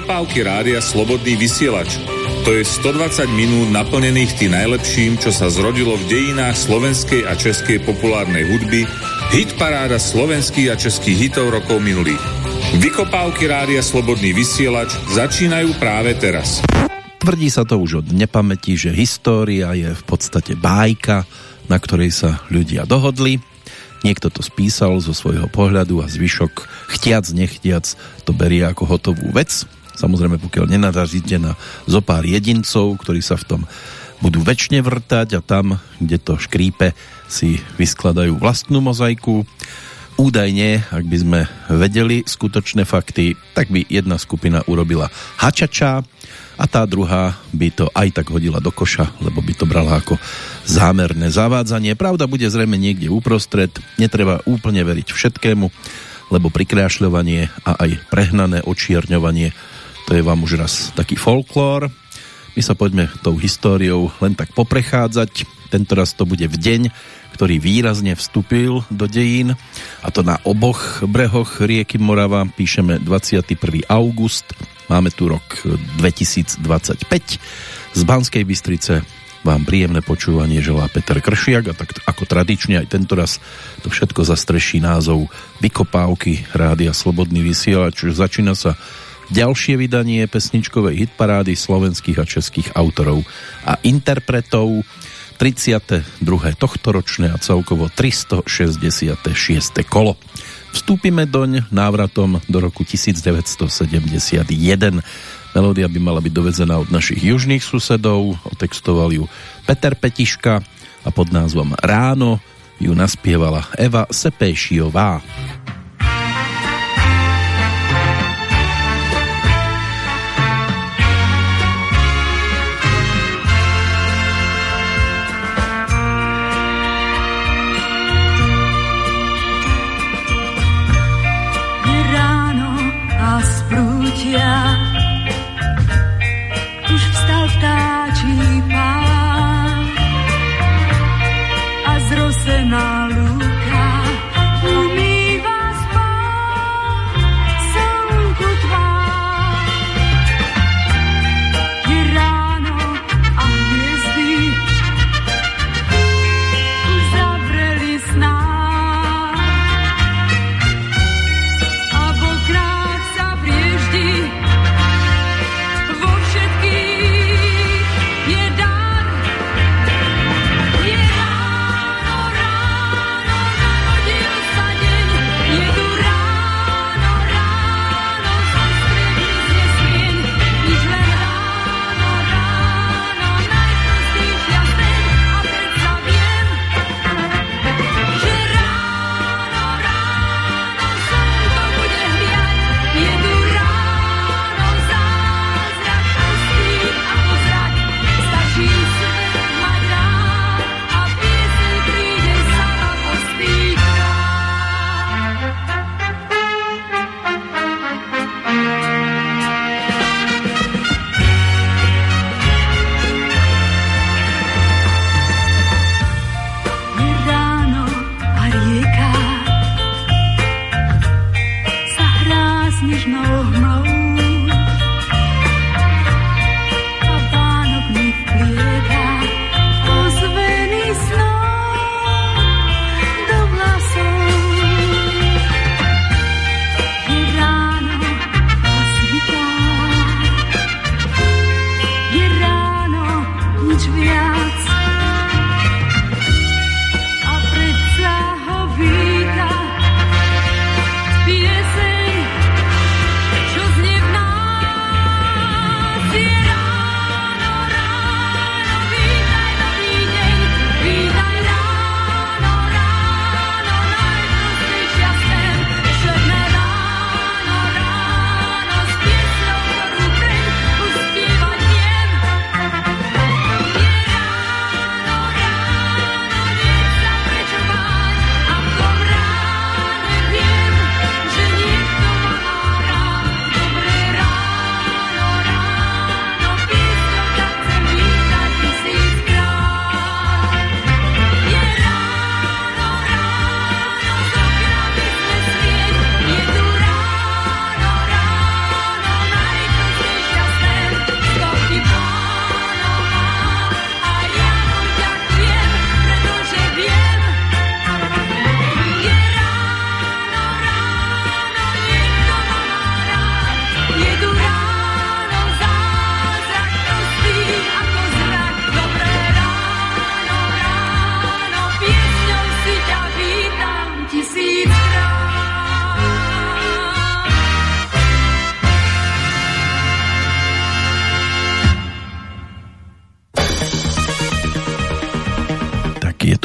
Vykopávky rádia Slobodný vysielač. To je 120 minút naplnených tým najlepším, čo sa zrodilo v dejinách slovenskej a českej populárnej hudby, hit paráda slovenských a českých hitov rokov minulých. Vykopávky rádia Slobodný vysielač začínajú práve teraz. Tvrdí sa to už od nepamäti, že história je v podstate bájka, na ktorej sa ľudia dohodli. Niekto to spísal zo svojho pohľadu a zvyšok chtiac, nechtiac to berie ako hotovú vec. Samozrejme, pokiaľ nenadažíte na zopár jedincov, ktorí sa v tom budú väčšine vrtať a tam, kde to škrípe, si vyskladajú vlastnú mozaiku. Údajne, ak by sme vedeli skutočné fakty, tak by jedna skupina urobila hačača a tá druhá by to aj tak hodila do koša, lebo by to brala ako zámerné zavádzanie. Pravda bude zrejme niekde uprostred, netreba úplne veriť všetkému, lebo prikrášľovanie a aj prehnané očierňovanie to je vám už raz taký folklór. My sa poďme tou históriou len tak poprechádzať. Tento raz to bude v deň, ktorý výrazne vstúpil do dejín a to na oboch brehoch rieky Morava. Píšeme 21. august, máme tu rok 2025. Z Banskej Bystrice vám príjemné počúvanie želá Peter Kršiak a tak ako tradične aj tento raz to všetko zastreší názov Vykopávky Rádia Slobodný vysielač. Začína sa ďalšie vydanie pesničkovej hitparády slovenských a českých autorov a interpretov 32. tohtoročné a celkovo 366. kolo. Vstúpime doň návratom do roku 1971. Melódia by mala byť dovedzená od našich južných susedov, otextoval ju Peter Petiška a pod názvom Ráno ju naspievala Eva Sepéšiová.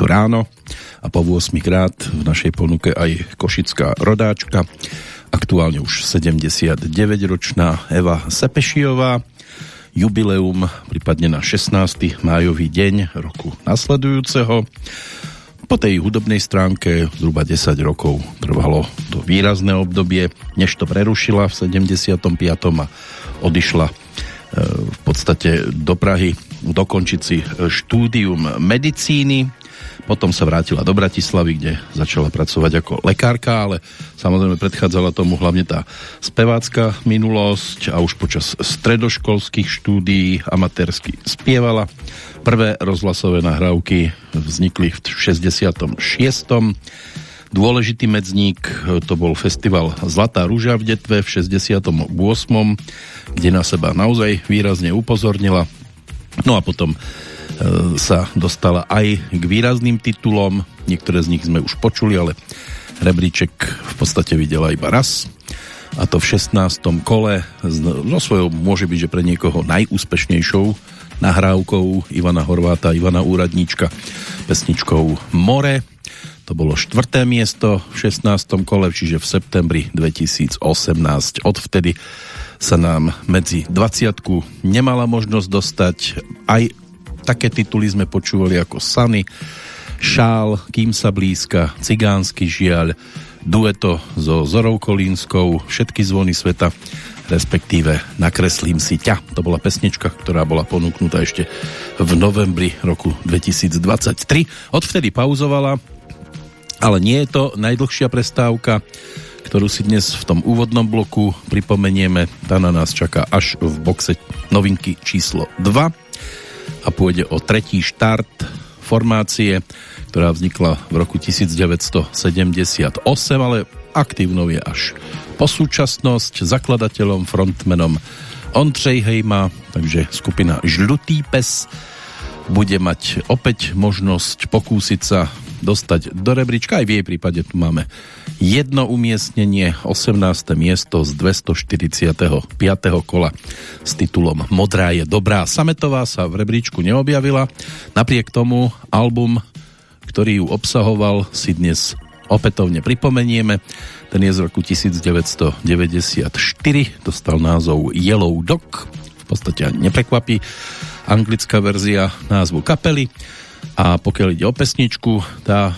Je tu ráno a po 8 krát v našej ponuke aj košická rodáčka, aktuálne už 79-ročná Eva Sepešiová, jubileum prípadne na 16. májový deň roku nasledujúceho. Po tej hudobnej stránke zhruba 10 rokov trvalo to výrazné obdobie, než to prerušila v 75. a odišla E, v podstate do Prahy dokončiť si štúdium medicíny. Potom sa vrátila do Bratislavy, kde začala pracovať ako lekárka, ale samozrejme predchádzala tomu hlavne tá spevácka minulosť a už počas stredoškolských štúdií amatérsky spievala. Prvé rozhlasové nahrávky vznikli v 66 Dôležitý medzník to bol festival Zlatá rúža v Detve v 68. kde na seba naozaj výrazne upozornila. No a potom e, sa dostala aj k výrazným titulom. Niektoré z nich sme už počuli, ale rebríček v podstate videla iba raz. A to v 16. kole no svojou môže byť, že pre niekoho najúspešnejšou nahrávkou Ivana Horváta, Ivana Úradníčka pesničkou More to bolo štvrté miesto v 16. kole, čiže v septembri 2018. Odvtedy sa nám medzi 20 nemala možnosť dostať. Aj také tituly sme počúvali ako Sany, Šál, Kým sa blízka, Cigánsky žiaľ, dueto so Zorou Kolínskou, Všetky zvony sveta, respektíve Nakreslím si ťa. To bola pesnička, ktorá bola ponúknutá ešte v novembri roku 2023. Odvtedy pauzovala, ale nie je to najdlhšia prestávka, ktorú si dnes v tom úvodnom bloku pripomenieme. Tá na nás čaká až v boxe novinky číslo 2 a pôjde o tretí štart formácie, ktorá vznikla v roku 1978, ale aktívnou je až po súčasnosť zakladateľom, frontmenom Ondřej Hejma, takže skupina Žlutý pes bude mať opäť možnosť pokúsiť sa dostať do rebríčka. Aj v jej prípade tu máme jedno umiestnenie, 18. miesto z 245. kola s titulom Modrá je dobrá. Sametová sa v rebríčku neobjavila. Napriek tomu album, ktorý ju obsahoval, si dnes opätovne pripomenieme. Ten je z roku 1994, dostal názov Yellow Dog, v podstate neprekvapí anglická verzia názvu kapely a pokiaľ ide o pesničku, tá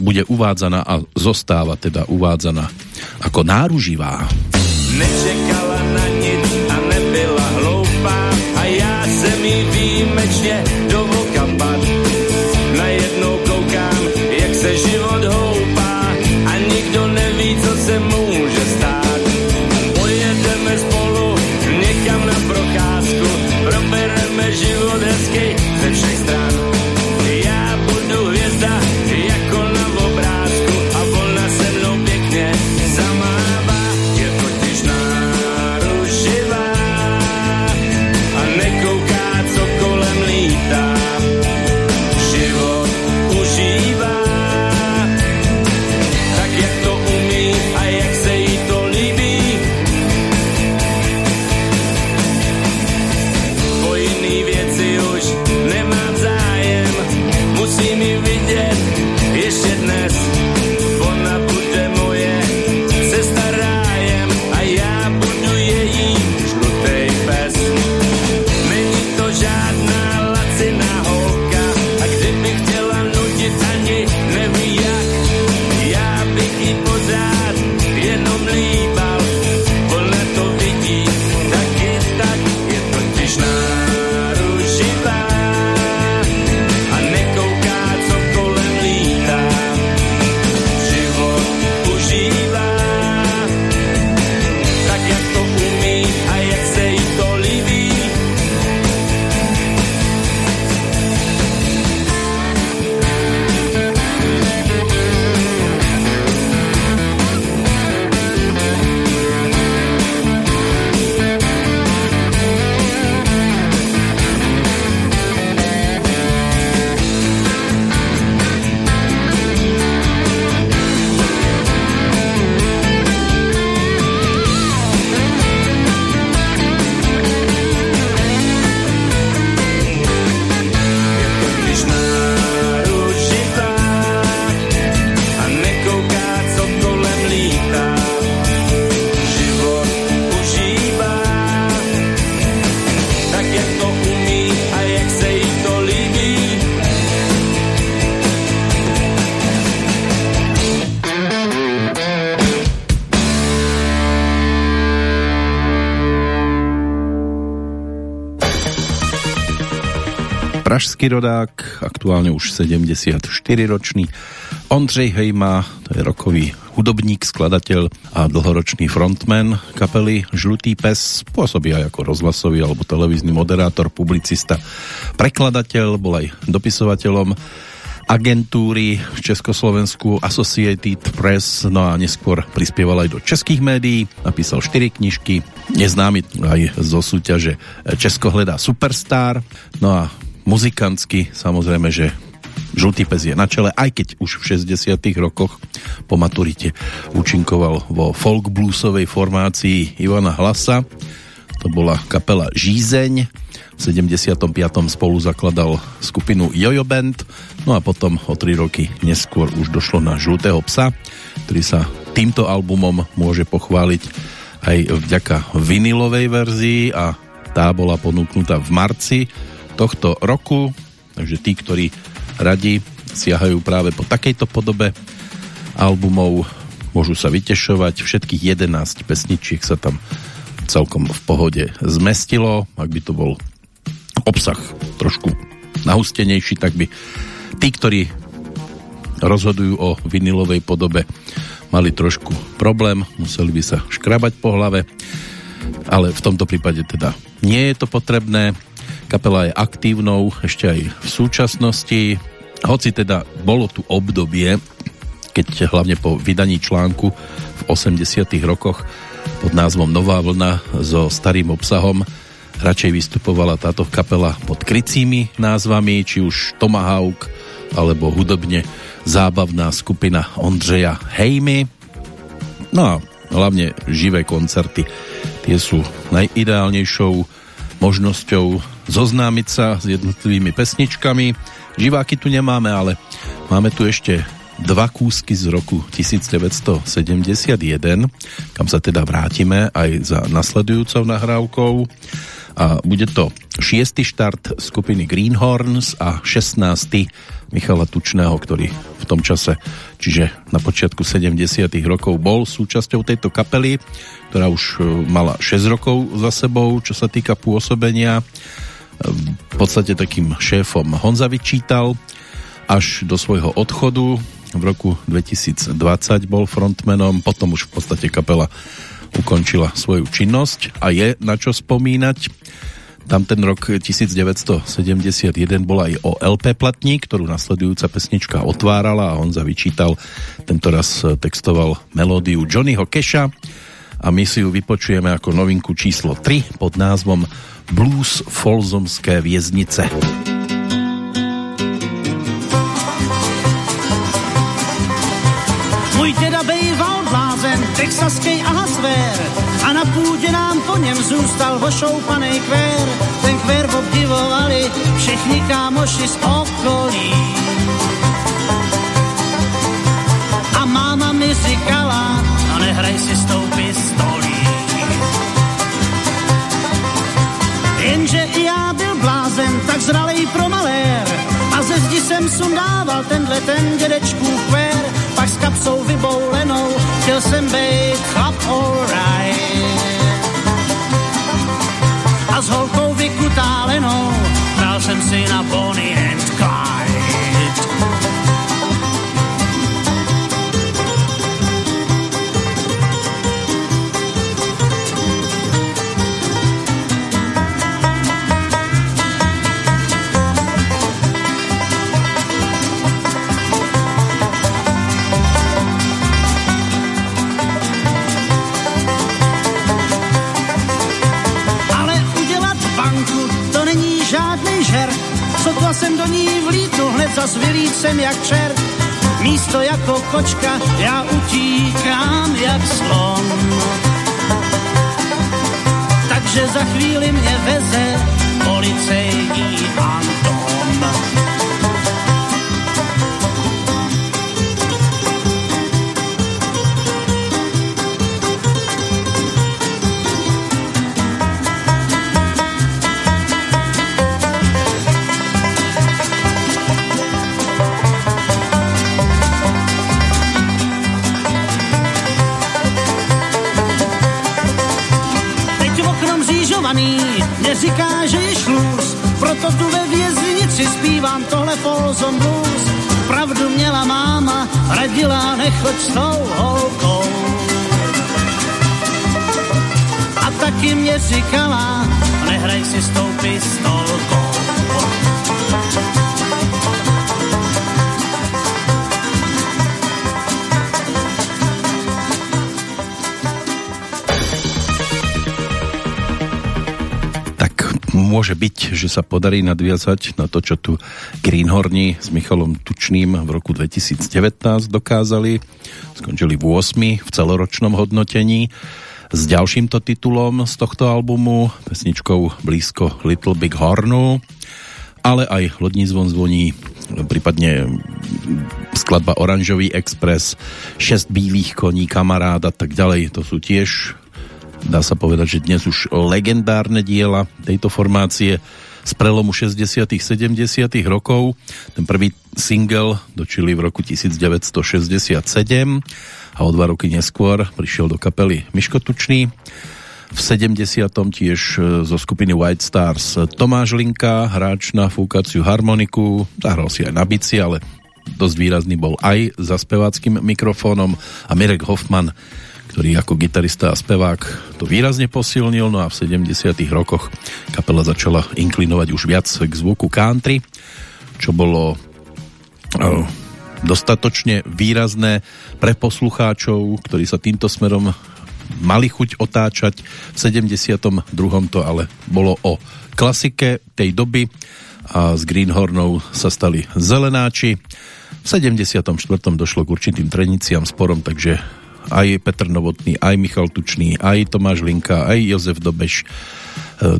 bude uvádzaná a zostáva teda uvádzaná ako náruživá. Nečekala na nic a nebyla hloupá a já se mi výjimečně do voka pad. Najednou koukám, jak se život pražský rodák, aktuálne už 74-ročný. Ondřej Hejma, to je rokový hudobník, skladateľ a dlhoročný frontman kapely Žlutý pes, pôsobí aj ako rozhlasový alebo televízny moderátor, publicista, prekladateľ, bol aj dopisovateľom agentúry v Československu Associated Press, no a neskôr prispieval aj do českých médií, napísal 4 knižky, neznámy aj zo súťaže Česko hledá superstar, no a muzikantsky samozrejme, že Žlutý pes je na čele, aj keď už v 60 rokoch po maturite účinkoval vo folk bluesovej formácii Ivana Hlasa, to bola kapela Žízeň, v 75. spolu zakladal skupinu Jojo Band, no a potom o 3 roky neskôr už došlo na Žlutého psa, ktorý sa týmto albumom môže pochváliť aj vďaka vinilovej verzii a tá bola ponúknutá v marci tohto roku, takže tí, ktorí radi siahajú práve po takejto podobe albumov, môžu sa vytešovať, všetkých 11 pesničiek sa tam celkom v pohode zmestilo, ak by to bol obsah trošku nahustenejší, tak by tí, ktorí rozhodujú o vinilovej podobe, mali trošku problém, museli by sa škrabať po hlave, ale v tomto prípade teda nie je to potrebné. Kapela je aktívnou ešte aj v súčasnosti, hoci teda bolo tu obdobie, keď hlavne po vydaní článku v 80 rokoch pod názvom Nová vlna so starým obsahom radšej vystupovala táto kapela pod krycími názvami, či už Tomahawk, alebo hudobne zábavná skupina Ondřeja Hejmy. No a hlavne živé koncerty. Tie sú najideálnejšou možnosťou zoznámiť sa s jednotlivými pesničkami. Živáky tu nemáme, ale máme tu ešte dva kúsky z roku 1971, kam sa teda vrátime aj za nasledujúcou nahrávkou a bude to šiestý štart skupiny Greenhorns a 16. Michala Tučného, ktorý v tom čase, čiže na počiatku 70. rokov bol súčasťou tejto kapely, ktorá už e, mala 6 rokov za sebou, čo sa týka pôsobenia. E, v podstate takým šéfom Honza vyčítal až do svojho odchodu v roku 2020 bol frontmanom, potom už v podstate kapela ukončila svoju činnosť a je na čo spomínať. Tam ten rok 1971 bol aj o LP platní, ktorú nasledujúca pesnička otvárala a on vyčítal, tento raz textoval melódiu Johnnyho Keša a my si ju vypočujeme ako novinku číslo 3 pod názvom Blues Folzomské vieznice. Můj děda bejval blázen, texaskej a hasvér a na půdě nám po něm zůstal vošoupanej kvér. Ten kvér obdivovali všichni kámoši z okolí. A máma mi říkala, no nehraj si s tou pistolí. Jenže i já byl blázen, tak zralej pro malér. A ze zdi jsem sundával tenhle ten dědečkův kvér pak s kapsou vyboulenou, chtěl jsem být chlap alright. A s holkou vykutálenou, bral jsem si na Bonnie jsem do ní vlítl, hned zas vylít jsem jak čert. Místo jako kočka, já utíkám jak slon. Takže za chvíli mě veze policejní Anton. Neříká, že je šlůz, proto tu ve věznici zpívám tohle Folsom Blues. Pravdu měla máma, radila nechoď s tou holkou. A taky mě říkala, nehraj si s tou pistolkou. Môže byť, že sa podarí nadviazať na to, čo tu Greenhorni s Michalom Tučným v roku 2019 dokázali. Skončili v 8 v celoročnom hodnotení s ďalšímto titulom z tohto albumu, pesničkou blízko Little Big Hornu, ale aj Lodní zvon zvoní, prípadne skladba Oranžový Express, 6 bílých koní, kamarád a tak ďalej, to sú tiež dá sa povedať, že dnes už legendárne diela tejto formácie z prelomu 60 70 rokov. Ten prvý single dočili v roku 1967 a o dva roky neskôr prišiel do kapely Miško Tučný. V 70. tiež e, zo skupiny White Stars Tomáš Linka, hráč na fúkaciu harmoniku, zahral si aj na bici, ale dosť výrazný bol aj za speváckým mikrofónom a Mirek Hoffman ktorý ako gitarista a spevák to výrazne posilnil, no a v 70 rokoch kapela začala inklinovať už viac k zvuku country, čo bolo uh, dostatočne výrazné pre poslucháčov, ktorí sa týmto smerom mali chuť otáčať. V 72. to ale bolo o klasike tej doby a z Greenhornov sa stali zelenáči. V 74. došlo k určitým treniciam, sporom, takže aj Petr Novotný, aj Michal Tučný, aj Tomáš Linka, aj Jozef Dobeš e,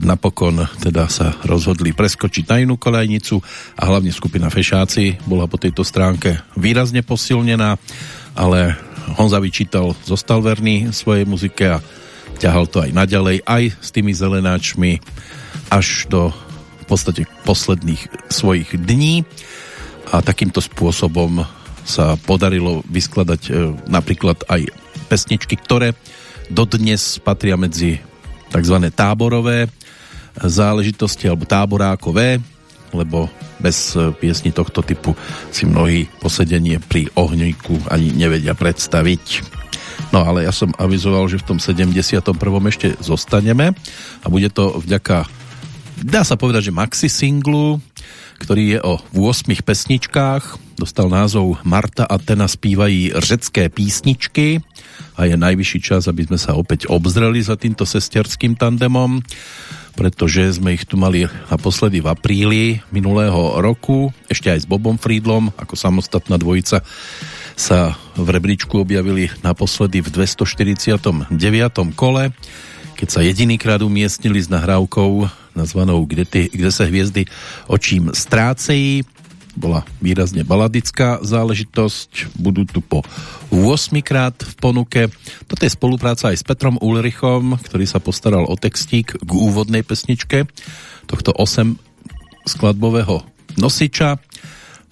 napokon teda sa rozhodli preskočiť na inú kolajnicu a hlavne skupina Fešáci bola po tejto stránke výrazne posilnená, ale Honza vyčítal, zostal verný svojej muzike a ťahal to aj naďalej, aj s tými zelenáčmi až do v podstate posledných svojich dní. A takýmto spôsobom sa podarilo vyskladať e, napríklad aj pesničky, ktoré dodnes patria medzi tzv. táborové záležitosti alebo táborákové, lebo bez e, piesni tohto typu si mnohí posedenie pri ohňujku ani nevedia predstaviť. No ale ja som avizoval, že v tom 71. ešte zostaneme a bude to vďaka dá sa povedať, že maxi singlu, ktorý je o 8 pesničkách, dostal názov Marta a Tena spívají řecké písničky a je najvyšší čas, aby sme sa opäť obzreli za týmto sesterským tandemom, pretože sme ich tu mali naposledy v apríli minulého roku, ešte aj s Bobom Friedlom, ako samostatná dvojica sa v rebríčku objavili naposledy v 249. kole, keď sa jedinýkrát umiestnili s nahrávkou nazvanou Kde, ty, kde sa hviezdy očím strácejí bola výrazne baladická záležitosť. Budú tu po 8 krát v ponuke. Toto je spolupráca aj s Petrom Ulrichom, ktorý sa postaral o textík k úvodnej pesničke tohto 8 skladbového nosiča.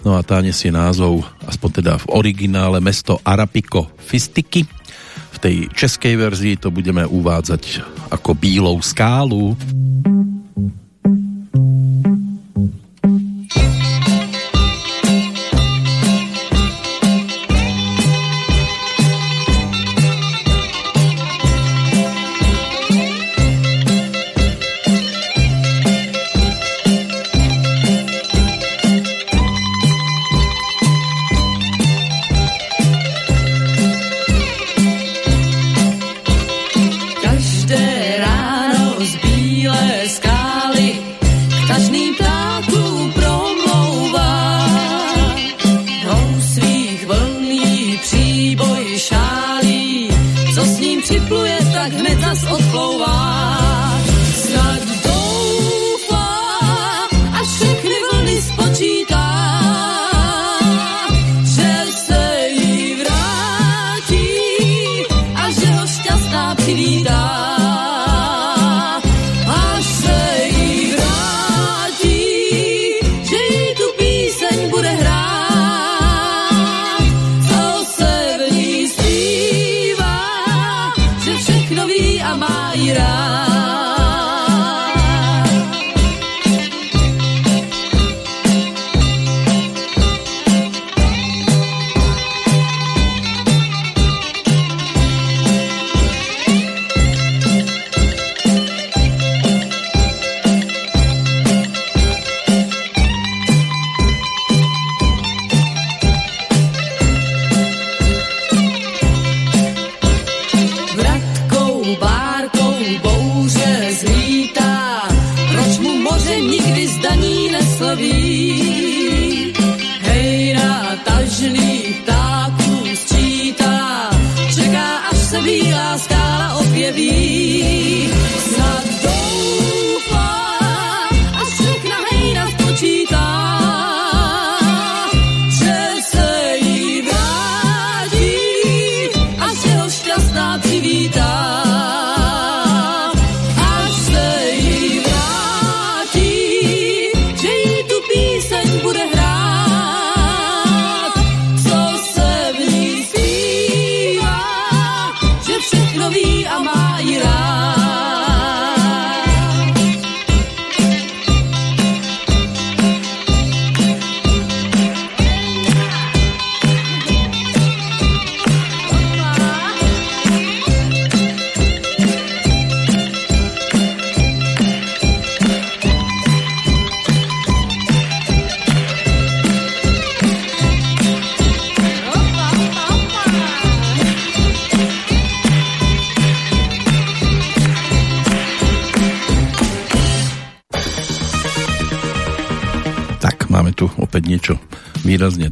No a tá nesie názov, aspoň teda v originále, mesto Arapico Fistiky. V tej českej verzii to budeme uvádzať ako Bílou skálu.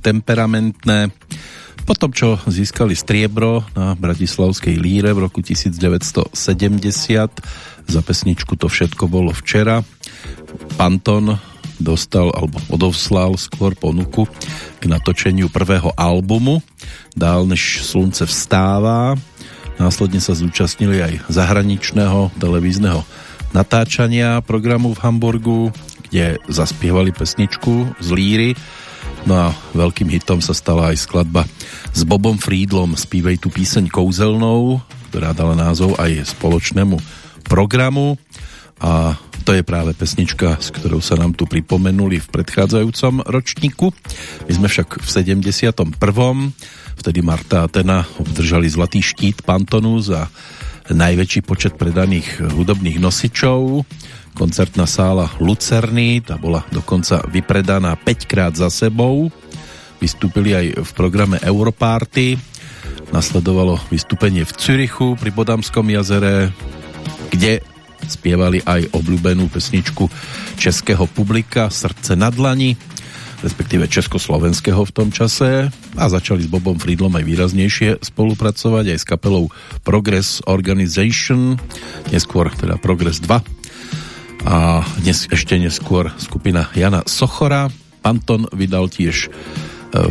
Temperamentné. Potom, čo získali striebro na Bratislavskej líre v roku 1970, za pesničku To všetko bolo včera, Panton dostal alebo odovslal skôr ponuku k natočeniu prvého albumu Dál než slunce vstáva. Následne sa zúčastnili aj zahraničného televízneho natáčania programu v Hamburgu, kde zaspievali pesničku z Líry. No a veľkým hitom sa stala aj skladba s Bobom Friedlom Spívej tu píseň kouzelnou, ktorá dala názov aj spoločnému programu a to je práve pesnička, s ktorou sa nám tu pripomenuli v predchádzajúcom ročníku. My sme však v 71. Vtedy Marta Atena obdržali zlatý štít Pantonu za najväčší počet predaných hudobných nosičov. Koncertná sála Lucerny, tá bola dokonca vypredaná 5 krát za sebou. Vystúpili aj v programe Europarty. Nasledovalo vystúpenie v Cürichu pri Bodamskom jazere, kde spievali aj obľúbenú pesničku českého publika Srdce na dlani, respektíve československého v tom čase a začali s Bobom Friedlom aj výraznejšie spolupracovať aj s kapelou Progress Organization, neskôr teda Progress 2 a dnes ešte neskôr skupina Jana Sochora. Panton vydal tiež e,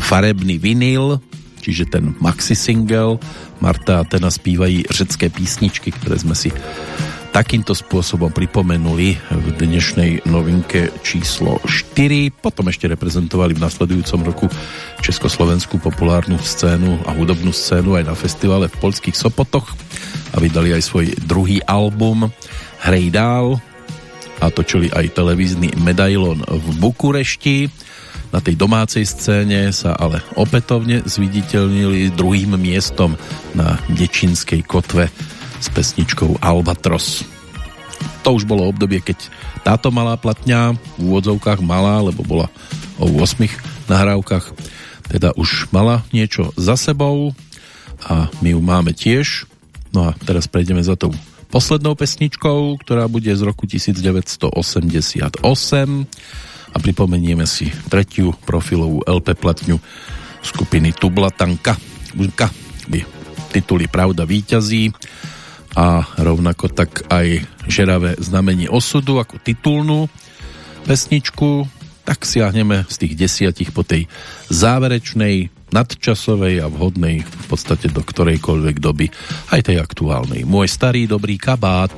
farebný vinyl, čiže ten maxi single. Marta a Tena spívají řecké písničky, ktoré sme si takýmto spôsobom pripomenuli v dnešnej novinke číslo 4. Potom ešte reprezentovali v nasledujúcom roku československú populárnu scénu a hudobnú scénu aj na festivale v polských Sopotoch a vydali aj svoj druhý album Hrej dál a točili aj televízny medailon v Bukurešti. Na tej domácej scéne sa ale opätovne zviditeľnili druhým miestom na Dečinskej kotve s pesničkou Albatros. To už bolo obdobie, keď táto malá platňa v úvodzovkách malá, lebo bola o 8 nahrávkach, teda už mala niečo za sebou a my ju máme tiež. No a teraz prejdeme za tou poslednou pesničkou, ktorá bude z roku 1988 a pripomenieme si tretiu profilovú LP platňu skupiny Tublatanka. Tanka. tituly Pravda víťazí a rovnako tak aj žeravé znamenie osudu ako titulnú pesničku, tak siahneme z tých desiatich po tej záverečnej, nadčasovej a vhodnej v podstate do ktorejkoľvek doby, aj tej aktuálnej. Môj starý dobrý kabát.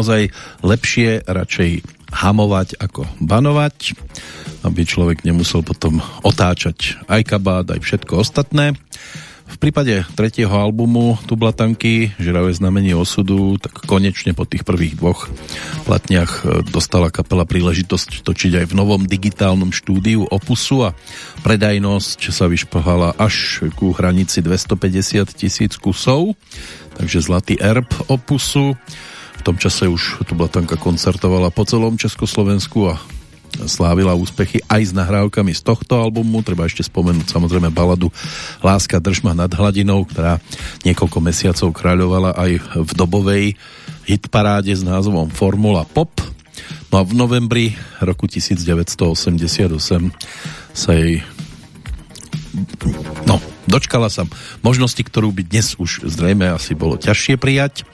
Naozaj lepšie radšej hamovať ako banovať, aby človek nemusel potom otáčať aj kabát, aj všetko ostatné. V prípade tretieho albumu Tublatanky Žeravé znamenie osudu tak konečne po tých prvých dvoch platniach e, dostala kapela príležitosť točiť aj v novom digitálnom štúdiu Opusu a predajnosť sa vyšpohala až ku hranici 250 tisíc kusov takže zlatý erb Opusu v tom čase už Tublatanka koncertovala po celom Československu a slávila úspechy aj s nahrávkami z tohto albumu. Treba ešte spomenúť samozrejme baladu Láska držma nad hladinou, ktorá niekoľko mesiacov kráľovala aj v dobovej hitparáde s názvom Formula Pop. No a v novembri roku 1988 sa jej no, dočkala sa možnosti, ktorú by dnes už zrejme asi bolo ťažšie prijať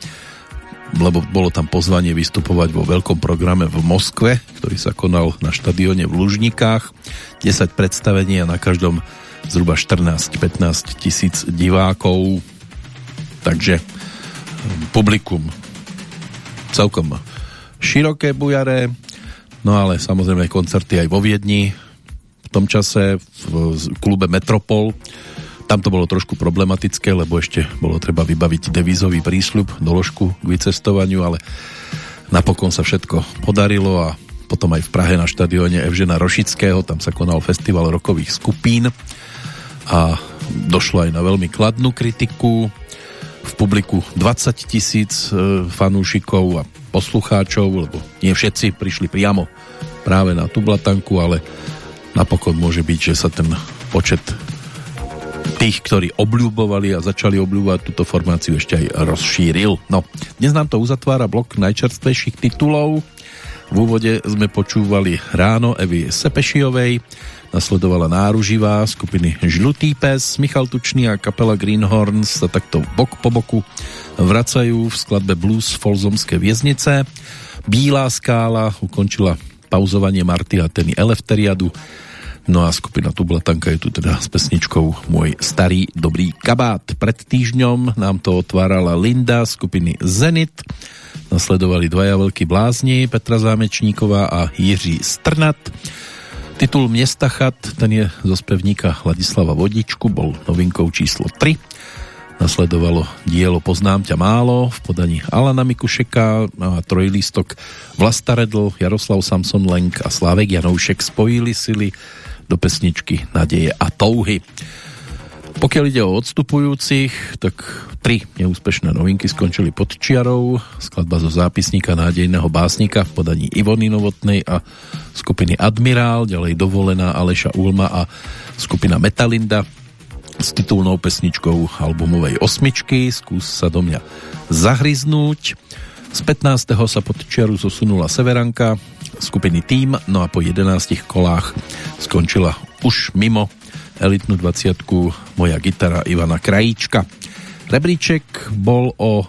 lebo bolo tam pozvanie vystupovať vo veľkom programe v Moskve, ktorý sa konal na štadióne v Lužnikách. 10 predstavení a na každom zhruba 14-15 tisíc divákov. Takže hm, publikum celkom široké bujare, no ale samozrejme koncerty aj vo Viedni v tom čase v klube Metropol tam to bolo trošku problematické, lebo ešte bolo treba vybaviť devízový prísľub, doložku k vycestovaniu, ale napokon sa všetko podarilo a potom aj v Prahe na štadióne Evžena Rošického, tam sa konal festival rokových skupín a došlo aj na veľmi kladnú kritiku. V publiku 20 tisíc e, fanúšikov a poslucháčov, lebo nie všetci prišli priamo práve na tú blatanku, ale napokon môže byť, že sa ten počet tých, ktorí obľúbovali a začali obľúbovať túto formáciu ešte aj rozšíril. No, dnes nám to uzatvára blok najčerstvejších titulov. V úvode sme počúvali ráno Evy Sepešiovej, nasledovala náruživá skupiny Žlutý pes, Michal Tučný a kapela Greenhorns sa takto bok po boku vracajú v skladbe Blues Folzomské vieznice. Bílá skála ukončila pauzovanie Marty a Teny Elefteriadu No a skupina Tublatanka je tu teda s pesničkou Môj starý dobrý kabát. Pred týždňom nám to otvárala Linda skupiny Zenit. Nasledovali dvaja veľkí blázni, Petra Zámečníková a Jiří Strnat. Titul Města chat, ten je zo spevníka Ladislava Vodičku, bol novinkou číslo 3. Nasledovalo dielo Poznám ťa málo v podaní Alana Mikušeka a trojlístok Vlasta Redl, Jaroslav Samson Lenk a Slávek Janoušek spojili sily do pesničky Nadeje a touhy. Pokiaľ ide o odstupujúcich, tak tri neúspešné novinky skončili pod čiarou. Skladba zo zápisníka nádejného básnika v podaní Ivony Novotnej a skupiny Admirál, ďalej dovolená Aleša Ulma a skupina Metalinda s titulnou pesničkou albumovej osmičky Skús sa do mňa zahryznúť. Z 15. sa pod čiaru zosunula Severanka skupiny Team, no a po 11 kolách skončila už mimo elitnú 20 moja gitara Ivana Krajíčka. Rebríček bol o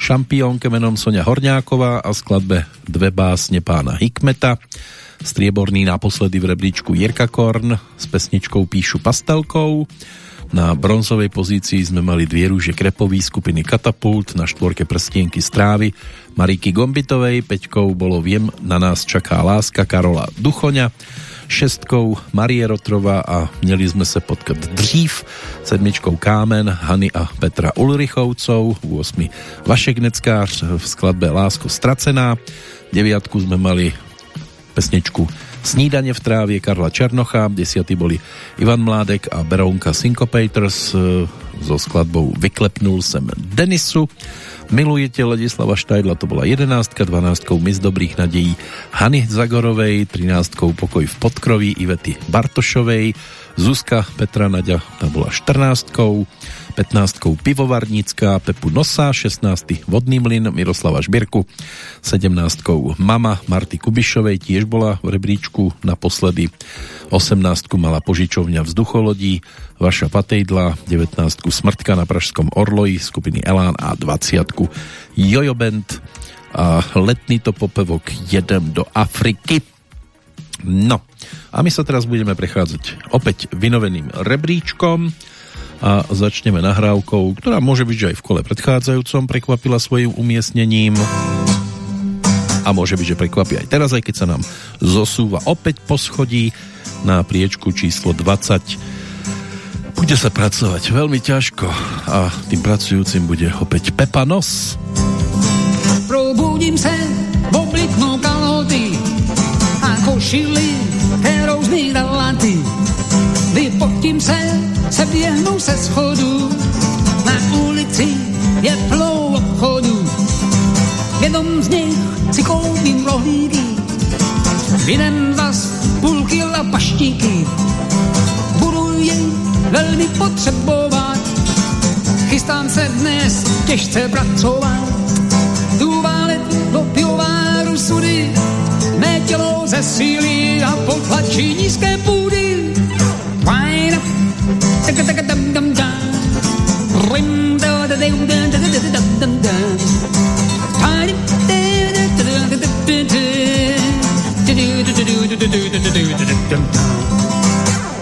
šampiónke menom Sonia Horňáková a skladbe Dve básne pána Hikmeta. Strieborný naposledy v rebríčku Jirka Korn s pesničkou Píšu pastelkou. Na bronzovej pozícii sme mali dvě rúže krepový skupiny Katapult, na štvorke prstienky Strávy, Mariky Gombitovej, peťkou bolo Viem, na nás čaká láska Karola Duchoňa, šestkou Marie Rotrova a měli sme se potkat dřív, sedmičkou Kámen, Hany a Petra Ulrichovcov, 8. Vašek Neckář v skladbe Lásko stracená, deviatku sme mali pesničku Snídanie v trávie Karla Černocha, desiatý boli Ivan Mládek a Berónka Syncopators e, so skladbou Vyklepnul sem Denisu. Milujete Ladislava Štajdla, to bola 11, 12 Mis dobrých nadejí Hany Zagorovej, 13 Pokoj v podkroví Ivety Bartošovej, Zuzka Petra Naďa, tá bola 14 15 Pivovarnícka Pepu Nosa, 16 Vodný mlyn Miroslava Žbierku, 17 Mama Marty Kubišovej tiež bola v rebríčku naposledy, 18 mala požičovňa vzducholodí Vaša Patejdla, 19 Smrtka na Pražskom Orloji skupiny Elán a 20 Jojo Band a letný to popevok Jedem do Afriky. No, a my sa teraz budeme prechádzať opäť vynoveným rebríčkom a začneme nahrávkou, ktorá môže byť, že aj v kole predchádzajúcom prekvapila svojim umiestnením a môže byť, že prekvapí aj teraz, aj keď sa nám zosúva opäť po schodí na priečku číslo 20. Bude sa pracovať veľmi ťažko a tým pracujúcim bude opäť Pepa Nos. Probudím se v kalhoty a košili se, běhnu se schodu, na ulici je plnou obchodu. V jednom z nich si koupím rohlíky, v jiném zas půl kila paštíky. Budu je velmi potřebovat, chystám se dnes těžce pracovat. Jdu válet do pivováru sudy, mé tělo zesílí a potlačí nízké půdy.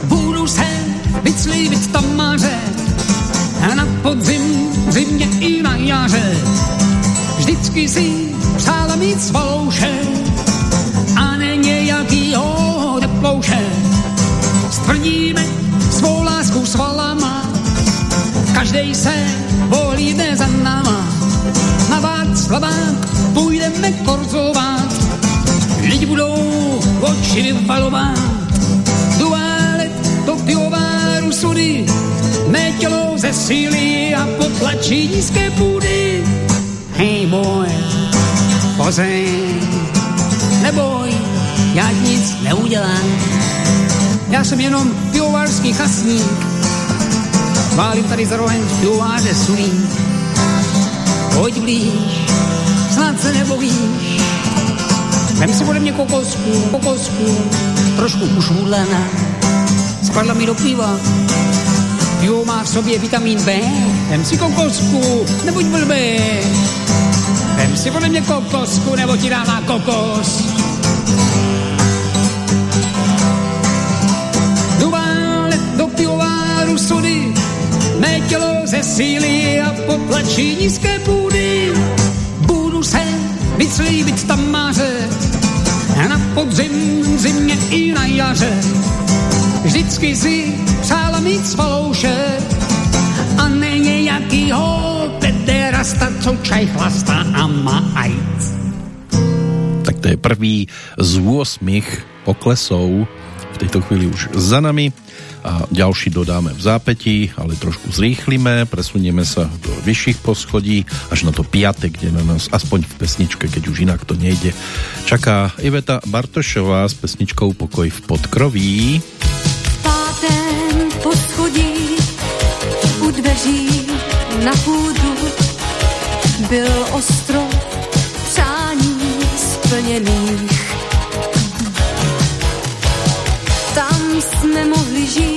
Budu se vyclívit tam maře na podzim, zimě i na jaře. Vždycky si přála mít svalouše každej se volíde za náma. Na Václavák půjdeme korzovat, lidi budou oči vyvalovat. Duálet do pivováru sudy, mé tělo ze síly a potlačí nízké půdy. Hey boy, pozeň, neboj, já nic neudělám. Já jsem jenom pivovarský chasník, válím tady rohem v pivováře sulík. Pojď blíž, snad se nebojíš, Vem si ode mě kokosku, kokosku, trošku ušmudlená. Spadla mi do piva, pivo má v sobě vitamin B. Vem si kokosku, nebuď blbý. Vem si ode mě kokosku, nebo ti dává kokos. Duvále do pivováru sudy, mé tělo ze síly a potlačí nízké půdy. Budu se vyslíbit tam máře, na podzim, zimě i na jaře. Vždycky si přála mít svalouše a ne nějakýho pederasta, co čaj chlastá a má ajc. Tak to je prvý z 8 poklesov v tejto chvíli už za nami a ďalší dodáme v zápätí, ale trošku zrýchlime, presunieme sa do vyšších poschodí až na to piate, kde na nás aspoň v pesničke, keď už inak to nejde, čaká Iveta Bartošová s pesničkou Pokoj v podkroví. Pátém poschodí u dveří na půdu byl ostrov přání splněných. Tam jsme mohli žít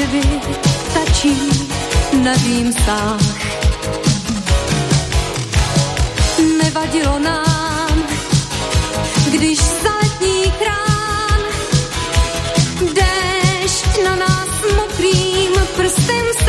návštěvy tačí na dýmsách. Nevadilo nám, když za letní krán déšť na nás mokrým prstem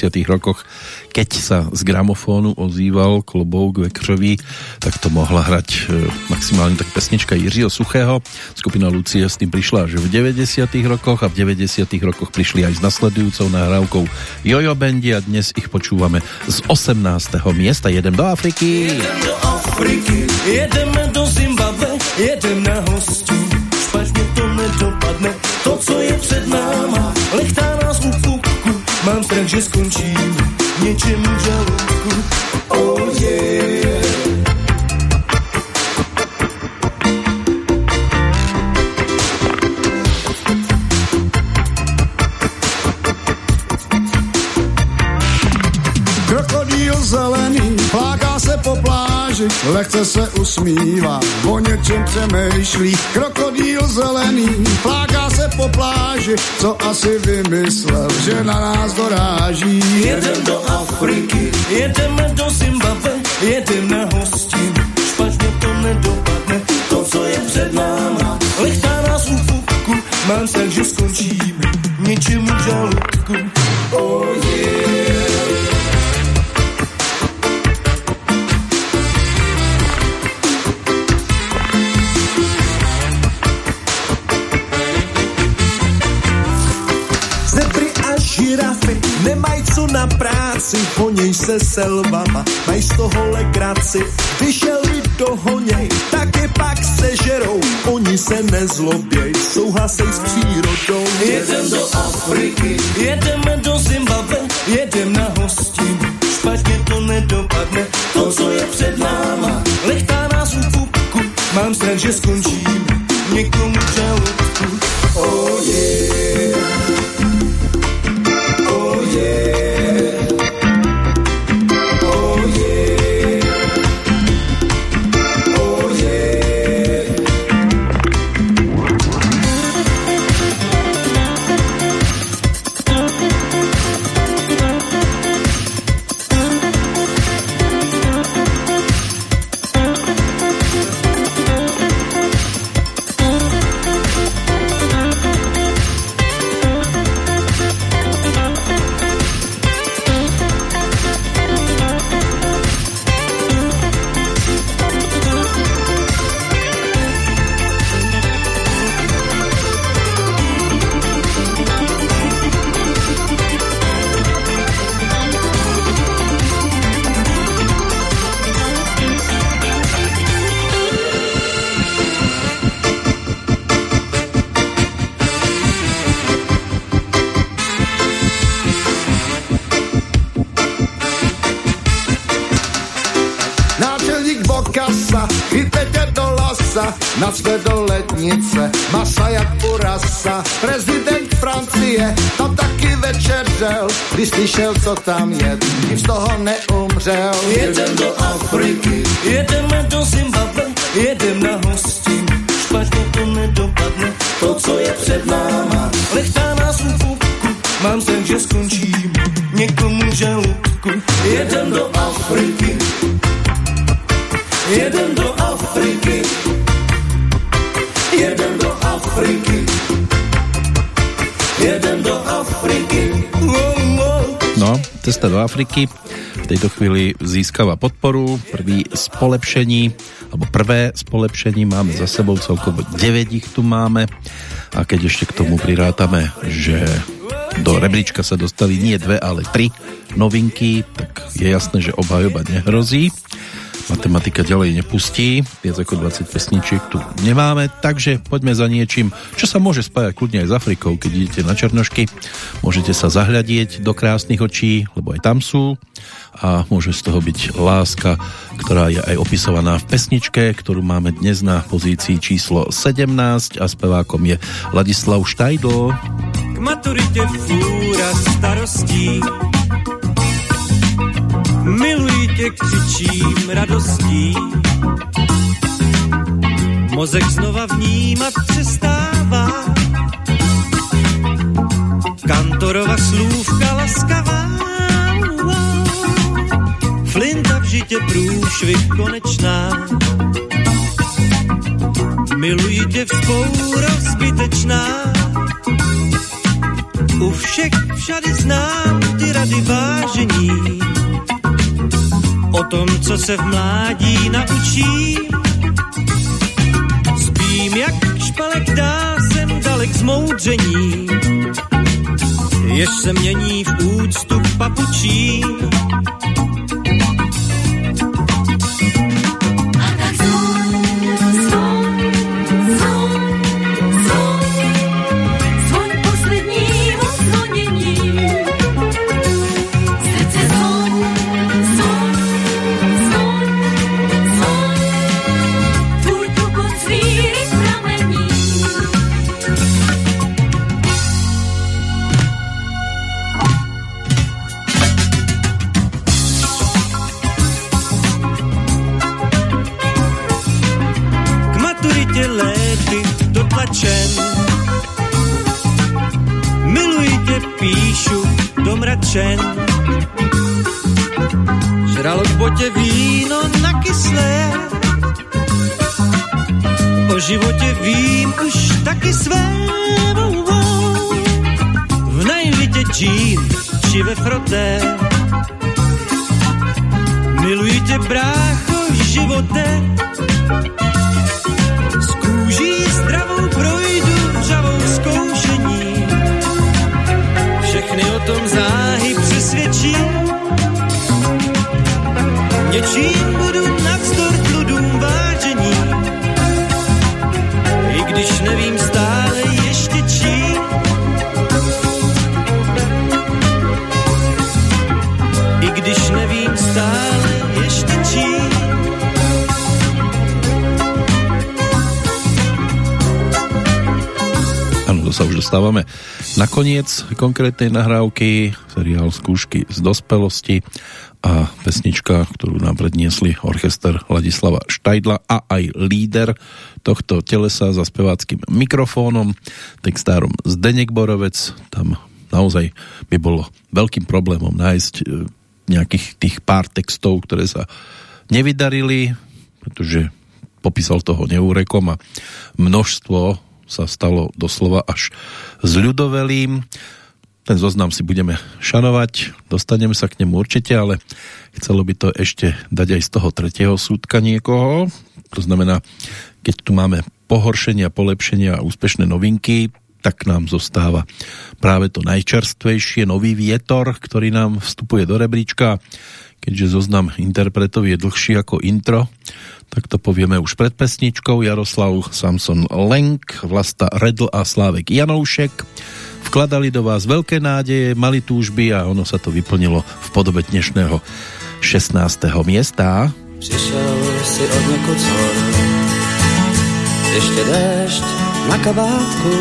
80 rokoch, keď sa z gramofónu ozýval klobouk vekřový, tak to mohla hrať e, maximálne tak pesnička Jiřího Suchého. Skupina Lucie s tým prišla až v 90 rokoch a v 90 rokoch prišli aj s nasledujúcou nahrávkou Jojo Bandy a dnes ich počúvame z 18. miesta. Jedem do Afriky. Jedem do Afriky, jedeme do Zimbabwe, jedem na hostu. Špatně to nedopadne, to, co je před náma, lechtá. Mám strach, že skončím něčem v žaludku. Oh yeah. Krokodýl zelený pláká se po pláži, lehce se usmívá, o něčem přemýšlí. Krokodýl zelený pláká se po pláži, co asi vymyslel, že na nás doráží. Jedem do Afriky, jedeme do Zimbabwe, jedem na hostin. Špatně to nedopadne, to, co je před náma. Lechtá nás u pupku, mám strach, že skončíme v žaludku. Oh honěj se selvama, mají z toho legraci. Lid dohoněj, tak je pak sežerou, oni se nezloběj, souhlasej s přírodou. Jedem do Afriky, jedeme do Zimbabwe, jedem na hostin. Špatně to nedopadne, to, co je před náma. Lechtá nás u pupku, mám strach, že skončíme někomu v sota. Afriky v tejto chvíli získava podporu. Prvý z polepšení, alebo prvé z polepšení máme za sebou, celkovo 9 ich tu máme. A keď ešte k tomu prirátame, že do rebríčka sa dostali nie dve, ale tri novinky, tak je jasné, že obhajoba nehrozí. Matematika ďalej nepustí, viac ako 20 pesničiek tu nemáme, takže poďme za niečím, čo sa môže spájať kľudne aj s Afrikou, keď idete na Černošky. Môžete sa zahľadieť do krásnych očí, lebo aj tam sú a môže z toho byť láska, ktorá je aj opisovaná v pesničke, ktorú máme dnes na pozícii číslo 17 a spevákom je Ladislav Štajdl. K maturitě fůra starostí Miluji tě, křičím radostí. Mozek znova vnímat přestává. Kantorova slůvka laskavá Flinta v žitě průšvih konečná. Miluji tě vzpoura zbytečná. U všech všady znám ty rady vážení. O tom, co se v mládí naučí. Spím jak špalek dá, jsem dalek zmoudření. Jež se mění v úctu k domračen. Žralo v botě víno na kyslé. O životě vím už taky své. V najvitě džín či ve froté. Miluji tě, brácho, živote. Něčím budu navzdor bludům vážení. I když nevím stále ještě čím. I když nevím stále ještě čím. Áno, to sa už dostávame na koniec konkrétnej nahrávky, seriál Skúšky z dospelosti a pesnička, ktorú nám predniesli orchester Ladislava Štajdla a aj líder tohto telesa za speváckým mikrofónom, textárom Zdenek Borovec. Tam naozaj by bolo veľkým problémom nájsť e, nejakých tých pár textov, ktoré sa nevydarili, pretože popísal toho neúrekom a množstvo sa stalo doslova až zľudovelým. Ten zoznam si budeme šanovať, dostaneme sa k nemu určite, ale chcelo by to ešte dať aj z toho tretieho súdka niekoho. To znamená, keď tu máme pohoršenia, polepšenia a úspešné novinky, tak nám zostáva práve to najčerstvejšie, nový vietor, ktorý nám vstupuje do rebríčka. Keďže zoznam interpretov je dlhší ako intro, tak to povieme už pred pesničkou. Jaroslav Samson Lenk, Vlasta Redl a Slávek Janoušek vkladali do vás veľké nádeje, mali túžby a ono sa to vyplnilo v podobe dnešného 16. miesta. Přišel si od někud zhor, ještě déšť na kabátku,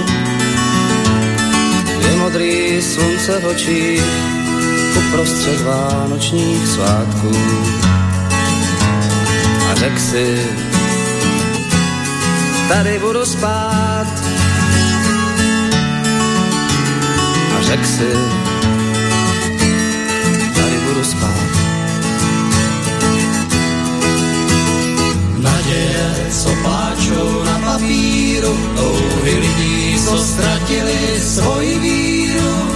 je modrý slunce v očích, uprostřed vánočních svátků. A řek si, tady budu spát. A řek si, tady budu spát. Naděje, co pláčou na papíru, touhy lidí, co ztratili svoji víru.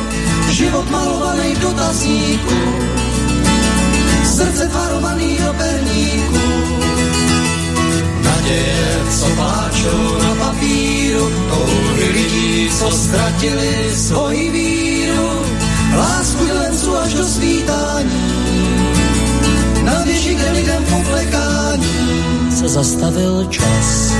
Život malovaný v dotazníku, srdce tvarovaný do perníku. Naděje, co pláčou na papíru, touhy lidí, co ztratili svoji víru. Lásku milenců až do svítání, na věži, kde lidem poklekání se zastavil čas.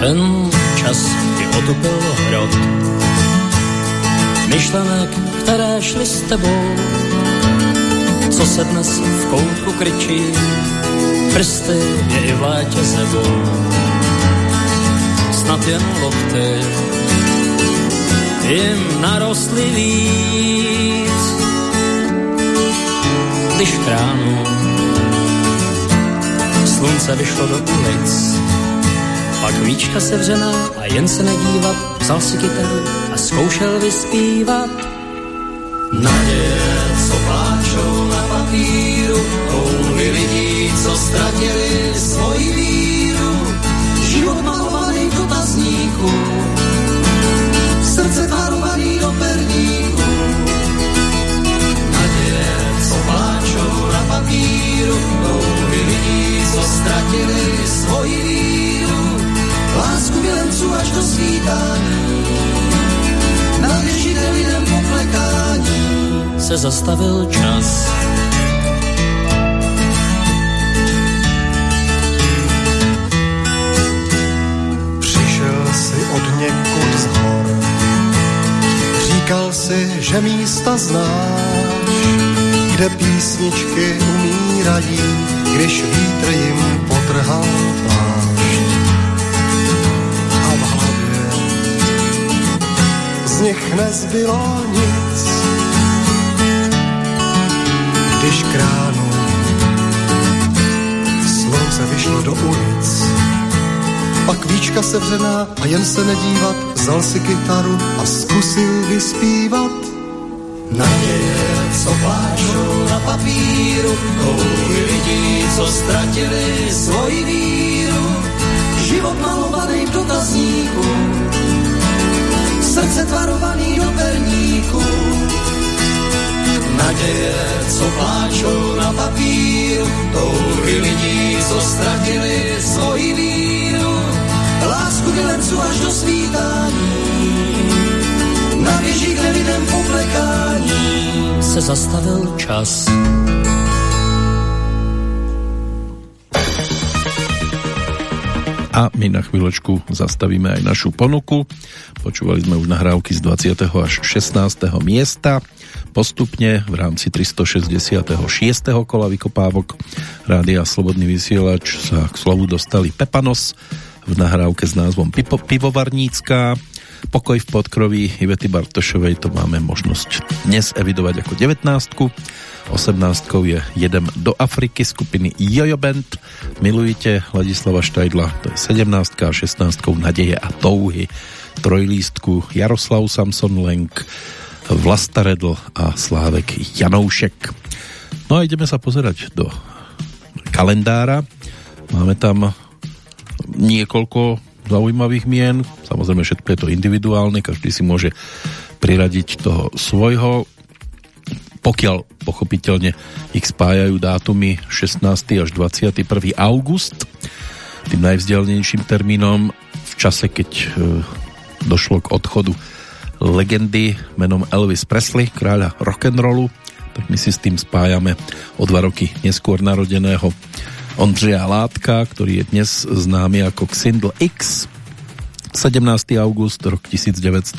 Ten čas ti otupil hrot. Myšlenek, které šly s tebou, co se dnes v koutku kryčí, prsty je i v létě sebou. Snad jen lokty jim narostly víc, když k ránu slunce vyšlo do ulic. Pak víčka sevřená a jen se nedívat, vzal si kytaru a zkoušel vyspívat. Naděje, co pláčou papíru, kouly lidí, co ztratili svoji víru, život malovaný do tazníku, srdce tvarovaný do perníku, naděje, co pláčou na papíru, kouly lidí, co ztratili svoji víru, lásku milenců až do svítání, na lidem poklekání se zastavil čas. Od někud z hor, říkal si, že místa znáš, kde písničky umírají, když vítr jim potrhal plášť. A v hlavě z nich nezbylo nic, když k ránu slunce vyšlo do ulic. Pak víčka sevřená a jen se nedívat, vzal si kytaru a zkusil vyspívat. Naděje, co pláčou na papíru, touhy lidí, co ztratili svoji víru. Život malovaný v dotazníku, srdce tvarovaný do perníku. Naděje, co pláčou na papíru, touhy lidí, co ztratili svoji víru. Lásku milenců až do svítání, na věžích nevidem poplekání. Se zastavil čas. A my na chvíľočku zastavíme aj našu ponuku. Počúvali sme už nahrávky z 20. až 16. miesta. Postupne v rámci 366. kola vykopávok Rádia Slobodný vysielač sa k slovu dostali Pepanos v nahrávke s názvom Pipo, Pivovarnícká. Pokoj v podkroví Ivety Bartošovej to máme možnosť dnes evidovať ako 19. 18 je Jedem do Afriky skupiny Jojo Band. Milujte Ladislava Štajdla, to je 17 a 16 Nadeje a touhy. Trojlístku Jaroslav Samson Lenk, Vlasta Redl a Slávek Janoušek. No a ideme sa pozerať do kalendára. Máme tam niekoľko zaujímavých mien. Samozrejme, všetko je to individuálne, každý si môže priradiť toho svojho. Pokiaľ pochopiteľne ich spájajú dátumy 16. až 21. august, tým najvzdialnejším termínom v čase, keď e, došlo k odchodu legendy menom Elvis Presley, kráľa rock'n'rollu, tak my si s tým spájame o dva roky neskôr narodeného Ondřeja Látka, ktorý je dnes známy ako Xindl X. 17. august, rok 1948,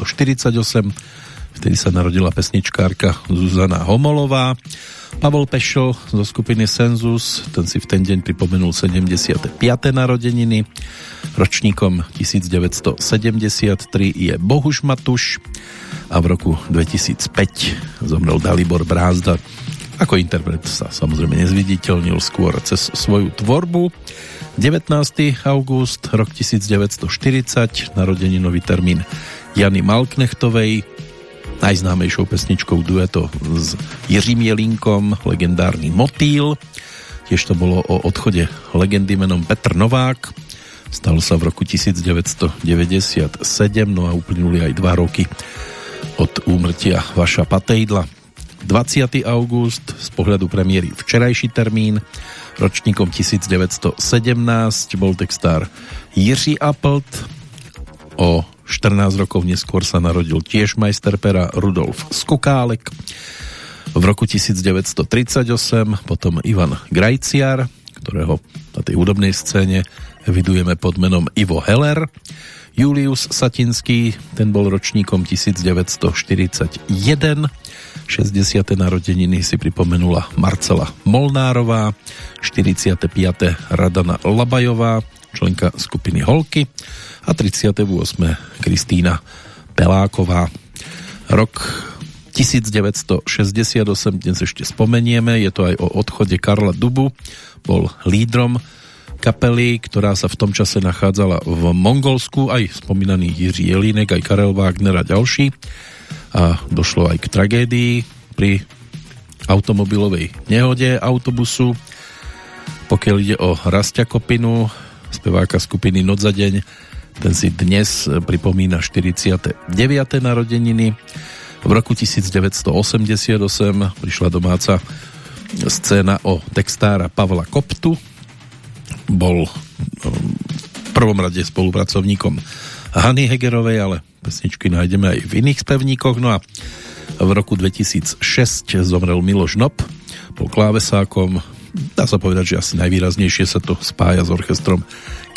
vtedy sa narodila pesničkárka Zuzana Homolová. Pavel Pešo zo skupiny Senzus, ten si v ten deň pripomenul 75. narodeniny. Ročníkom 1973 je Bohuš Matuš a v roku 2005 zomrel Dalibor Brázda. Ako interpret sa samozrejme nezviditeľnil skôr cez svoju tvorbu. 19. august, rok 1940, narodeninový termín Jany Malknechtovej, najznámejšou pesničkou dueto s Jiřím Jelínkom, legendárny Motýl. Tiež to bolo o odchode legendy menom Petr Novák. Stal sa v roku 1997, no a uplynuli aj dva roky od úmrtia Vaša Patejdla. 20. august, z pohľadu premiéry včerajší termín, ročníkom 1917 bol textár Jiří Appelt, o 14 rokov neskôr sa narodil tiež majster pera Rudolf Skokálek. V roku 1938 potom Ivan Grajciar, ktorého na tej hudobnej scéne evidujeme pod menom Ivo Heller. Julius Satinský, ten bol ročníkom 1941. 60. narodeniny si pripomenula Marcela Molnárová, 45. Radana Labajová, členka skupiny Holky a 38. Kristýna Peláková. Rok 1968, dnes ešte spomenieme, je to aj o odchode Karla Dubu, bol lídrom kapely, ktorá sa v tom čase nachádzala v Mongolsku, aj spomínaný Jiří Jelínek, aj Karel Wagner a ďalší. A došlo aj k tragédii pri automobilovej nehode autobusu. Pokiaľ ide o Rastia Kopinu, speváka skupiny Noc za deň, ten si dnes pripomína 49. narodeniny. V roku 1988 prišla domáca scéna o textára Pavla Koptu, bol um, v prvom rade spolupracovníkom Hany Hegerovej, ale pesničky nájdeme aj v iných spevníkoch. No a V roku 2006 zomrel Miloš Nop, bol klávesákom, dá sa povedať, že asi najvýraznejšie sa to spája s orchestrom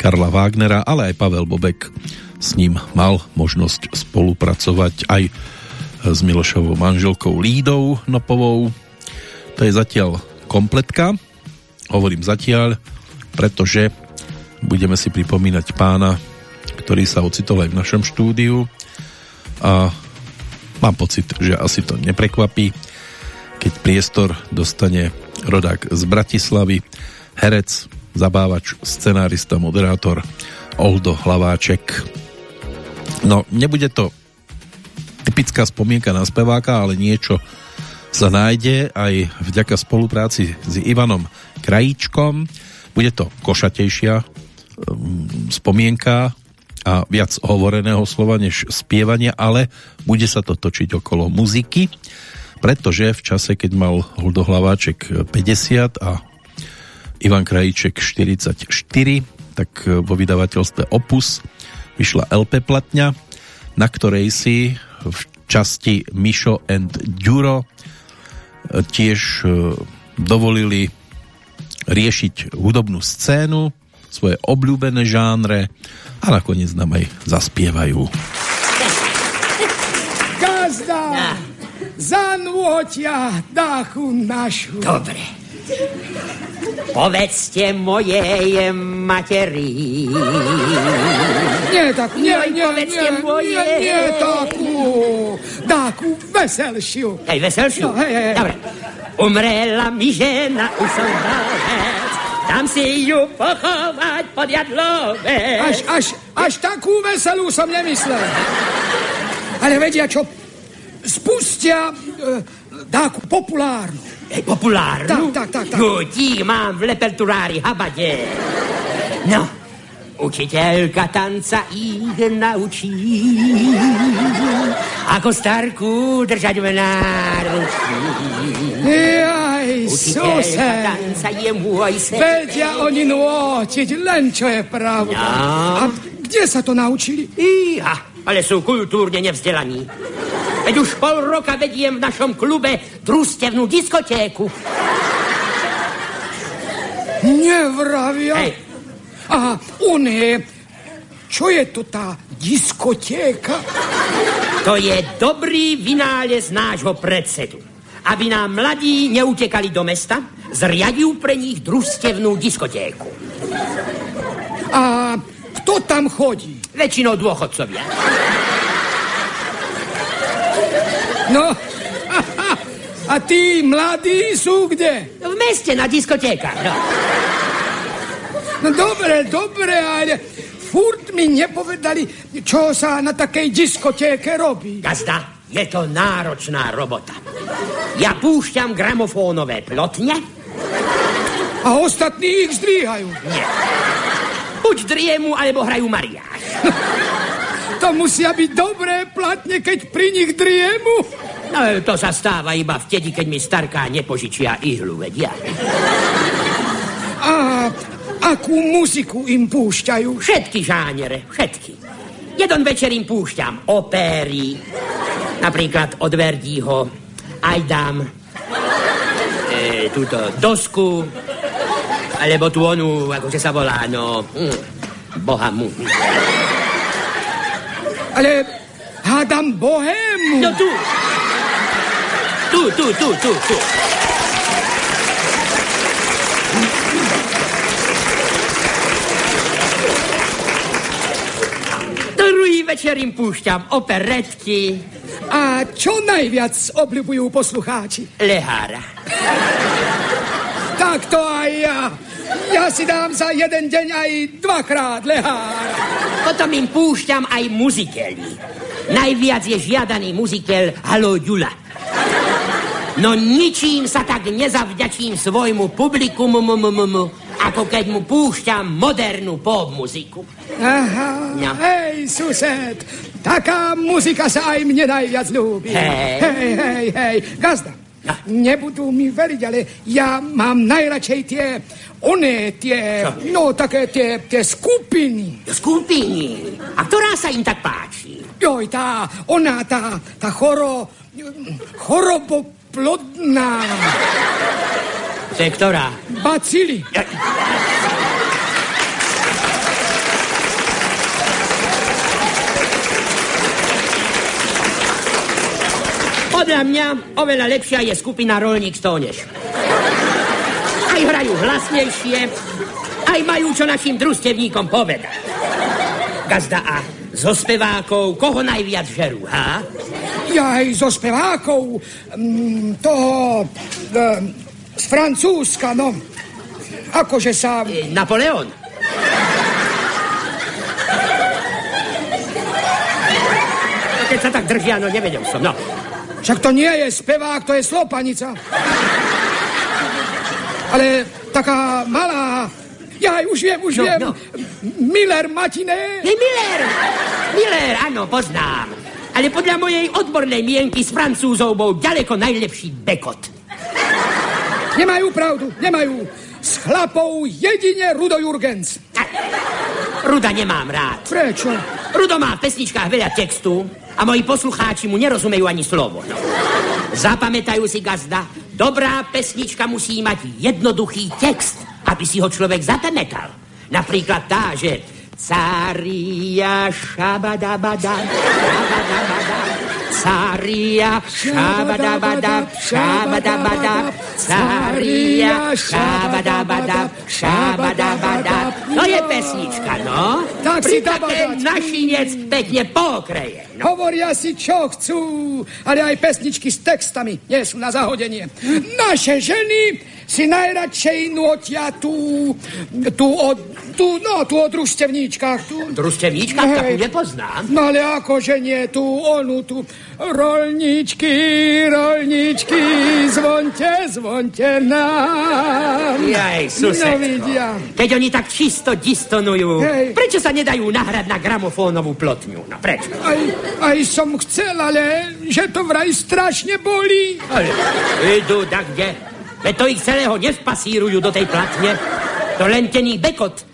Karla Wagnera, ale aj Pavel Bobek s ním mal možnosť spolupracovať aj s Milošovou manželkou Lídou Nopovou. To je zatiaľ kompletka, hovorím zatiaľ, pretože budeme si pripomínať pána, ktorý sa ocitol aj v našom štúdiu a mám pocit, že asi to neprekvapí, keď priestor dostane rodák z Bratislavy, herec, zabávač, scenárista, moderátor Oldo Hlaváček. No, nebude to typická spomienka na speváka, ale niečo sa nájde aj vďaka spolupráci s Ivanom Krajíčkom. Bude to košatejšia um, spomienka a viac hovoreného slova než spievania, ale bude sa to točiť okolo muziky, pretože v čase, keď mal Holdo Hlaváček 50 a Ivan Krajíček 44, tak vo vydavateľstve Opus vyšla LP platňa, na ktorej si v časti Mišo and Duro tiež e, dovolili riešiť hudobnú scénu, svoje obľúbené žánre a nakoniec nám aj zaspievajú. Gazda, zanúťa dáchu našu. Dobre. Povedzte mojej materi. Nie takú, nie, nie, povedzte nie, moje. nie, nie takú. Dáku veselšiu. Hej, veselšiu? No, hej, hej. Dobre. Umrela mi žena, už som dávec. Dám si ju pochovať pod jadlovec. Až, až, až takú veselú som nemyslel. Ale vedia čo? Spustia e, dáku populárnu. Hej, populárnu? Tak, tak, tak, tak. Tí mám v repertuári habade. No, učiteľka tanca ich naučí. Ako starku držať v náručí. Jaj, suse. je. Vedia oni nôtiť, len čo je pravda. No. A kde sa to naučili? Iha, ale sú kultúrne nevzdelaní. Veď už pol roka vediem v našom klube družstevnú diskotéku. Nevravia. Hej. Aha, one, čo je to tá diskotéka? To je dobrý vynález nášho predsedu. Aby nám mladí neutekali do mesta, zriadil pre nich družstevnú diskotéku. A kto tam chodí? Väčšinou dôchodcovia. No, a tí mladí sú kde? V meste na diskotékach, no. No dobre, dobre, ale furt mi nepovedali, čo sa na takej diskotéke robí. Gazda, je to náročná robota. Ja púšťam gramofónové plotne, A ostatní ich zdvíhajú. buď driemu, alebo hrajú mariáš. To musia byť dobré platne, keď pri nich driemu. No, to sa stáva iba vtedy, keď mi starká nepožičia ihlu, vedia. A akú muziku im púšťajú? Všetky žánere, všetky. Jeden večer im púšťam opéry, napríklad od Verdího Ajdam, e, túto dosku, alebo tú onu, akože sa volá, no, hm, boha mu. Ale hádam bohému. No tu. Tu, tu, tu, tu, tu. Druhý večer im púšťam operetky A čo najviac obľúbujú poslucháči? Lehára. Tak to aj ja. Ja si dám za jeden deň aj dvakrát lehár. Potom im púšťam aj muzikely. Najviac je žiadaný muzikel Halo Ďula. No ničím sa tak nezavďačím svojmu publiku, m- m- m- m- ako keď mu púšťam modernú pop muziku. Aha, No. hej, sused, taká muzika sa aj mne najviac ľúbi. Hej. hej, hej, hej. Gazda, No. nebudú mi veriť, ale ja mám najradšej tie, one, tie, Čo? no také tie, tie skupiny. Skupiny. A ktorá sa im tak páči? Joj, tá, ona, tá, tá choro, choroboplodná. To je ktorá? Bacily. Podľa mňa oveľa lepšia je skupina Rolník Stóneš. Aj hrajú hlasnejšie, aj majú čo našim družstevníkom povedať. Gazda a zo spevákov koho najviac žerú, ha? Ja aj zo spevákov mm, toho e, z Francúzska, no. Akože sa... E, Napoleon. No, Keď sa tak držia, no nevedel som, no. Však to nie je spevák, to je slopanica. Ale taká malá... Ja už viem, už No, viem. no. Miller Matiné. Hej, Miller! Miller, áno, poznám. Ale podľa mojej odbornej mienky z Francúzov bol ďaleko najlepší Bekot. Nemajú pravdu, nemajú. S chlapou jedine Rudo Jurgens. Ruda nemám rád. Prečo? Rudo má v pesničkách veľa textu a moji poslucháči mu nerozumejú ani slovo. No. Zapamätajú si, gazda, dobrá pesnička musí mať jednoduchý text, aby si ho človek zapamätal. Napríklad tá, že Caria šabadabada, šabadabada, Caria šabadabada, šabadabada, Caria šabadabada, šabadabada. To je pesnička, no. Tak si Pri takém dať. našinec pekne pokreje. No. Hovoria si, čo chcú, ale aj pesničky s textami nie sú na zahodenie. Naše ženy si najradšej nutia tú, tú o, tú, no, tú o družstevníčkach. Tú, Družstevníčka, Hej. takú nepoznám. No ale akože nie, tú onu, tú rolničky, rolničky, zvonte, zvonte nám. Jaj, susedko. No vidia. Keď oni tak čisto distonujú, Hej. prečo sa nedajú nahrať na gramofónovú plotňu? No prečo? Aj, aj som chcel, ale že to vraj strašne bolí. Ale idú tak kde? Veď to ich celého nevpasírujú do tej platne. To len tený bekot.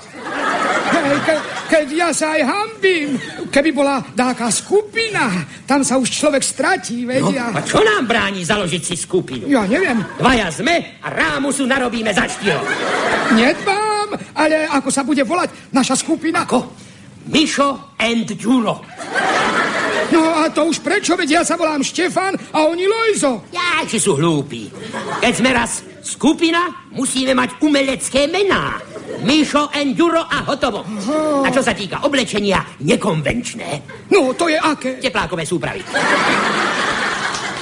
Ke, keď ja sa aj hambím, keby bola dáka skupina, tam sa už človek stratí, No, vedia. a čo nám bráni založiť si skupinu? Ja neviem, Dvaja sme a rámusu narobíme za štyro. nedbám, ale ako sa bude volať naša skupina? Ako? Mišo and Ďuro. No a to už prečo, veď ja sa volám Štefan a oni Lojzo. Ja, či sú hlúpi. Keď sme raz skupina, musíme mať umelecké mená. Mišo and Ďuro a hotovo. A čo sa týka oblečenia, nekonvenčné. No, to je aké? Teplákové súpravy.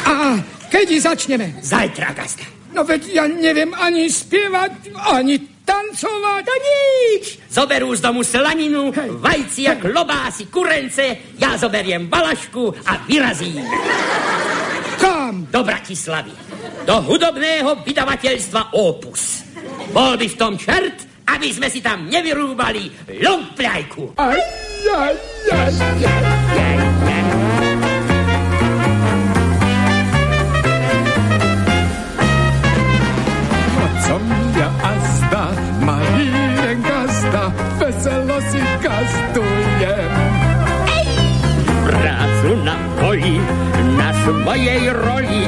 A kedy začneme? Zajtra, gazda. No veď ja neviem ani spievať, ani tancovať. To nič. Zoberú z domu slaninu, vajcia, klobásy, kurence, ja zoberiem balašku a vyrazíme. Kam? Do Bratislavy. Do hudobného vydavateľstva Opus. Bol by v tom čert, aby sme si tam nevyrúbali longpľajku. Aj, aj, aj, aj. Co poli, na svojej roli,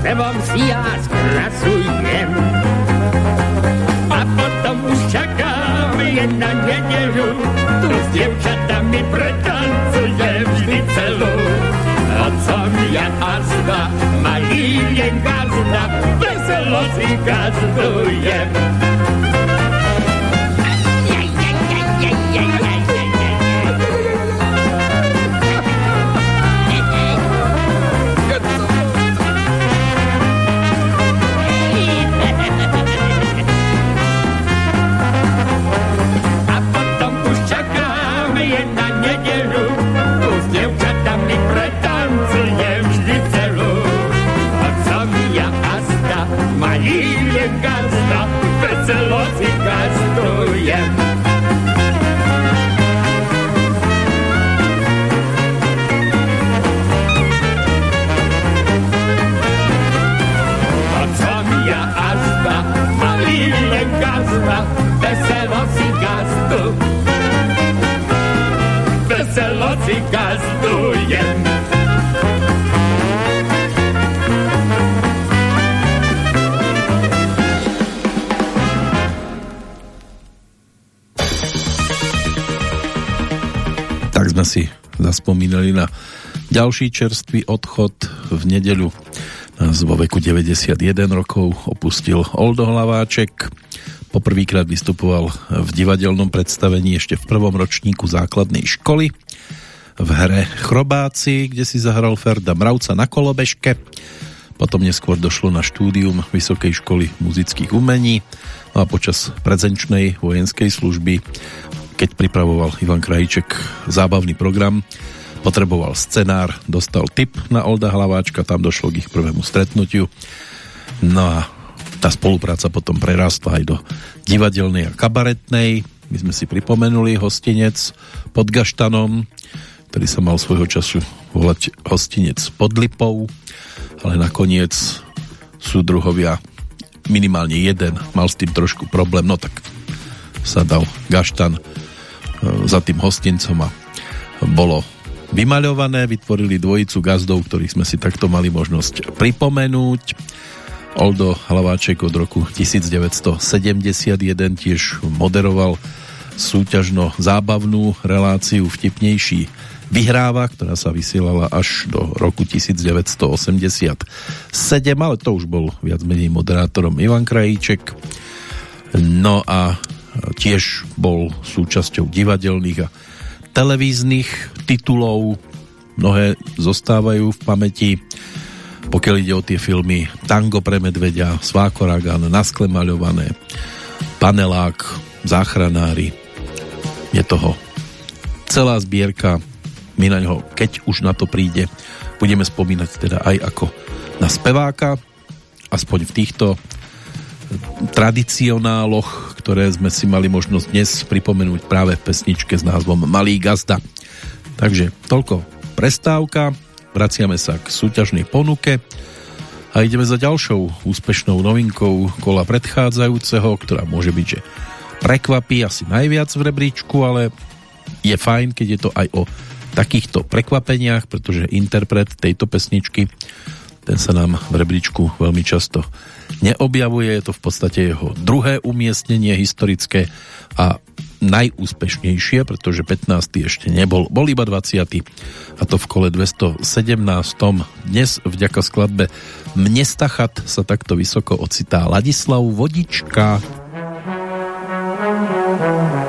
spevom si ja skrasujem. A potom už čakám jen na nedeľu, tu s dievčatami pretancujem vždy celú. A co ja azda, malý je gazda, veselo si gazdujem. Ďalší čerstvý odchod v nedeľu nás vo veku 91 rokov opustil Oldo Hlaváček. Poprvýkrát vystupoval v divadelnom predstavení ešte v prvom ročníku základnej školy v hre Chrobáci, kde si zahral Ferda Mravca na kolobežke. Potom neskôr došlo na štúdium Vysokej školy muzických umení no a počas prezenčnej vojenskej služby, keď pripravoval Ivan Krajíček zábavný program, potreboval scenár, dostal tip na Olda Hlaváčka, tam došlo k ich prvému stretnutiu. No a tá spolupráca potom prerastla aj do divadelnej a kabaretnej. My sme si pripomenuli hostinec pod Gaštanom, ktorý sa mal svojho času volať hostinec pod Lipou, ale nakoniec súdruhovia minimálne jeden mal s tým trošku problém, no tak sa dal Gaštan e, za tým hostincom a bolo vymaľované, vytvorili dvojicu gazdov, ktorých sme si takto mali možnosť pripomenúť. Oldo Hlaváček od roku 1971 tiež moderoval súťažno zábavnú reláciu vtipnejší vyhráva, ktorá sa vysielala až do roku 1987, ale to už bol viac menej moderátorom Ivan Krajíček. No a tiež bol súčasťou divadelných a televíznych titulov. Mnohé zostávajú v pamäti. Pokiaľ ide o tie filmy Tango pre medveďa, Svákoragan, Naskle maľované, Panelák, Záchranári. Je toho celá zbierka. My na ňo, keď už na to príde, budeme spomínať teda aj ako na speváka, aspoň v týchto tradicionáloch, ktoré sme si mali možnosť dnes pripomenúť práve v pesničke s názvom Malý gazda. Takže toľko prestávka, vraciame sa k súťažnej ponuke a ideme za ďalšou úspešnou novinkou kola predchádzajúceho, ktorá môže byť, že prekvapí asi najviac v rebríčku, ale je fajn, keď je to aj o takýchto prekvapeniach, pretože interpret tejto pesničky ten sa nám v rebríčku veľmi často neobjavuje, je to v podstate jeho druhé umiestnenie historické a najúspešnejšie, pretože 15. ešte nebol, bol iba 20. a to v kole 217. Dnes vďaka skladbe Mnestachat sa takto vysoko ocitá Ladislav Vodička. mě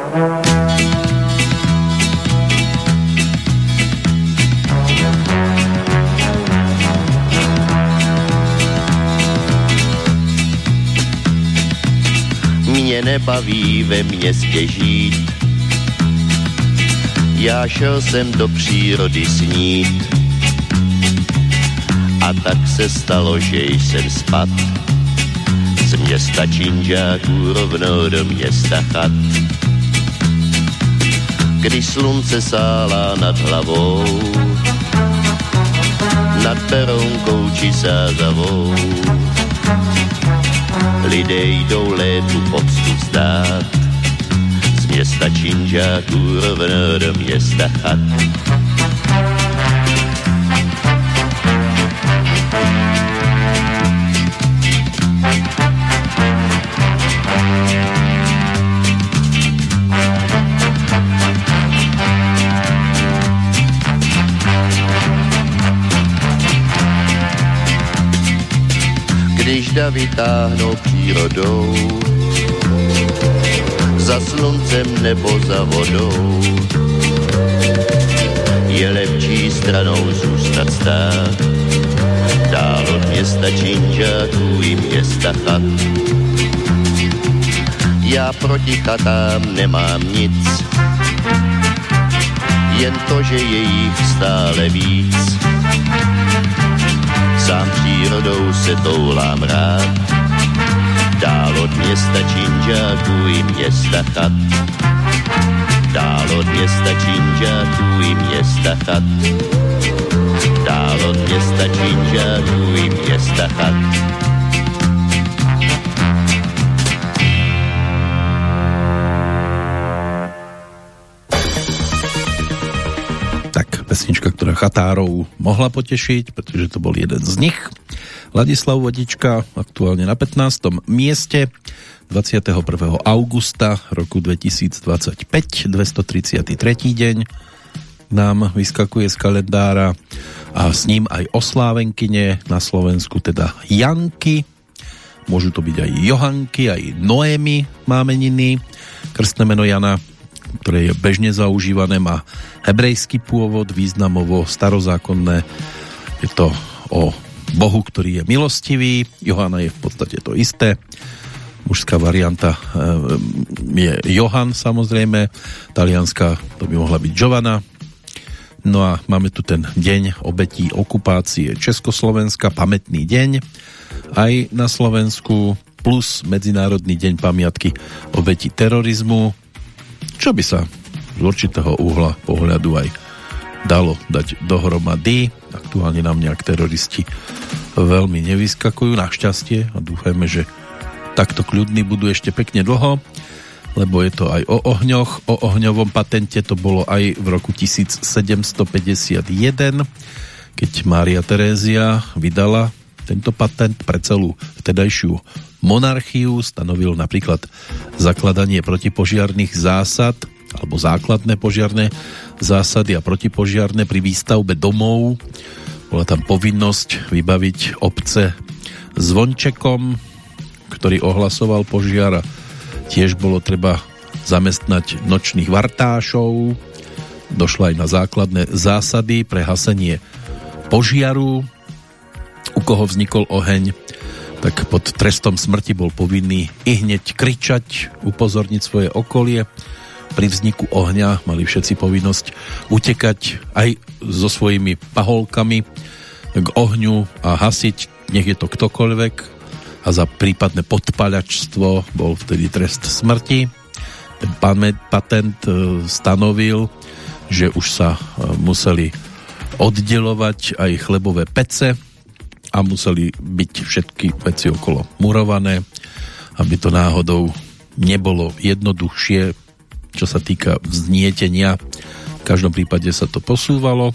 nebaví ve městě žít. Já šel jsem do přírody snít a tak se stalo, že jsem spad z města Činžáků rovnou do města Chat. Když slunce sála nad hlavou, nad perounkou či sázavou, lidé jdou létu poctu vzdát. Z města Činžáků rovno do města Chat. Když davy táhnou přírodou, za sluncem nebo za vodou. Je lepší stranou zůstat stát, dál od města činžáků i města chat. Já proti chatám nemám nic, jen to, že je jich stále víc sám přírodou se toulám rád. Dál od města činžáků i města chat. Dál od města činžáků i města chat. Dál od města činžáků i města chat. Pesnička, ktorá chatárov mohla potešiť, pretože to bol jeden z nich. Ladislav Vodička, aktuálne na 15. mieste 21. augusta roku 2025, 233. deň. nám vyskakuje z kalendára a s ním aj oslávenkine na Slovensku, teda Janky. Môžu to byť aj Johanky, aj Noémy mámeniny. Krstné meno Jana, ktoré je bežne zaužívané, má hebrejský pôvod, významovo starozákonné. Je to o Bohu, ktorý je milostivý. Johana je v podstate to isté. Mužská varianta eh, je Johan samozrejme, talianská to by mohla byť Giovanna. No a máme tu ten deň obetí okupácie Československa, pamätný deň aj na Slovensku, plus Medzinárodný deň pamiatky obetí terorizmu, čo by sa z určitého uhla pohľadu aj dalo dať dohromady. Aktuálne nám nejak teroristi veľmi nevyskakujú, našťastie a dúfajme, že takto kľudní budú ešte pekne dlho lebo je to aj o ohňoch. O ohňovom patente to bolo aj v roku 1751, keď Mária Terézia vydala tento patent pre celú vtedajšiu monarchiu, stanovil napríklad zakladanie protipožiarných zásad alebo základné požiarné zásady a protipožiarné pri výstavbe domov. Bola tam povinnosť vybaviť obce zvončekom, ktorý ohlasoval požiar a Tiež bolo treba zamestnať nočných vartášov, došlo aj na základné zásady pre hasenie požiaru. U koho vznikol oheň, tak pod trestom smrti bol povinný i hneď kričať, upozorniť svoje okolie. Pri vzniku ohňa mali všetci povinnosť utekať aj so svojimi paholkami k ohňu a hasiť, nech je to ktokoľvek, a za prípadné podpaľačstvo bol vtedy trest smrti. Ten patent e, stanovil, že už sa e, museli oddelovať aj chlebové pece a museli byť všetky veci okolo murované, aby to náhodou nebolo jednoduchšie, čo sa týka vznietenia. V každom prípade sa to posúvalo.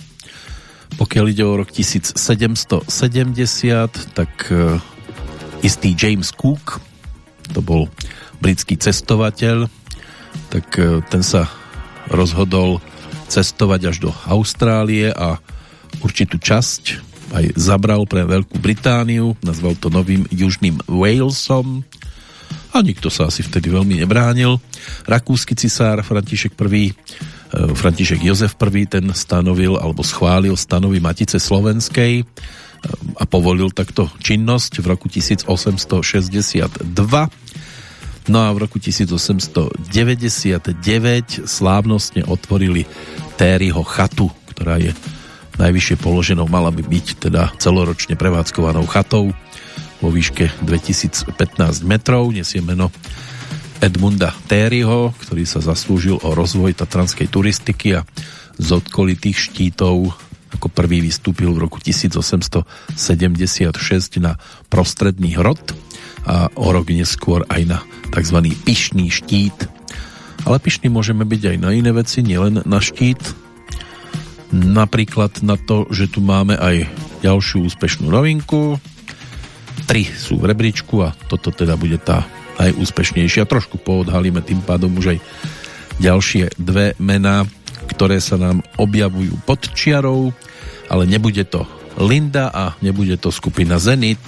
Pokiaľ ide o rok 1770, tak e, istý James Cook, to bol britský cestovateľ, tak e, ten sa rozhodol cestovať až do Austrálie a určitú časť aj zabral pre Veľkú Britániu, nazval to novým Južným Walesom a nikto sa asi vtedy veľmi nebránil. Rakúsky cisár František I, e, František Jozef I, ten stanovil alebo schválil stanovy Matice Slovenskej a povolil takto činnosť v roku 1862. No a v roku 1899 slávnostne otvorili Tériho chatu, ktorá je najvyššie položenou, mala by byť teda celoročne prevádzkovanou chatou vo výške 2015 metrov. Nesie meno Edmunda Tériho, ktorý sa zaslúžil o rozvoj tatranskej turistiky a z odkolitých štítov ako prvý vystúpil v roku 1876 na prostredný hrot a o rok neskôr aj na tzv. pyšný štít. Ale pyšný môžeme byť aj na iné veci, nielen na štít. Napríklad na to, že tu máme aj ďalšiu úspešnú novinku. Tri sú v rebríčku a toto teda bude tá najúspešnejšia. Trošku poodhalíme tým pádom už aj ďalšie dve mená ktoré sa nám objavujú pod čiarou, ale nebude to Linda a nebude to skupina Zenit.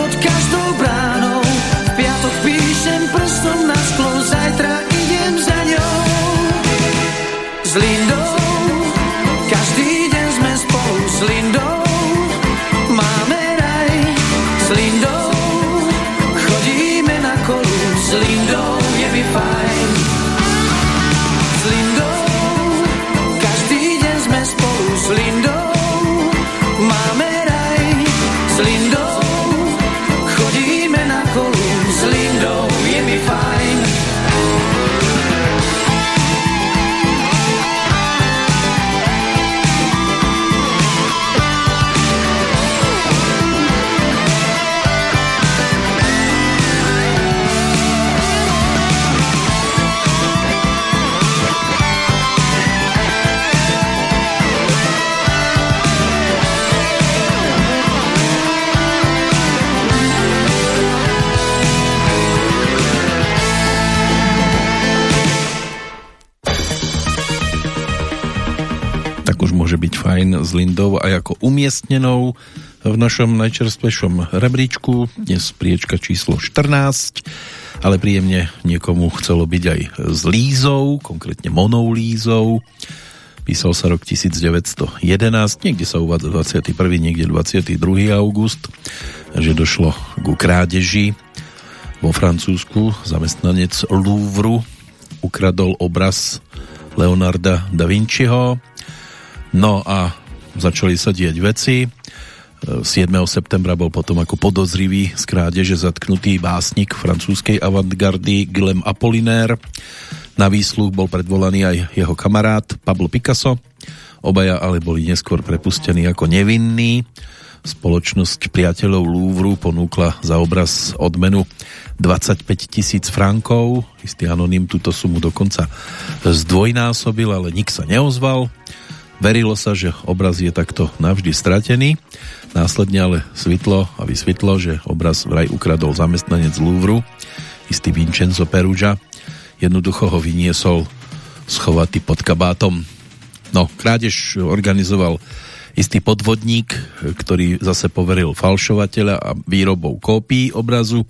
Aj s Lindou aj ako umiestnenou v našom najčerstvejšom rebríčku. Dnes priečka číslo 14, ale príjemne niekomu chcelo byť aj s Lízou, konkrétne Monou Lízou. Písal sa rok 1911, niekde sa uvádza 21., niekde 22. august, že došlo ku krádeži vo Francúzsku. Zamestnanec Louvru ukradol obraz Leonarda da Vinciho, No a začali sa dieť veci. 7. septembra bol potom ako podozrivý z krádeže zatknutý básnik francúzskej avantgardy Guillem Apollinaire. Na výsluh bol predvolaný aj jeho kamarát Pablo Picasso. Obaja ale boli neskôr prepustení ako nevinní. Spoločnosť priateľov Louvru ponúkla za obraz odmenu 25 tisíc frankov. Istý anonym túto sumu dokonca zdvojnásobil, ale nik sa neozval. Verilo sa, že obraz je takto navždy stratený. Následne ale svitlo a vysvetlo, že obraz vraj ukradol zamestnanec Louvru, istý Vincenzo Perugia. Jednoducho ho vyniesol schovatý pod kabátom. No, krádež organizoval istý podvodník, ktorý zase poveril falšovateľa a výrobou kópií obrazu.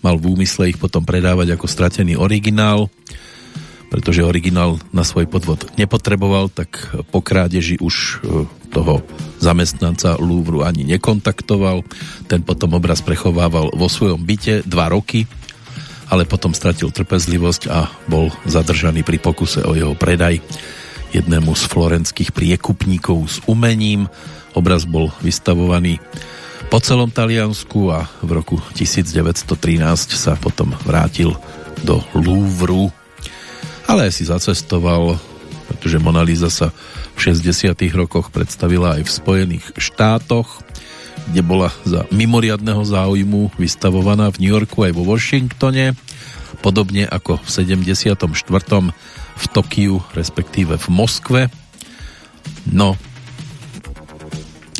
Mal v úmysle ich potom predávať ako stratený originál pretože originál na svoj podvod nepotreboval, tak po krádeži už e, toho zamestnanca Louvru ani nekontaktoval. Ten potom obraz prechovával vo svojom byte dva roky, ale potom stratil trpezlivosť a bol zadržaný pri pokuse o jeho predaj jednému z florenských priekupníkov s umením. Obraz bol vystavovaný po celom Taliansku a v roku 1913 sa potom vrátil do Louvru ale si zacestoval, pretože Mona Lisa sa v 60. rokoch predstavila aj v Spojených štátoch, kde bola za mimoriadného záujmu vystavovaná v New Yorku aj vo Washingtone, podobne ako v 74. v Tokiu, respektíve v Moskve. No,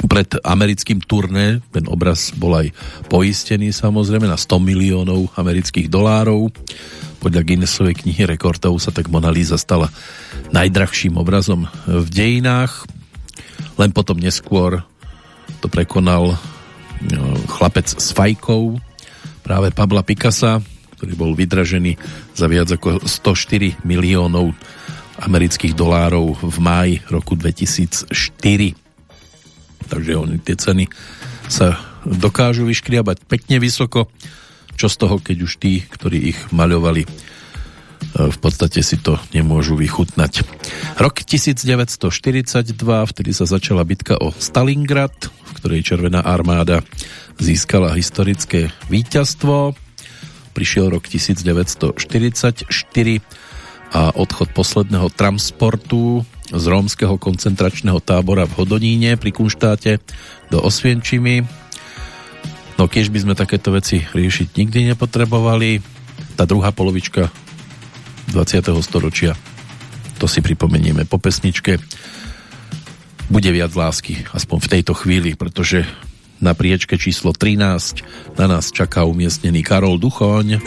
pred americkým turné ten obraz bol aj poistený samozrejme na 100 miliónov amerických dolárov podľa Guinnessovej knihy rekordov sa tak Mona Lisa stala najdrahším obrazom v dejinách. Len potom neskôr to prekonal no, chlapec s fajkou práve Pabla Picasa, ktorý bol vydražený za viac ako 104 miliónov amerických dolárov v máji roku 2004. Takže oni tie ceny sa dokážu vyškriabať pekne vysoko čo z toho, keď už tí, ktorí ich maľovali, e, v podstate si to nemôžu vychutnať. Rok 1942, vtedy sa začala bitka o Stalingrad, v ktorej Červená armáda získala historické víťazstvo. Prišiel rok 1944 a odchod posledného transportu z rómskeho koncentračného tábora v Hodoníne pri Kunštáte do Osvienčimy No keď by sme takéto veci riešiť nikdy nepotrebovali, tá druhá polovička 20. storočia, to si pripomenieme po pesničke, bude viac lásky, aspoň v tejto chvíli, pretože na priečke číslo 13 na nás čaká umiestnený Karol Duchoň.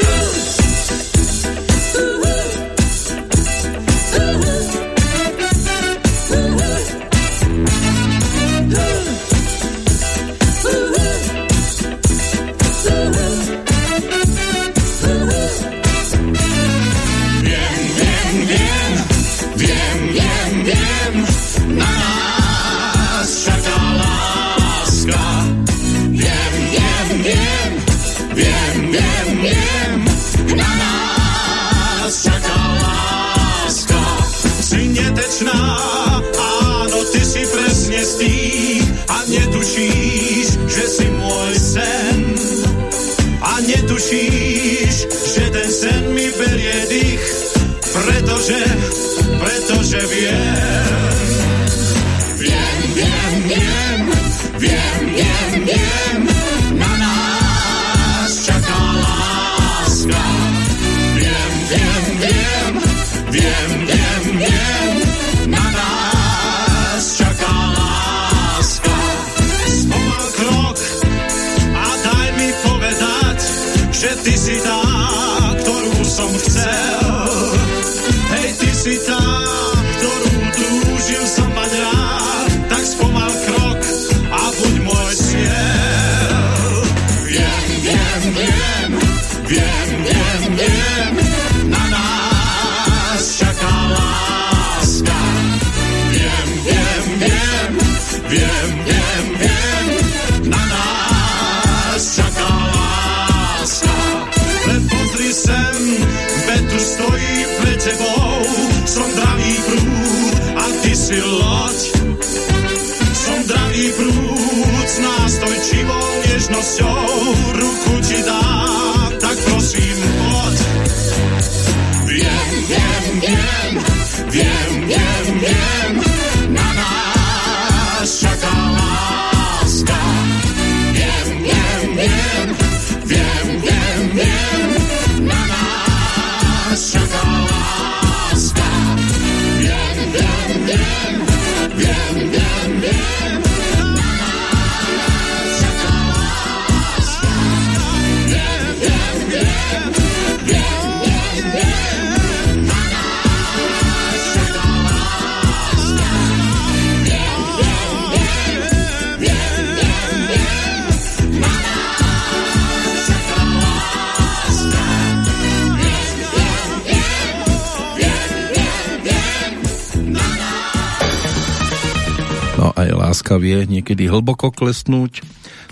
Láska vie niekedy hlboko klesnúť.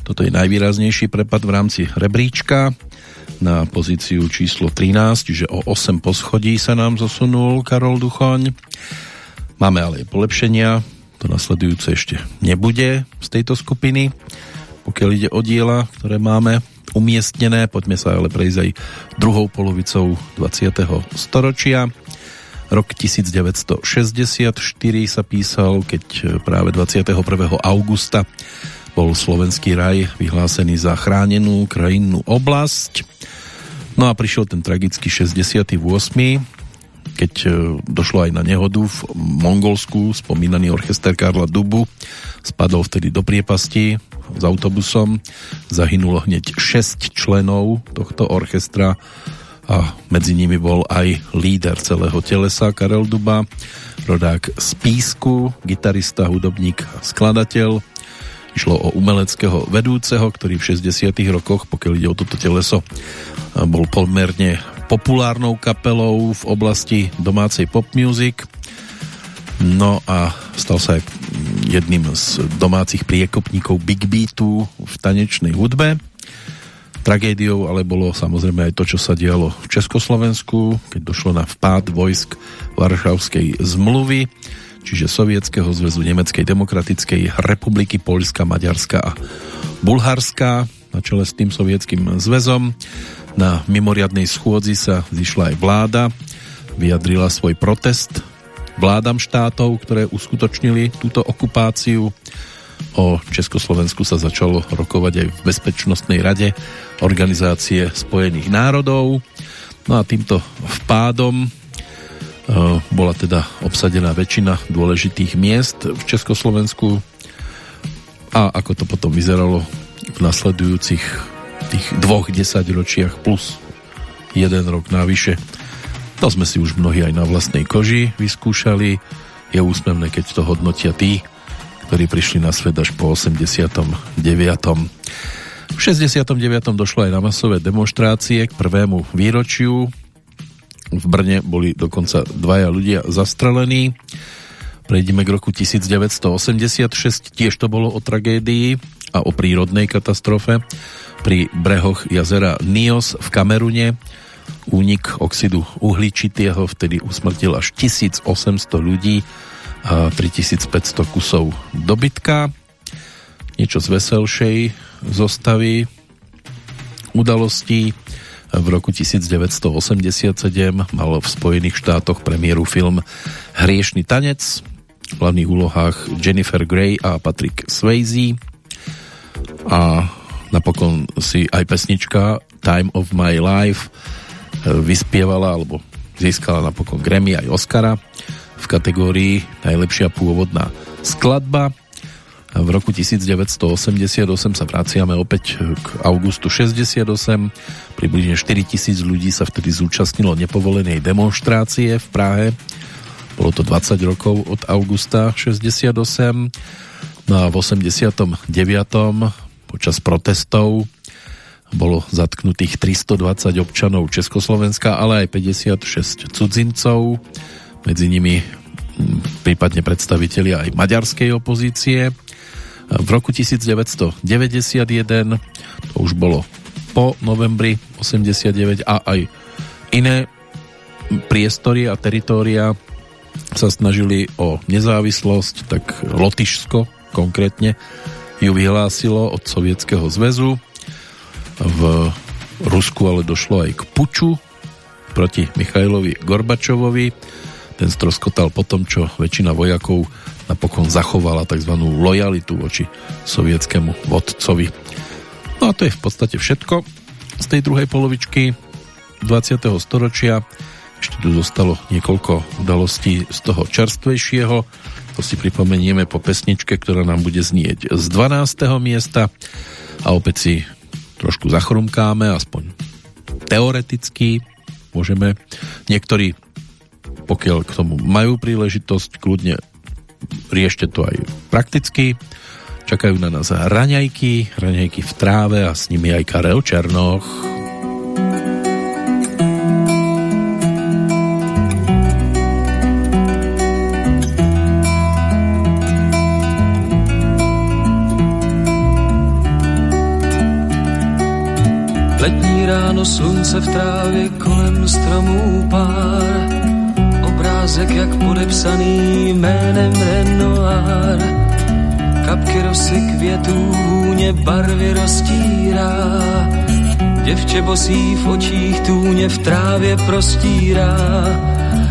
Toto je najvýraznejší prepad v rámci rebríčka na pozíciu číslo 13, čiže o 8 poschodí sa nám zosunul Karol Duchoň. Máme ale aj polepšenia, to nasledujúce ešte nebude z tejto skupiny. Pokiaľ ide o diela, ktoré máme umiestnené, poďme sa ale prejsť aj druhou polovicou 20. storočia. Rok 1964 sa písal, keď práve 21. augusta bol slovenský raj vyhlásený za chránenú krajinnú oblasť. No a prišiel ten tragický 68 keď e, došlo aj na nehodu v Mongolsku, spomínaný orchester Karla Dubu spadol vtedy do priepasti s autobusom, zahynulo hneď 6 členov tohto orchestra a medzi nimi bol aj líder celého telesa Karel Duba, rodák z Písku, gitarista, hudobník, skladateľ. Išlo o umeleckého vedúceho, ktorý v 60 rokoch, pokiaľ ide o toto teleso, bol pomerne populárnou kapelou v oblasti domácej pop music. No a stal sa aj jedným z domácich priekopníkov Big Beatu v tanečnej hudbe. Tragédiou ale bolo samozrejme aj to, čo sa dialo v Československu, keď došlo na vpád vojsk Varšavskej zmluvy, čiže Sovietskeho zväzu Nemeckej demokratickej republiky, Poľska, Maďarska a Bulharska na čele s tým sovietským zväzom. Na mimoriadnej schôdzi sa zišla aj vláda, vyjadrila svoj protest vládam štátov, ktoré uskutočnili túto okupáciu. O Československu sa začalo rokovať aj v Bezpečnostnej rade Organizácie spojených národov. No a týmto vpádom e, bola teda obsadená väčšina dôležitých miest v Československu a ako to potom vyzeralo v nasledujúcich tých dvoch desaťročiach plus jeden rok navyše to sme si už mnohí aj na vlastnej koži vyskúšali. Je úsmevné, keď to hodnotia tí, ktorí prišli na svet až po 89. V 69. došlo aj na masové demonstrácie k prvému výročiu. V Brne boli dokonca dvaja ľudia zastrelení. Prejdeme k roku 1986. Tiež to bolo o tragédii a o prírodnej katastrofe pri brehoch jazera Nios v Kamerune únik oxidu uhličitého vtedy usmrtil až 1800 ľudí a 3500 kusov dobytka. Niečo z veselšej zostavy udalostí. v roku 1987 mal v Spojených štátoch premiéru film Hriešný tanec v hlavných úlohách Jennifer Grey a Patrick Swayze a napokon si aj pesnička Time of My Life e, vyspievala alebo získala napokon Grammy aj Oscara v kategórii najlepšia pôvodná skladba. V roku 1988 sa vraciame opäť k augustu 68. Približne 4000 ľudí sa vtedy zúčastnilo nepovolenej demonstrácie v Prahe. Bolo to 20 rokov od augusta 68. No a v 89. počas protestov bolo zatknutých 320 občanov Československa, ale aj 56 cudzincov, medzi nimi prípadne predstavitelia aj maďarskej opozície. V roku 1991, to už bolo po novembri 89 a aj iné priestory a teritória sa snažili o nezávislosť, tak Lotyšsko konkrétne ju vyhlásilo od Sovietskeho zväzu v Rusku ale došlo aj k puču proti Michailovi Gorbačovovi. Ten stroskotal po tom, čo väčšina vojakov napokon zachovala tzv. lojalitu voči sovietskému vodcovi. No a to je v podstate všetko z tej druhej polovičky 20. storočia. Ešte tu zostalo niekoľko udalostí z toho čerstvejšieho. To si pripomenieme po pesničke, ktorá nám bude znieť z 12. miesta a opäť si trošku zachrumkáme, aspoň teoreticky môžeme. Niektorí, pokiaľ k tomu majú príležitosť, kľudne riešte to aj prakticky. Čakajú na nás raňajky, raňajky v tráve a s nimi aj Karel Černoch. Letní ráno slunce v trávě kolem stromů pár Obrázek jak podepsaný jménem Renoir. Kapky rosy květů hůně barvy roztírá. Děvče bosí v očích tůně v trávě prostírá.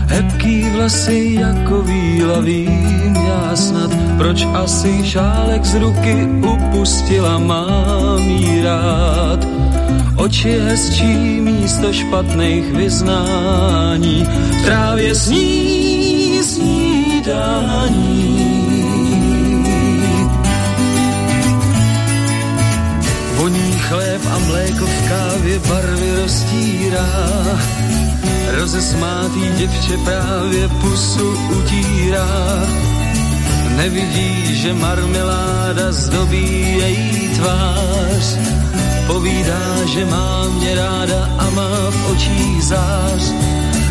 Hebký vlasy jako víla vím já snad Proč asi šálek z ruky upustila mám jí rád Oči hezčí místo špatných vyznání, v trávě sní snídání. Voní chléb a mléko v kávě barvy roztírá, rozesmátý děvče právě pusu utírá. Nevidí, že marmeláda zdobí její tvář, Povídá, že má mě ráda a má v očích zář.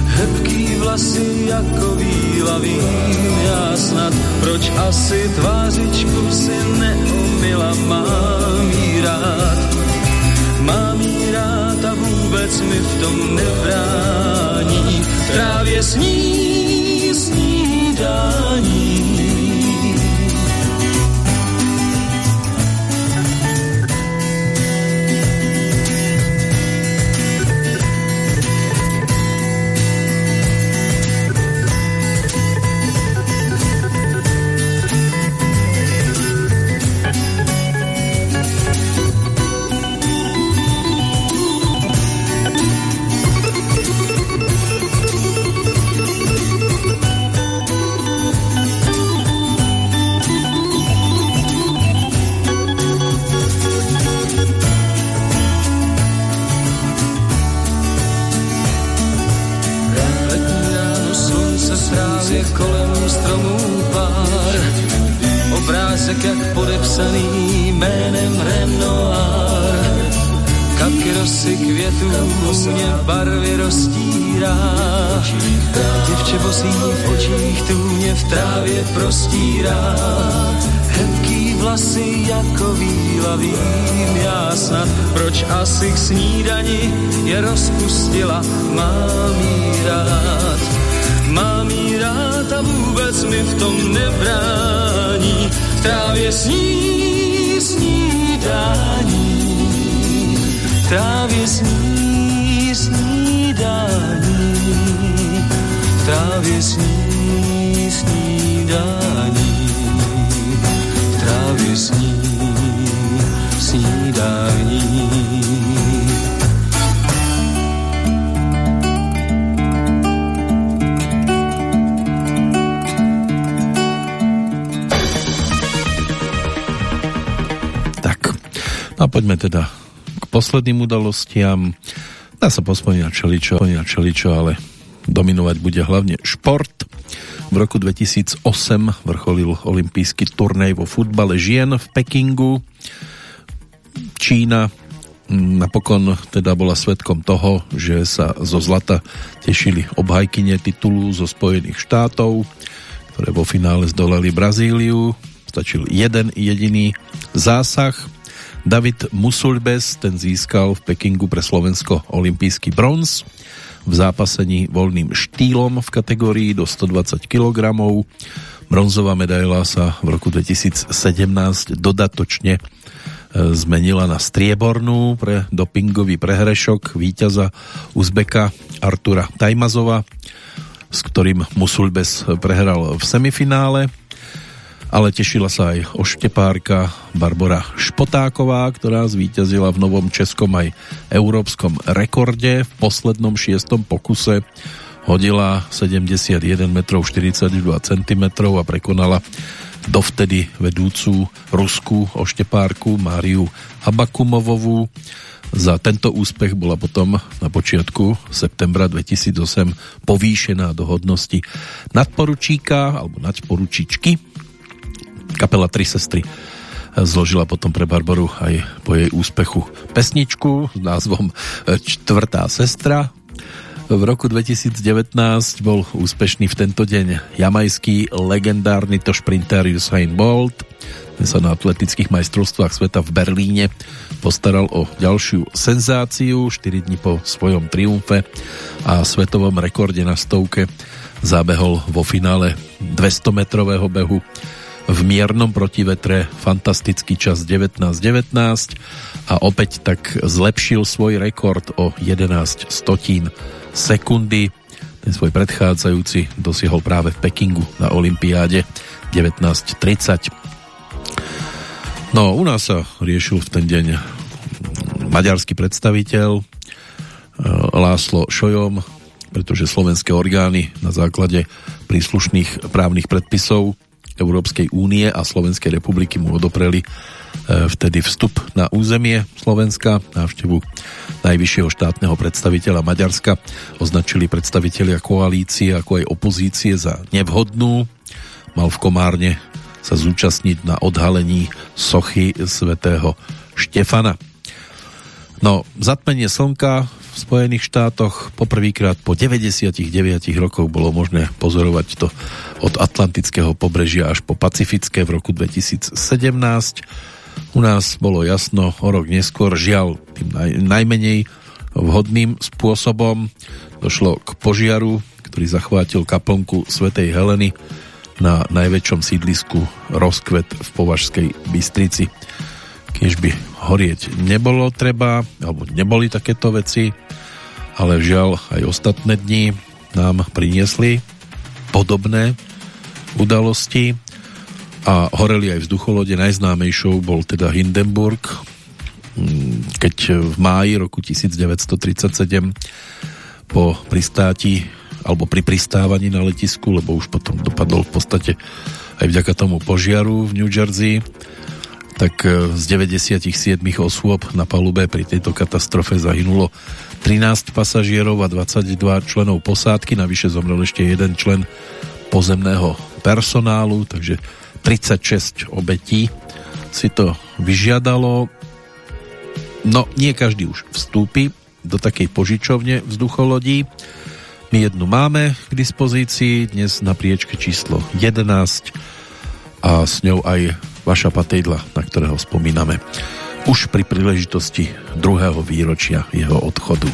Hebký vlasy jako víla vím já snad, proč asi tvářičku si neumila, mám jí rád. Mám jí rád a vůbec mi v tom nebrání, právě sní snídání. Obrázek jak podepsaný jménem Renoir. Kapky rosy květů mě barvy roztírá. Děvče bosí v očích tůně v trávě prostírá. Hebký vlasy jako víla vím já snad, proč asi k snídani je rozpustila, mám jí rád. Mám jí rád léta vůbec mi v tom nebrání, v trávě sní, snídání, v trávě sní, snídání, v trávě sní, snídání, v trávě sní, snídání. A poďme teda k posledným udalostiam. Dá sa pospomínať čeličo, čeličo, ale dominovať bude hlavne šport. V roku 2008 vrcholil olimpijský turnej vo futbale žien v Pekingu. Čína napokon teda bola svetkom toho, že sa zo zlata tešili obhajkyne titulu zo Spojených štátov, ktoré vo finále zdolali Brazíliu. Stačil jeden jediný zásah David Musulbes, ten získal v Pekingu pre Slovensko olimpijský bronz v zápasení voľným štýlom v kategórii do 120 kg. Bronzová medaila sa v roku 2017 dodatočne e, zmenila na striebornú pre dopingový prehrešok víťaza Uzbeka Artura Tajmazova, s ktorým Musulbes prehral v semifinále ale tešila sa aj oštepárka Barbara Špotáková, ktorá zvíťazila v novom českom aj európskom rekorde. V poslednom šiestom pokuse hodila 71 m 42 cm a prekonala dovtedy vedúcu ruskú oštepárku Máriu Abakumovovú. Za tento úspech bola potom na počiatku septembra 2008 povýšená do hodnosti nadporučíka alebo nadporučičky Kapela Tri sestry zložila potom pre Barbaru aj po jej úspechu pesničku s názvom Čtvrtá sestra. V roku 2019 bol úspešný v tento deň jamajský legendárny to šprinter Usain Bolt. Ten sa na atletických majstrovstvách sveta v Berlíne postaral o ďalšiu senzáciu 4 dní po svojom triumfe a svetovom rekorde na stovke zabehol vo finále 200 metrového behu v miernom protivetre fantastický čas 19.19 a opäť tak zlepšil svoj rekord o 11 stotín sekundy. Ten svoj predchádzajúci dosiahol práve v Pekingu na Olympiáde 19.30. No, u nás sa riešil v ten deň maďarský predstaviteľ e, Láslo Šojom, pretože slovenské orgány na základe príslušných právnych predpisov Európskej únie a Slovenskej republiky mu odopreli e, vtedy vstup na územie Slovenska, návštevu najvyššieho štátneho predstaviteľa Maďarska označili predstavitelia koalície ako aj opozície za nevhodnú. Mal v Komárne sa zúčastniť na odhalení sochy svätého Štefana. No, zatmenie slnka v Spojených štátoch poprvýkrát po 99 rokoch bolo možné pozorovať to od Atlantického pobrežia až po Pacifické v roku 2017. U nás bolo jasno o rok neskôr, žiaľ, tým naj, najmenej vhodným spôsobom. Došlo k požiaru, ktorý zachvátil kaplnku Svetej Heleny na najväčšom sídlisku Rozkvet v Považskej Bystrici. Keď by horieť nebolo treba, alebo neboli takéto veci, ale žiaľ aj ostatné dni nám priniesli podobné udalosti a horeli aj vzducholode. Najznámejšou bol teda Hindenburg, mm, keď v máji roku 1937 po pristáti alebo pri pristávaní na letisku, lebo už potom dopadol v podstate aj vďaka tomu požiaru v New Jersey, tak e, z 97 osôb na palube pri tejto katastrofe zahynulo 13 pasažierov a 22 členov posádky, navyše zomrel ešte jeden člen pozemného personálu, takže 36 obetí si to vyžiadalo. No, nie každý už vstúpi do takej požičovne vzducholodí. My jednu máme k dispozícii, dnes na priečke číslo 11 a s ňou aj Vaša Patejdla, na ktorého spomíname už pri príležitosti druhého výročia jeho odchodu.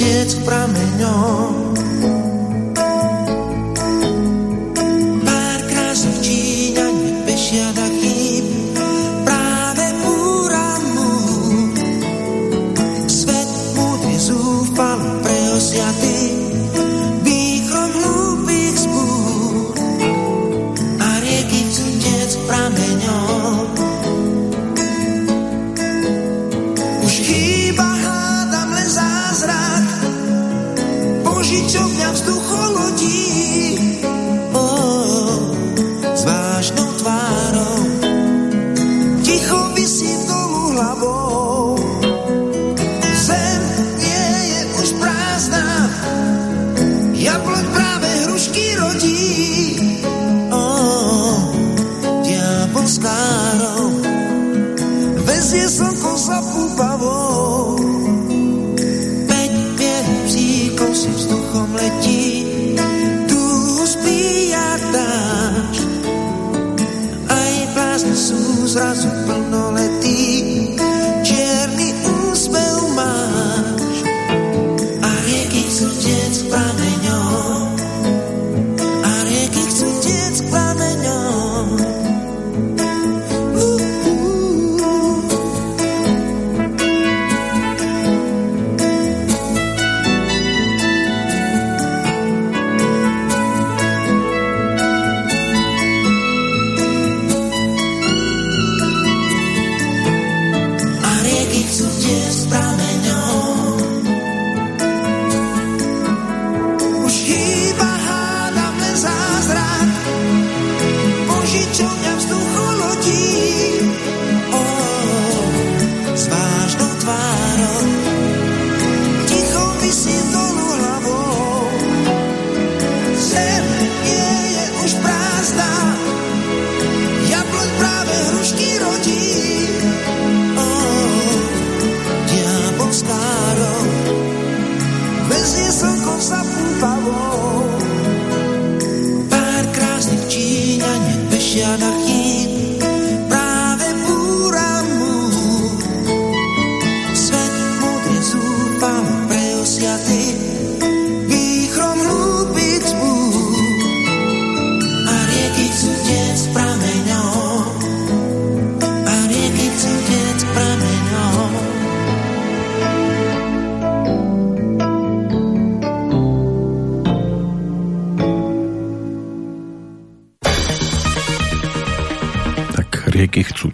Tiec k prameňom.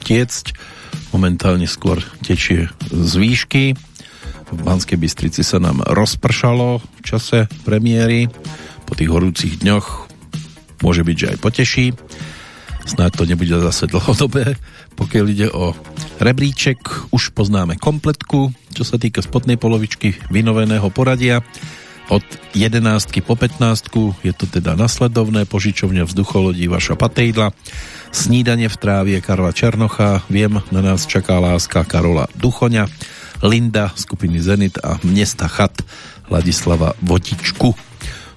Tiecť. Momentálne skôr tečie z výšky. V Banskej Bystrici sa nám rozpršalo v čase premiéry. Po tých horúcich dňoch môže byť, že aj poteší. Snáď to nebude zase dlhodobé. Pokiaľ ide o rebríček, už poznáme kompletku, čo sa týka spodnej polovičky vynoveného poradia. Od 11 po 15 je to teda nasledovné požičovňa vzducholodí Vaša Patejdla, Snídanie v trávie Karla Černocha, Viem, na nás čaká láska Karola Duchoňa, Linda skupiny Zenit a Mnesta Chat Ladislava Votičku.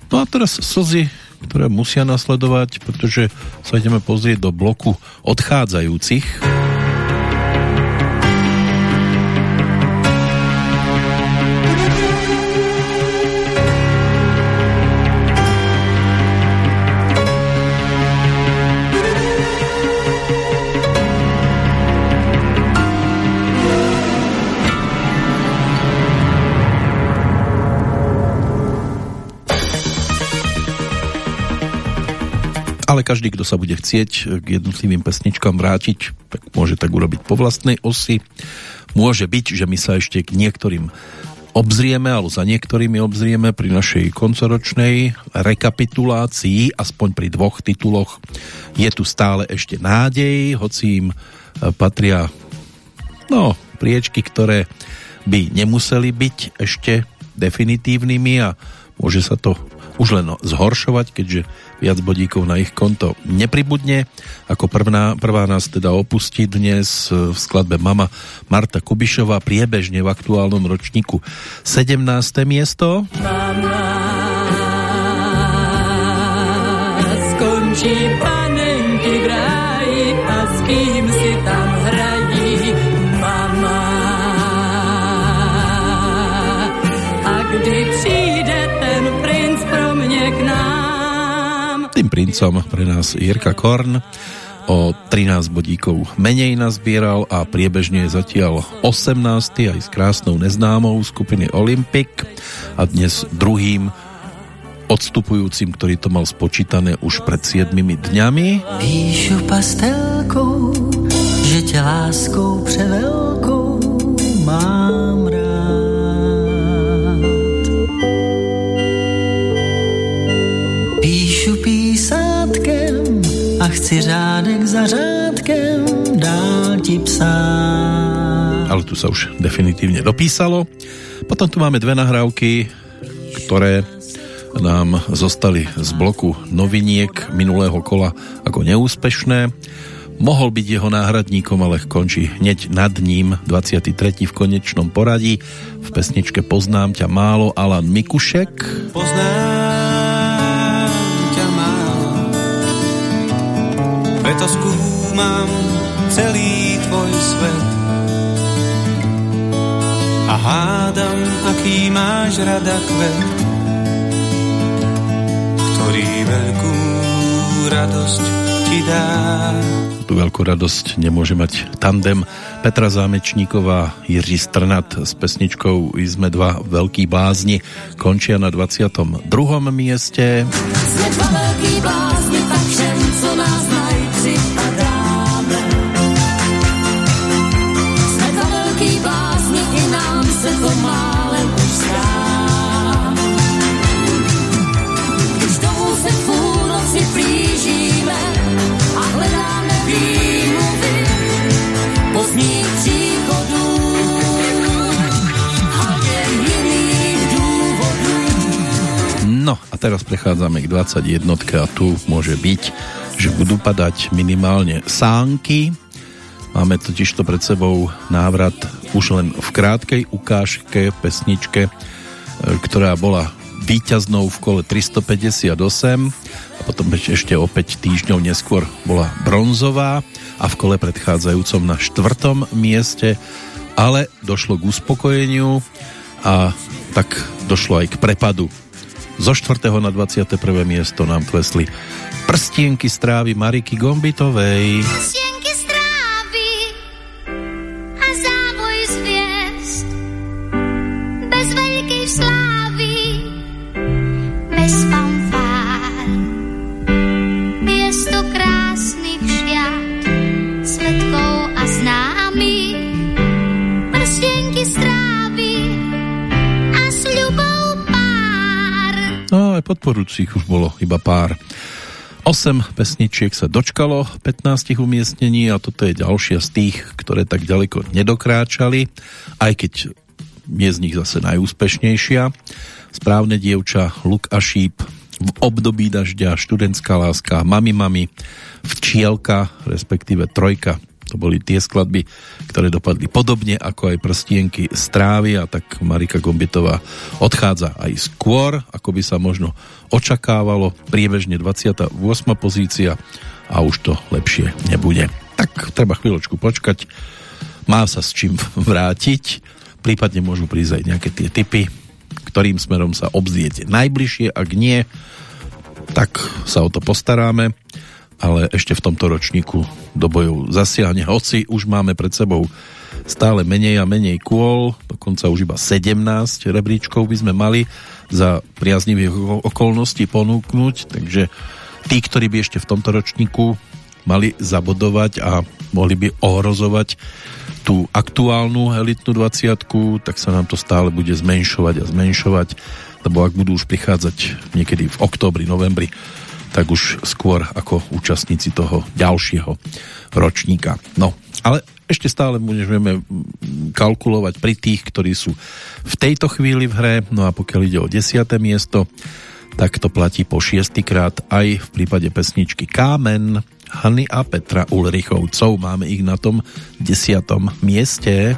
No a teraz slzy, ktoré musia nasledovať, pretože sa ideme pozrieť do bloku odchádzajúcich. Ale každý, kto sa bude chcieť k jednotlivým pesničkám vrátiť, tak môže tak urobiť po vlastnej osi. Môže byť, že my sa ešte k niektorým obzrieme, alebo za niektorými obzrieme pri našej koncoročnej rekapitulácii, aspoň pri dvoch tituloch. Je tu stále ešte nádej, hoci im e, patria no, priečky, ktoré by nemuseli byť ešte definitívnymi a môže sa to už len zhoršovať, keďže viac bodíkov na ich konto nepribudne. Ako prvná, prvá nás teda opustí dnes v skladbe Mama Marta Kubišová priebežne v aktuálnom ročníku 17. miesto. Mama, skončí panenky princom pre nás Jirka Korn o 13 bodíkov menej nazbieral a priebežne je zatiaľ 18. aj s krásnou neznámou skupiny Olympic a dnes druhým odstupujúcim, ktorý to mal spočítané už pred 7 dňami. Píšu pastelkou, že ťa láskou převelkou mám chci řádek za řádkem dál ti psát. Ale tu sa už definitívne dopísalo. Potom tu máme dve nahrávky, ktoré nám zostali z bloku noviniek minulého kola ako neúspešné. Mohol byť jeho náhradníkom, ale končí hneď nad ním 23. v konečnom poradí. V pesničke Poznám ťa málo Alan Mikušek. Poznám preto skúmam celý tvoj svet. A hádam, aký máš rada kvet, ktorý veľkú radosť ti dá. Tu veľkú radosť nemôže mať tandem Petra Zámečníková, Jiří Strnat s pesničkou Sme dva veľký blázni končia na 22. mieste. Jsme dva velký blázni, No a teraz prechádzame k 21 a tu môže byť, že budú padať minimálne sánky. Máme totiž to pred sebou návrat už len v krátkej ukážke pesničke, e, ktorá bola víťaznou v kole 358 a potom ešte o 5 týždňov neskôr bola bronzová a v kole predchádzajúcom na štvrtom mieste, ale došlo k uspokojeniu a tak došlo aj k prepadu. Zo 4. na 21. miesto nám klesli prstienky strávy Mariky Gombitovej. Stienky podporujúcich už bolo iba pár. 8 pesničiek sa dočkalo 15 umiestnení a toto je ďalšia z tých, ktoré tak ďaleko nedokráčali, aj keď je z nich zase najúspešnejšia. Správne dievča, Luk a šíp, v období dažďa, študentská láska, mami mami, včielka, respektíve trojka. To boli tie skladby, ktoré dopadli podobne ako aj prstienky strávy a tak Marika Gombitová odchádza aj skôr, ako by sa možno očakávalo. Priebežne 28. pozícia a už to lepšie nebude. Tak treba chvíľočku počkať. Má sa s čím vrátiť. Prípadne môžu prísť aj nejaké tie typy, ktorým smerom sa obzrieť najbližšie. Ak nie, tak sa o to postaráme ale ešte v tomto ročníku do bojov zasiahne. Hoci už máme pred sebou stále menej a menej kôl, dokonca už iba 17 rebríčkov by sme mali za priaznivých okolností ponúknuť, takže tí, ktorí by ešte v tomto ročníku mali zabodovať a mohli by ohrozovať tú aktuálnu elitnú 20 tak sa nám to stále bude zmenšovať a zmenšovať, lebo ak budú už prichádzať niekedy v oktobri, novembri tak už skôr ako účastníci toho ďalšieho ročníka. No, ale ešte stále môžeme kalkulovať pri tých, ktorí sú v tejto chvíli v hre, no a pokiaľ ide o desiate miesto, tak to platí po šiestýkrát aj v prípade pesničky Kámen Hany a Petra Ulrichovcov. Máme ich na tom desiatom mieste.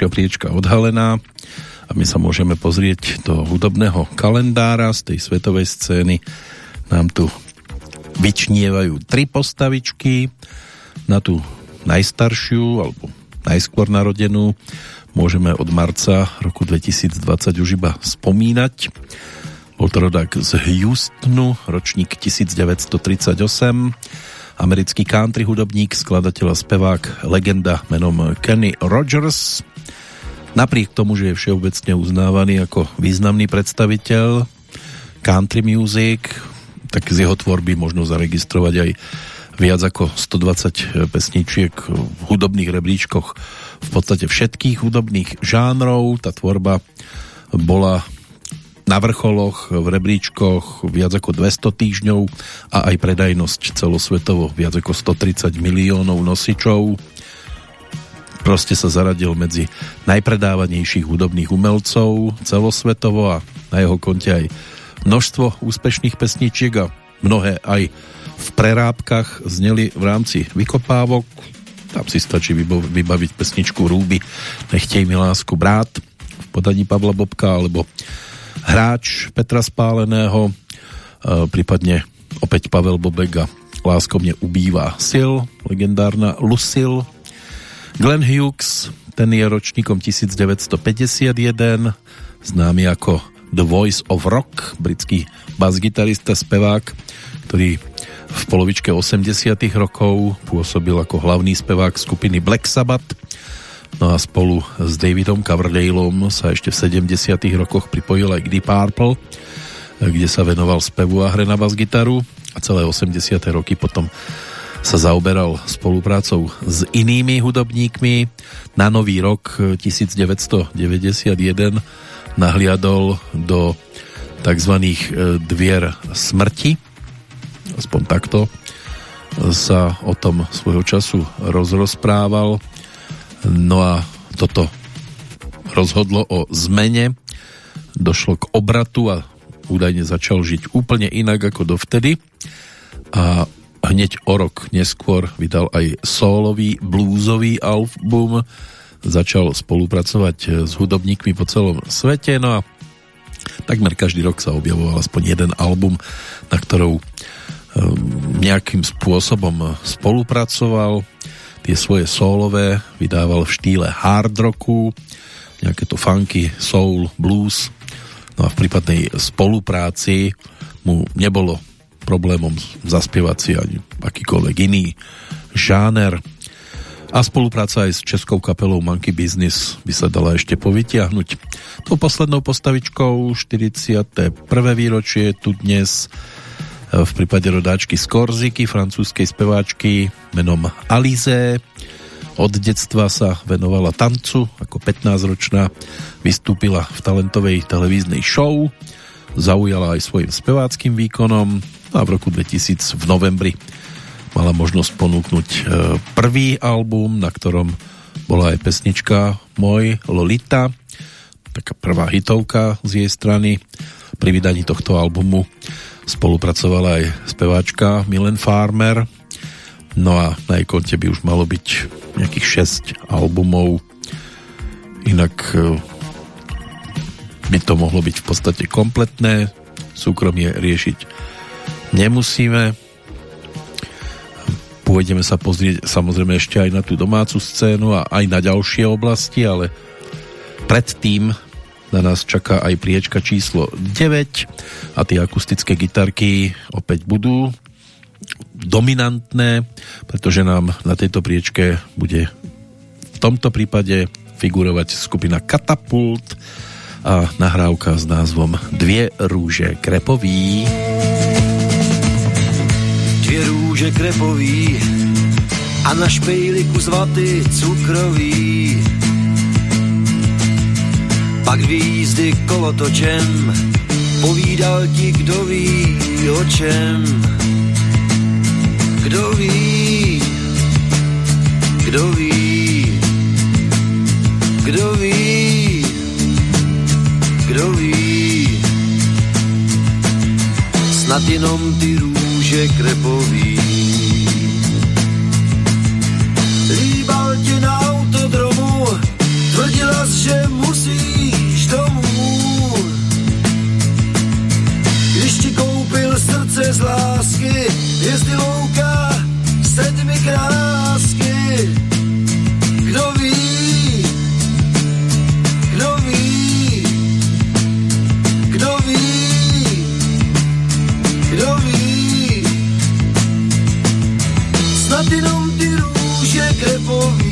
Ďalšia priečka odhalená a my sa môžeme pozrieť do hudobného kalendára z tej svetovej scény. Nám tu vyčnievajú tri postavičky. Na tú najstaršiu alebo najskôr narodenú môžeme od marca roku 2020 už iba spomínať. Bol to rodák z Houstonu, ročník 1938, americký country hudobník, skladateľ a spevák, legenda menom Kenny Rogers. Napriek tomu, že je všeobecne uznávaný ako významný predstaviteľ country music, tak z jeho tvorby možno zaregistrovať aj viac ako 120 pesničiek v hudobných rebríčkoch v podstate všetkých hudobných žánrov. Tá tvorba bola na vrcholoch, v rebríčkoch viac ako 200 týždňov a aj predajnosť celosvetovo viac ako 130 miliónov nosičov proste sa zaradil medzi najpredávanejších hudobných umelcov celosvetovo a na jeho konte aj množstvo úspešných pesničiek a mnohé aj v prerábkach zneli v rámci vykopávok. Tam si stačí vybaviť pesničku Rúby Nechtej mi lásku brát v podaní Pavla Bobka alebo Hráč Petra Spáleného prípadne opäť Pavel Bobek a Lásko mne ubývá sil, legendárna Lucille Glenn Hughes, ten je ročníkom 1951, známy ako The Voice of Rock, britský bas-gitarista, spevák, ktorý v polovičke 80 rokov pôsobil ako hlavný spevák skupiny Black Sabbath. No a spolu s Davidom Coverdaleom sa ešte v 70 rokoch pripojil aj k Deep Purple, kde sa venoval spevu a hre na bas-gitaru a celé 80 roky potom sa zaoberal spoluprácou s inými hudobníkmi. Na nový rok 1991 nahliadol do tzv. E, dvier smrti. Aspoň takto sa o tom svojho času rozrozprával. No a toto rozhodlo o zmene. Došlo k obratu a údajne začal žiť úplne inak ako dovtedy. A hneď o rok neskôr vydal aj solový bluesový album, začal spolupracovať s hudobníkmi po celom svete, no a takmer každý rok sa objavoval aspoň jeden album, na ktorou ehm, nejakým spôsobom spolupracoval. Tie svoje solové vydával v štýle hard rocku, nejaké to funky, soul, blues. No a v prípadnej spolupráci mu nebolo problémom zaspievať si ani akýkoľvek iný žáner. A spolupráca aj s českou kapelou Monkey Business by sa dala ešte povytiahnuť. Tou poslednou postavičkou 41. výročie tu dnes e, v prípade rodáčky z Korziky, francúzskej speváčky menom Alize. Od detstva sa venovala tancu, ako 15-ročná vystúpila v talentovej televíznej show, zaujala aj svojim speváckým výkonom, a v roku 2000 v novembri mala možnosť ponúknuť e, prvý album, na ktorom bola aj pesnička Môj Lolita, taká prvá hitovka z jej strany. Pri vydaní tohto albumu spolupracovala aj speváčka Milen Farmer, no a na jej konte by už malo byť nejakých 6 albumov, inak e, by to mohlo byť v podstate kompletné, súkromie riešiť nemusíme. Pôjdeme sa pozrieť samozrejme ešte aj na tú domácu scénu a aj na ďalšie oblasti, ale predtým na nás čaká aj priečka číslo 9 a tie akustické gitarky opäť budú dominantné, pretože nám na tejto priečke bude v tomto prípade figurovať skupina Katapult a nahrávka s názvom Dvie rúže krepový dvě růže krepový a na špejli kus vaty cukrový. Pak dvě jízdy kolotočem, povídal ti, kdo ví o čem. Kdo ví, kdo ví, kdo ví, kdo ví. Snad jenom ty růže kříže krepový. Líbal ti na autodromu, tvrdil hlas, že musíš domů. Když ti koupil srdce z lásky, jezdy louka sedmi krásky. Snad jenom ty růže krepoví.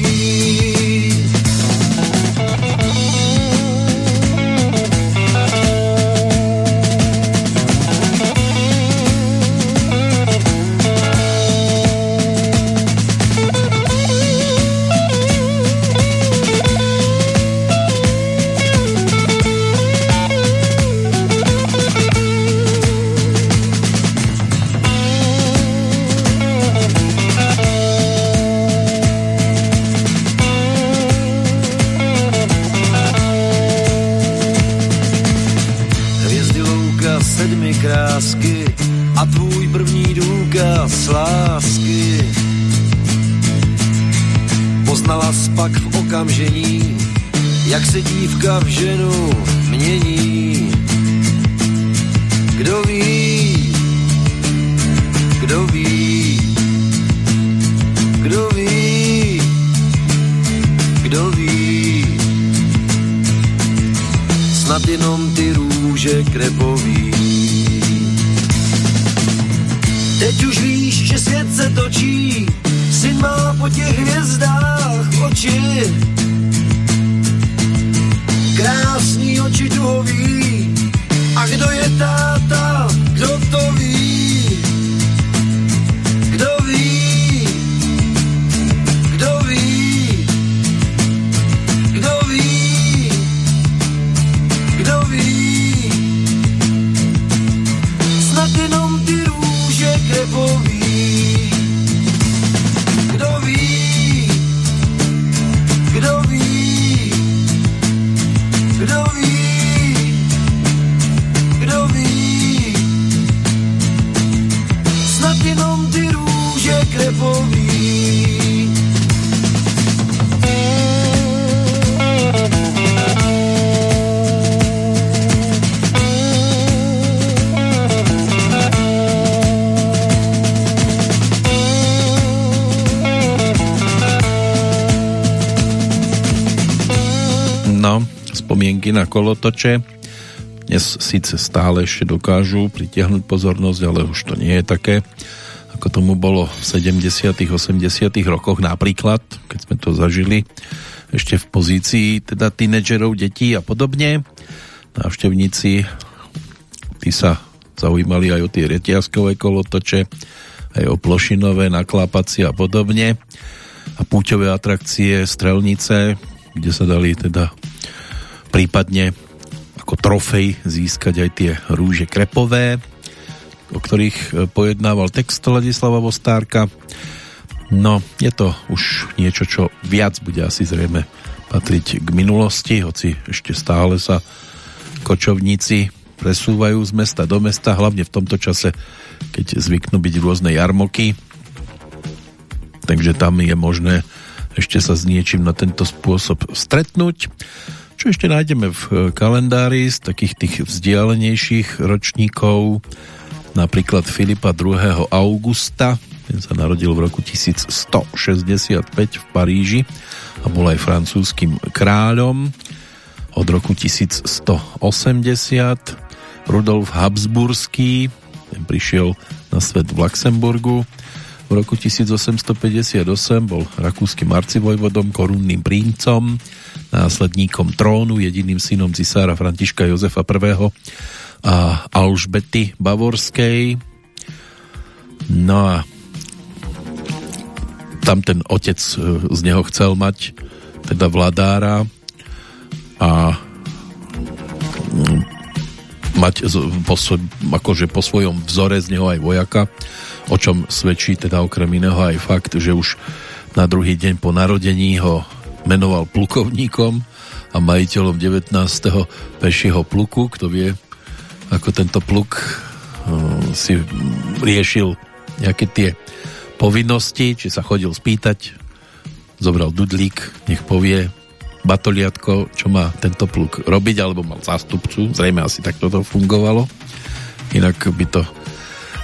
Důkaz lásky. Poznala spak v okamžení, jak se dívka v ženu mění. Kdo ví, kdo ví, kdo ví, kdo ví, snad jenom ty růže krepoví. Teď už víš, že svět se točí, syn má po těch hvězdách oči. Krásný oči duhový, a kdo je táta, kdo to ví? Spomienky na kolotoče dnes síce stále ešte dokážu pritiahnuť pozornosť, ale už to nie je také, ako tomu bolo v 70 80 rokoch napríklad, keď sme to zažili ešte v pozícii teda tínedžerov, detí a podobne. Návštevníci tí sa zaujímali aj o tie reťazkové kolotoče, aj o plošinové, naklápacie a podobne. A púťové atrakcie, strelnice, kde sa dali teda prípadne ako trofej získať aj tie rúže krepové, o ktorých e, pojednával text Ladislava Vostárka. No, je to už niečo, čo viac bude asi zrejme patriť k minulosti, hoci ešte stále sa kočovníci presúvajú z mesta do mesta, hlavne v tomto čase, keď zvyknú byť rôzne jarmoky. Takže tam je možné ešte sa s niečím na tento spôsob stretnúť. Čo ešte nájdeme v kalendári z takých tých vzdialenejších ročníkov, napríklad Filipa II. Augusta, ten sa narodil v roku 1165 v Paríži a bol aj francúzským kráľom od roku 1180. Rudolf Habsburský, ten prišiel na svet v Luxemburgu v roku 1858 bol rakúskym arcivojvodom, korunným príncom, následníkom trónu, jediným synom cisára Františka Jozefa I. a Alžbety Bavorskej. No a tam ten otec e, z neho chcel mať teda vladára a mm, mať po, akože po svojom vzore z neho aj vojaka, o čom svedčí teda okrem iného aj fakt, že už na druhý deň po narodení ho menoval plukovníkom a majiteľom 19. pešieho pluku, kto vie, ako tento pluk uh, si riešil nejaké tie povinnosti, či sa chodil spýtať, zobral dudlík, nech povie, batoliatko, čo má tento pluk robiť, alebo mal zástupcu, zrejme asi takto to fungovalo. Inak by to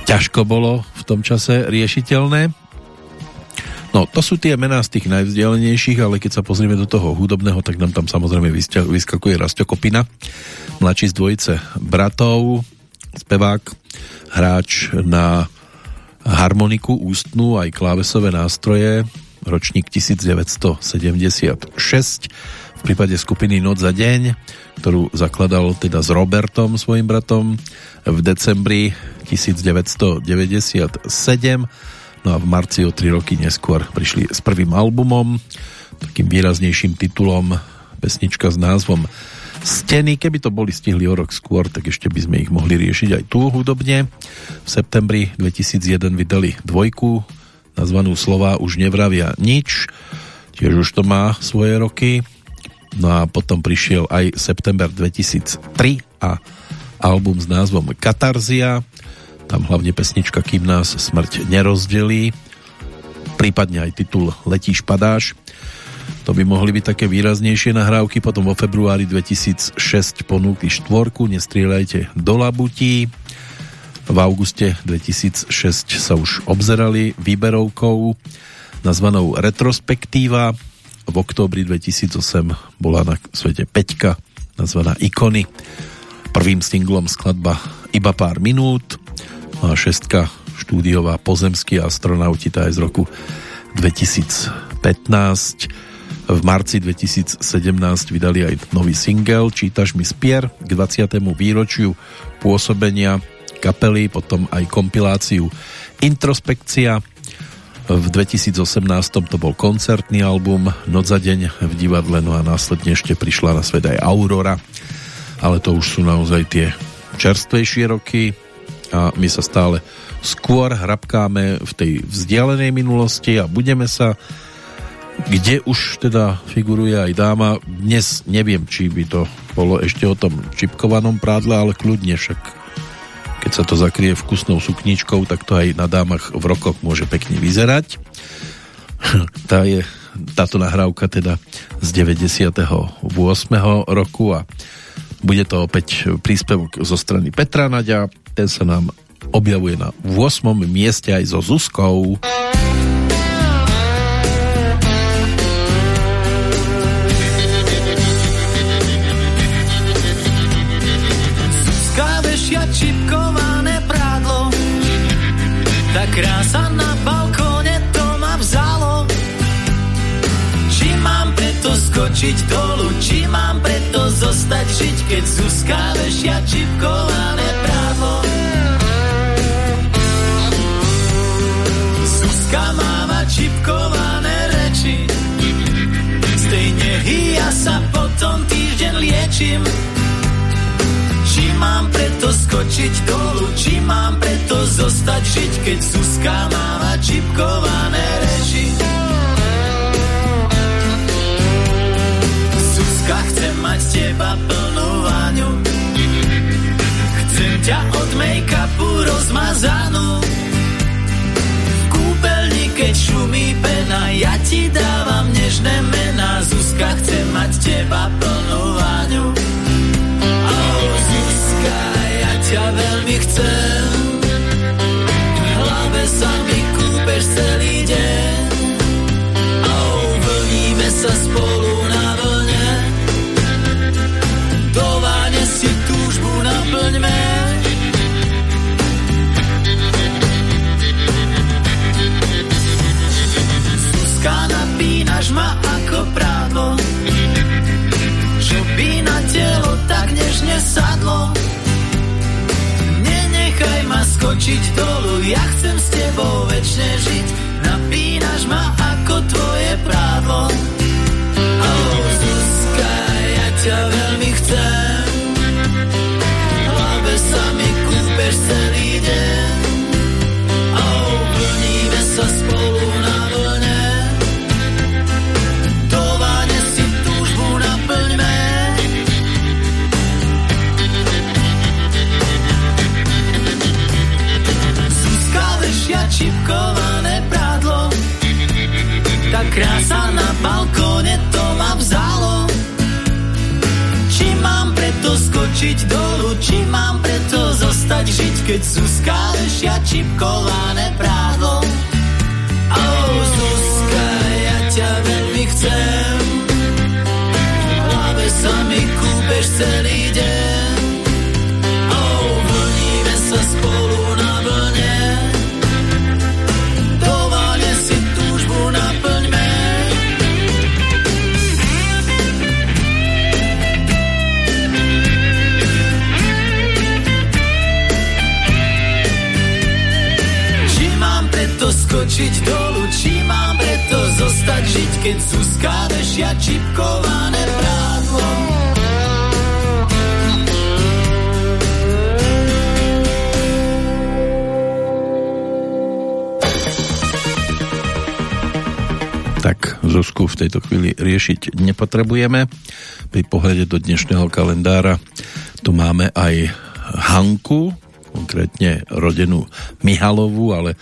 ťažko bolo v tom čase riešiteľné. No, to sú tie mená z tých najvzdialenejších, ale keď sa pozrieme do toho hudobného, tak nám tam samozrejme vyskakuje Rasto Kopina, mladší z dvojice bratov, spevák, hráč na harmoniku ústnu aj klávesové nástroje, ročník 1976, v prípade skupiny Noc za deň, ktorú zakladal teda s Robertom, svojim bratom, v decembri 1997 No a v marci o 3 roky neskôr prišli s prvým albumom, takým výraznejším titulom, pesnička s názvom Steny. Keby to boli stihli o rok skôr, tak ešte by sme ich mohli riešiť aj tu hudobne. V septembri 2001 vydali dvojku, nazvanú Slová už nevravia nič. Tiež už to má svoje roky. No a potom prišiel aj september 2003 a album s názvom Katarzia tam hlavne pesnička Kým nás smrť nerozdelí, prípadne aj titul Letíš padáš. To by mohli byť také výraznejšie nahrávky. Potom vo februári 2006 ponúkli štvorku Nestrieľajte do labutí. V auguste 2006 sa už obzerali výberovkou nazvanou Retrospektíva. V októbri 2008 bola na svete Peťka nazvaná Ikony. Prvým singlom skladba Iba pár minút a šestka štúdiová Pozemský astronauti, tá je z roku 2015. V marci 2017 vydali aj nový single Čítaš mi spier k 20. výročiu pôsobenia kapely, potom aj kompiláciu Introspekcia. V 2018 to bol koncertný album Noc za deň v divadle, no a následne ešte prišla na svet aj Aurora, ale to už sú naozaj tie čerstvejšie roky a my sa stále skôr hrabkáme v tej vzdialenej minulosti a budeme sa kde už teda figuruje aj dáma. Dnes neviem, či by to bolo ešte o tom čipkovanom prádle, ale kľudne však keď sa to zakrie vkusnou sukničkou, tak to aj na dámach v rokoch môže pekne vyzerať. Tá je táto nahrávka teda z 98. roku a bude to opäť príspevok zo strany Petra Naďa, ten sa nám objavuje na 8. mieste aj so Zuzkou. Zuzka vešia čipkované prádlo tá krása na balkóne to ma vzalo či mám preto skočiť dolu či mám preto zostať žiť keď Zuzka vešia čipkované prádlo Zuzka máva čipkované reči. Z tej ja sa potom týždeň liečím. Či mám preto skočiť dolu Či mám preto zostať žiť Keď Zuzka máva čipkované reči. Zuzka, chcem mať z teba plnú váňu. Chcem ťa od make-upu rozmazanú šumí pena, ja ti dávam nežné mená. Zuzka, chcem mať teba plnú váňu. Oh, Zuzka, ja ťa veľmi chcem. V hlave sa mi kúpeš celý deň. Oh, vlníme sa spolu napínaš ma ako prádlo Čo by na telo tak nežne sadlo. Nenechaj ma skočiť dolu Ja chcem s tebou večne žiť. Napínaš ma ako tvoje prádlo. Oh, Zuzka, ja ťa veľmi chcem skočiť dolu, či mám preto zostať žiť, keď Zuzka vešia čipkované prádlo. Oh, Zuzka, ja ťa veľmi chcem, v hlave sa mi kúpeš celý žiť, keď Zuzka vešia čipkované prádlo. Tak Zuzku v tejto chvíli riešiť nepotrebujeme. Pri pohľade do dnešného kalendára tu máme aj Hanku, konkrétne rodenú Mihalovú, ale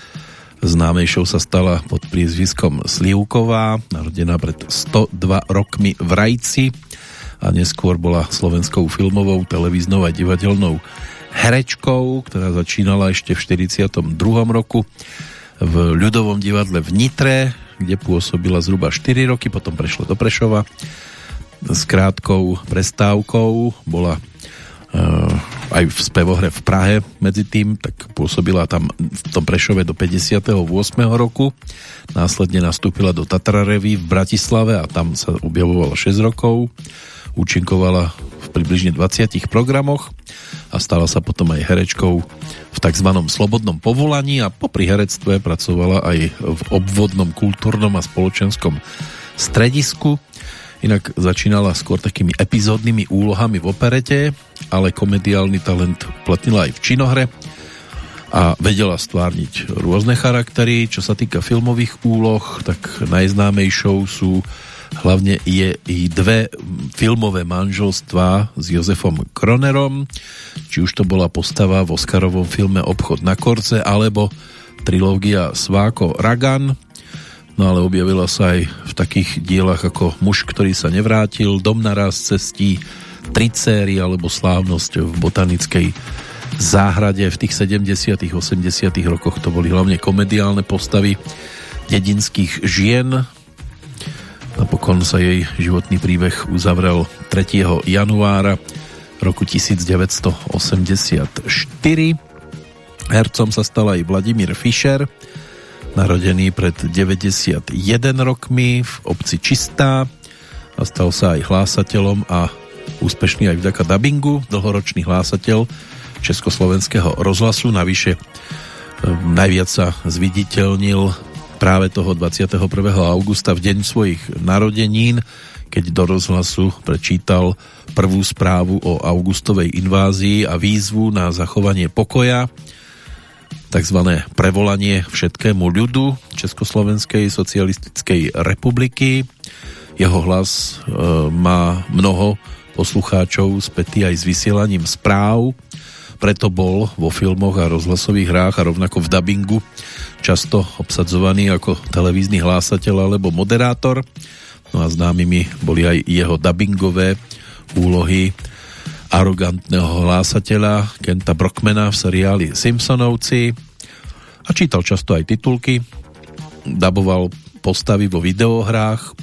známejšou sa stala pod prízviskom Slivková, narodená pred 102 rokmi v Rajci a neskôr bola slovenskou filmovou, televíznou a divadelnou herečkou, ktorá začínala ešte v 42. roku v ľudovom divadle v Nitre, kde pôsobila zhruba 4 roky, potom prešla do Prešova s krátkou prestávkou, bola aj v spevohre v Prahe medzi tým, tak pôsobila tam v tom Prešove do 58. roku. Následne nastúpila do Tatra Revy v Bratislave a tam sa objavovala 6 rokov. Účinkovala v približne 20 programoch a stala sa potom aj herečkou v tzv. slobodnom povolaní a popri herectve pracovala aj v obvodnom kultúrnom a spoločenskom stredisku. Inak začínala skôr takými epizódnymi úlohami v operete, ale komediálny talent platnila aj v činohre a vedela stvárniť rôzne charaktery. Čo sa týka filmových úloh, tak najznámejšou sú hlavne je i dve filmové manželstvá s Jozefom Kronerom, či už to bola postava v Oscarovom filme Obchod na korce, alebo trilógia Sváko Ragan, no ale objavila sa aj v takých dielach ako Muž, ktorý sa nevrátil, Dom naraz cestí, Tricéry alebo Slávnosť v botanickej záhrade v tých 70 80 rokoch to boli hlavne komediálne postavy dedinských žien Napokon sa jej životný príbeh uzavrel 3. januára roku 1984. Hercom sa stal aj Vladimír Fischer, narodený pred 91 rokmi v obci Čistá a stal sa aj hlásateľom a úspešný aj vďaka dubbingu, dlhoročný hlásateľ Československého rozhlasu, navyše najviac sa zviditeľnil práve toho 21. augusta v deň svojich narodenín, keď do rozhlasu prečítal prvú správu o augustovej invázii a výzvu na zachovanie pokoja, takzvané prevolanie všetkému ľudu Československej socialistickej republiky. Jeho hlas e, má mnoho poslucháčov spätý aj s vysielaním správ, preto bol vo filmoch a rozhlasových hrách a rovnako v dabingu často obsadzovaný ako televízny hlásateľ alebo moderátor. No a známymi boli aj jeho dubbingové úlohy arogantného hlásateľa Kenta Brockmana v seriáli Simpsonovci a čítal často aj titulky, daboval postavy vo videohrách,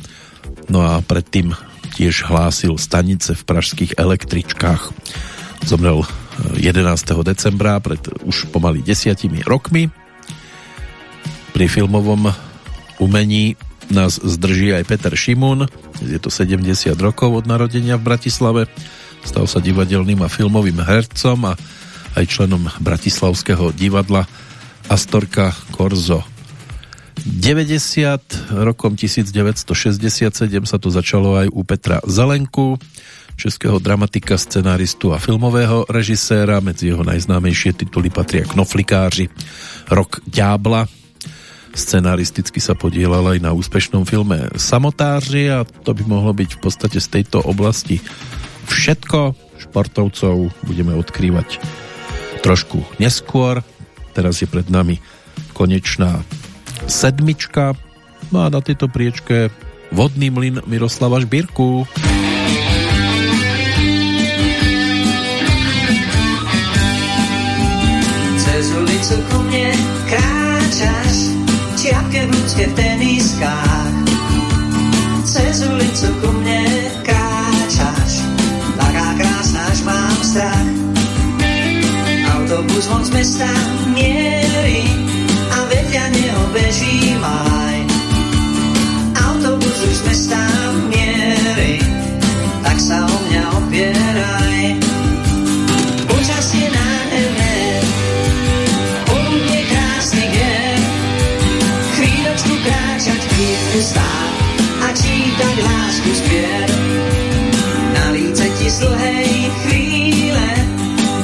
no a predtým tiež hlásil stanice v pražských električkách. Zomrel 11. decembra pred už pomaly desiatimi rokmi. Pri filmovom umení nás zdrží aj Peter Šimun, je to 70 rokov od narodenia v Bratislave, stal sa divadelným a filmovým hercom a aj členom Bratislavského divadla Astorka Korzo. 90 rokom 1967 sa to začalo aj u Petra Zelenku, českého dramatika, scenáristu a filmového režiséra. Medzi jeho najznámejšie tituly patria Knoflikáři, Rok ďábla. Scenaristicky sa podielal aj na úspešnom filme Samotáři a to by mohlo byť v podstate z tejto oblasti všetko. Športovcov budeme odkrývať trošku neskôr. Teraz je pred nami konečná sedmička. No a na tejto priečke vodný mlyn Miroslava Žbírku. Cez ulicu ku mne kráčaš, čiapke v ľudské v teniskách. Cez ulicu ku mne strach. Autobus von z mesta mierí a vedľa neho beží maj. Autobus už z mesta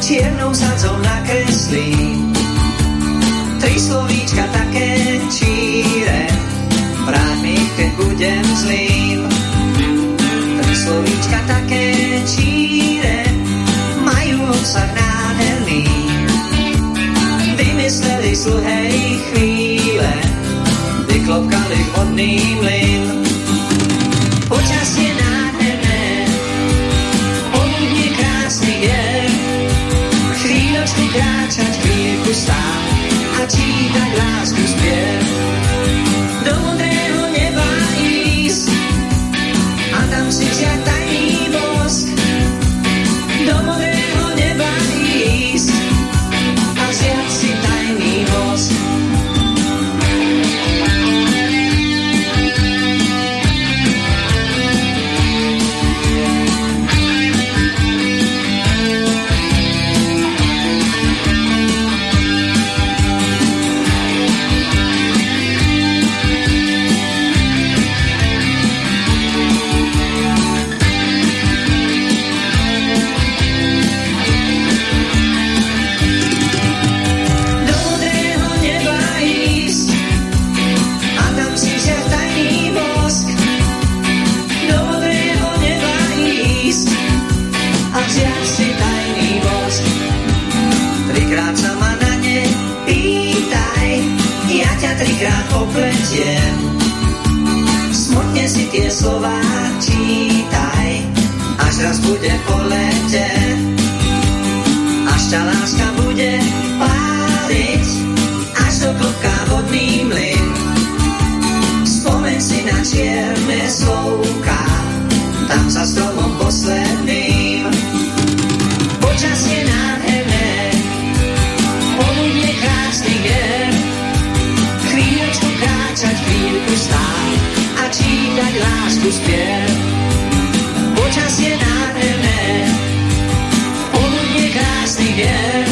čiernou sadzou nakreslí. Tri slovíčka také číre, vráť mi ich, keď budem zlým. Tri slovíčka také číre, majú obsah nádherný. Vymysleli z dlhej chvíle, vyklopkali vodný mlyn. Tie slová čítaj, až raz bude po lete. Až ťa láska bude páliť, až do klopka vodný mlyn. Spomeň si na čierne slovka, tam za stromom posledným. Počasie nádherné, poludne krásny deň, chvíľočku kráčať, chvíľku stáť čítať lásku spiev. Počasie nádherné, poludne krásny deň,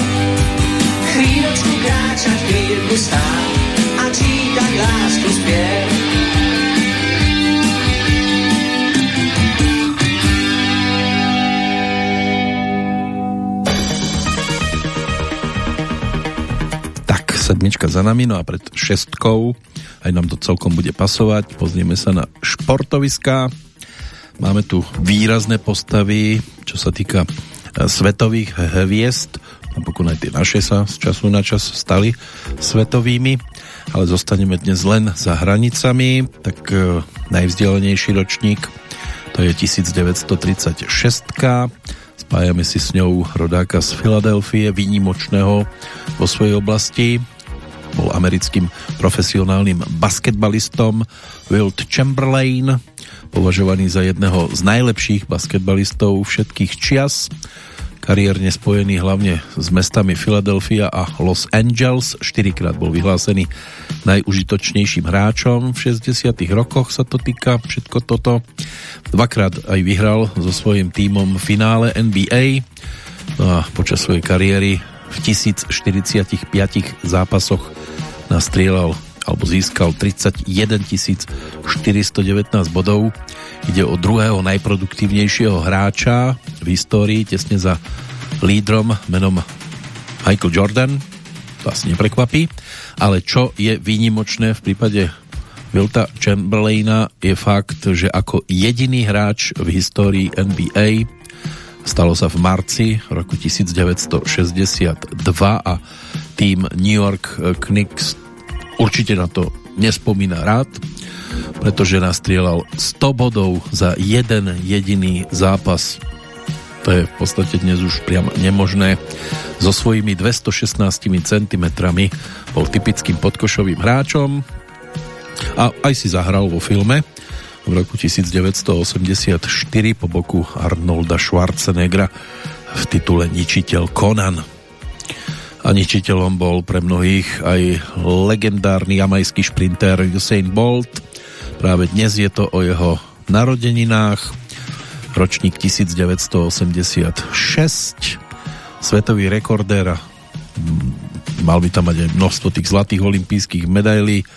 chvíľočku kráčať, chvíľku stáť a čítať lásku spiev. Sedmička za nami, no a pred šestkou aj nám to celkom bude pasovať. Pozrieme sa na športoviská. Máme tu výrazné postavy, čo sa týka e, svetových hviezd. Napokon aj tie naše sa z času na čas stali svetovými, ale zostaneme dnes len za hranicami. Tak e, najvzdelenejší ročník to je 1936. Spájame si s ňou rodáka z Filadelfie, výnimočného vo svojej oblasti. Bol americkým profesionálnym basketbalistom Wilt Chamberlain, považovaný za jedného z najlepších basketbalistov všetkých čias. Kariérne spojený hlavne s mestami Philadelphia a Los Angeles. Štyrikrát bol vyhlásený najužitočnejším hráčom. V 60 rokoch sa to týka všetko toto. Dvakrát aj vyhral so svojím tímom finále NBA. No a počas svojej kariéry v 1045 zápasoch nastrieľal alebo získal 31 419 bodov. Ide o druhého najproduktívnejšieho hráča v histórii, tesne za lídrom menom Michael Jordan. To asi neprekvapí. Ale čo je výnimočné v prípade Wilta Chamberlaina je fakt, že ako jediný hráč v histórii NBA stalo sa v marci roku 1962 a tým New York Knicks určite na to nespomína rád, pretože nastrieľal 100 bodov za jeden jediný zápas. To je v podstate dnes už priam nemožné. So svojimi 216 cm bol typickým podkošovým hráčom a aj si zahral vo filme v roku 1984 po boku Arnolda Schwarzeneggera v titule Ničiteľ Conan. A ničiteľom bol pre mnohých aj legendárny jamajský šprinter Usain Bolt. Práve dnes je to o jeho narodeninách. Ročník 1986. Svetový rekordér mal by tam mať aj množstvo tých zlatých olympijských medailí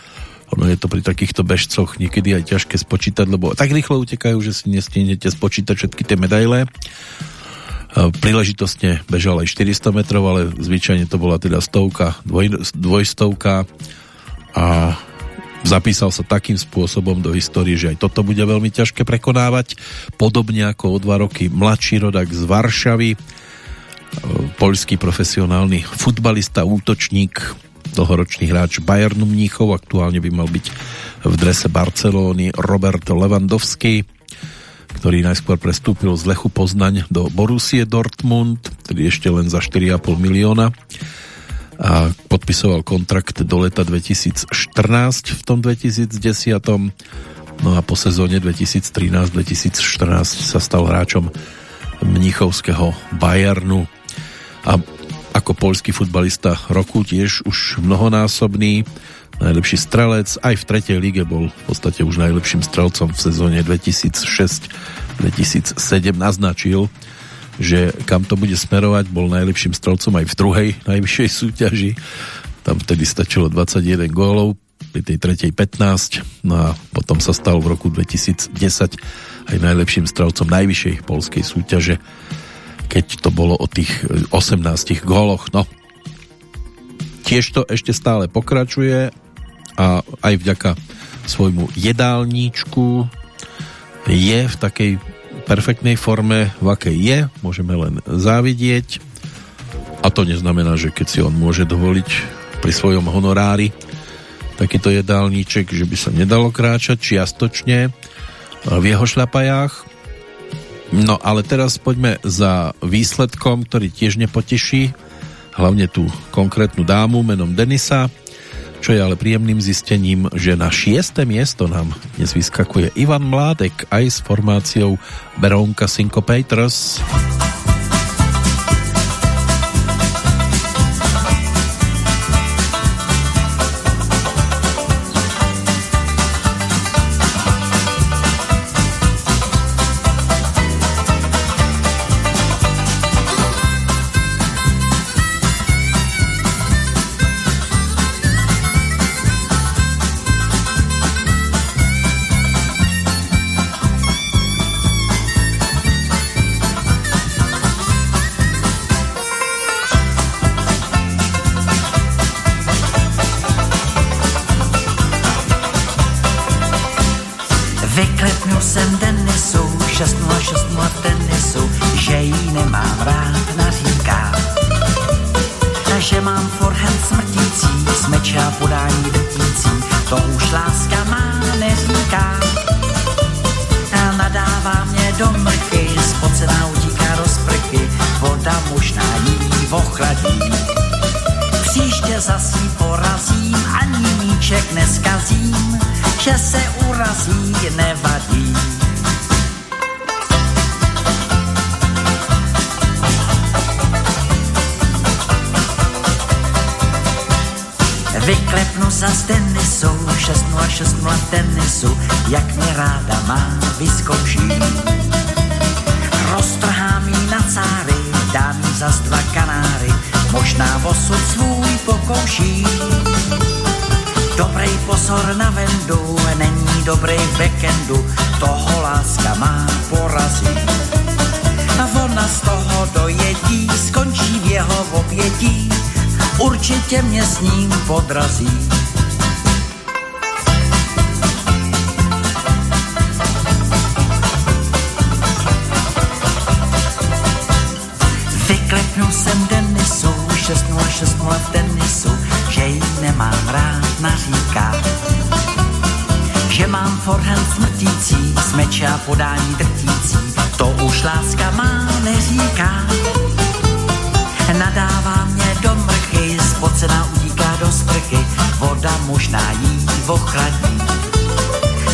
ono je to pri takýchto bežcoch niekedy aj ťažké spočítať, lebo tak rýchlo utekajú, že si nestihnete spočítať všetky tie medaile. Príležitostne bežal aj 400 metrov, ale zvyčajne to bola teda stovka, dvoj, dvojstovka a zapísal sa takým spôsobom do histórie, že aj toto bude veľmi ťažké prekonávať. Podobne ako o dva roky mladší rodak z Varšavy, poľský profesionálny futbalista, útočník, dlhoročný hráč Bayernu Mníchov, aktuálne by mal byť v drese Barcelóny Robert Lewandowski, ktorý najskôr prestúpil z Lechu Poznaň do Borussie Dortmund, tedy ešte len za 4,5 milióna a podpisoval kontrakt do leta 2014 v tom 2010 no a po sezóne 2013-2014 sa stal hráčom Mnichovského Bayernu. A ako polský futbalista roku tiež už mnohonásobný najlepší strelec, aj v tretej lige bol v podstate už najlepším strelcom v sezóne 2006-2007 naznačil, že kam to bude smerovať, bol najlepším strelcom aj v druhej najvyššej súťaži, tam vtedy stačilo 21 gólov, pri tej tretej 15, no a potom sa stal v roku 2010 aj najlepším strelcom najvyššej polskej súťaže keď to bolo o tých 18 góloch. No, tiež to ešte stále pokračuje a aj vďaka svojmu jedálníčku je v takej perfektnej forme, v akej je, môžeme len závidieť. A to neznamená, že keď si on môže dovoliť pri svojom honorári takýto jedálniček, že by sa nedalo kráčať čiastočne v jeho šľapajách. No ale teraz poďme za výsledkom, ktorý tiež nepoteší, hlavne tú konkrétnu dámu menom Denisa, čo je ale príjemným zistením, že na šiesté miesto nám dnes vyskakuje Ivan Mládek aj s formáciou Berónka Syncopators. Peters.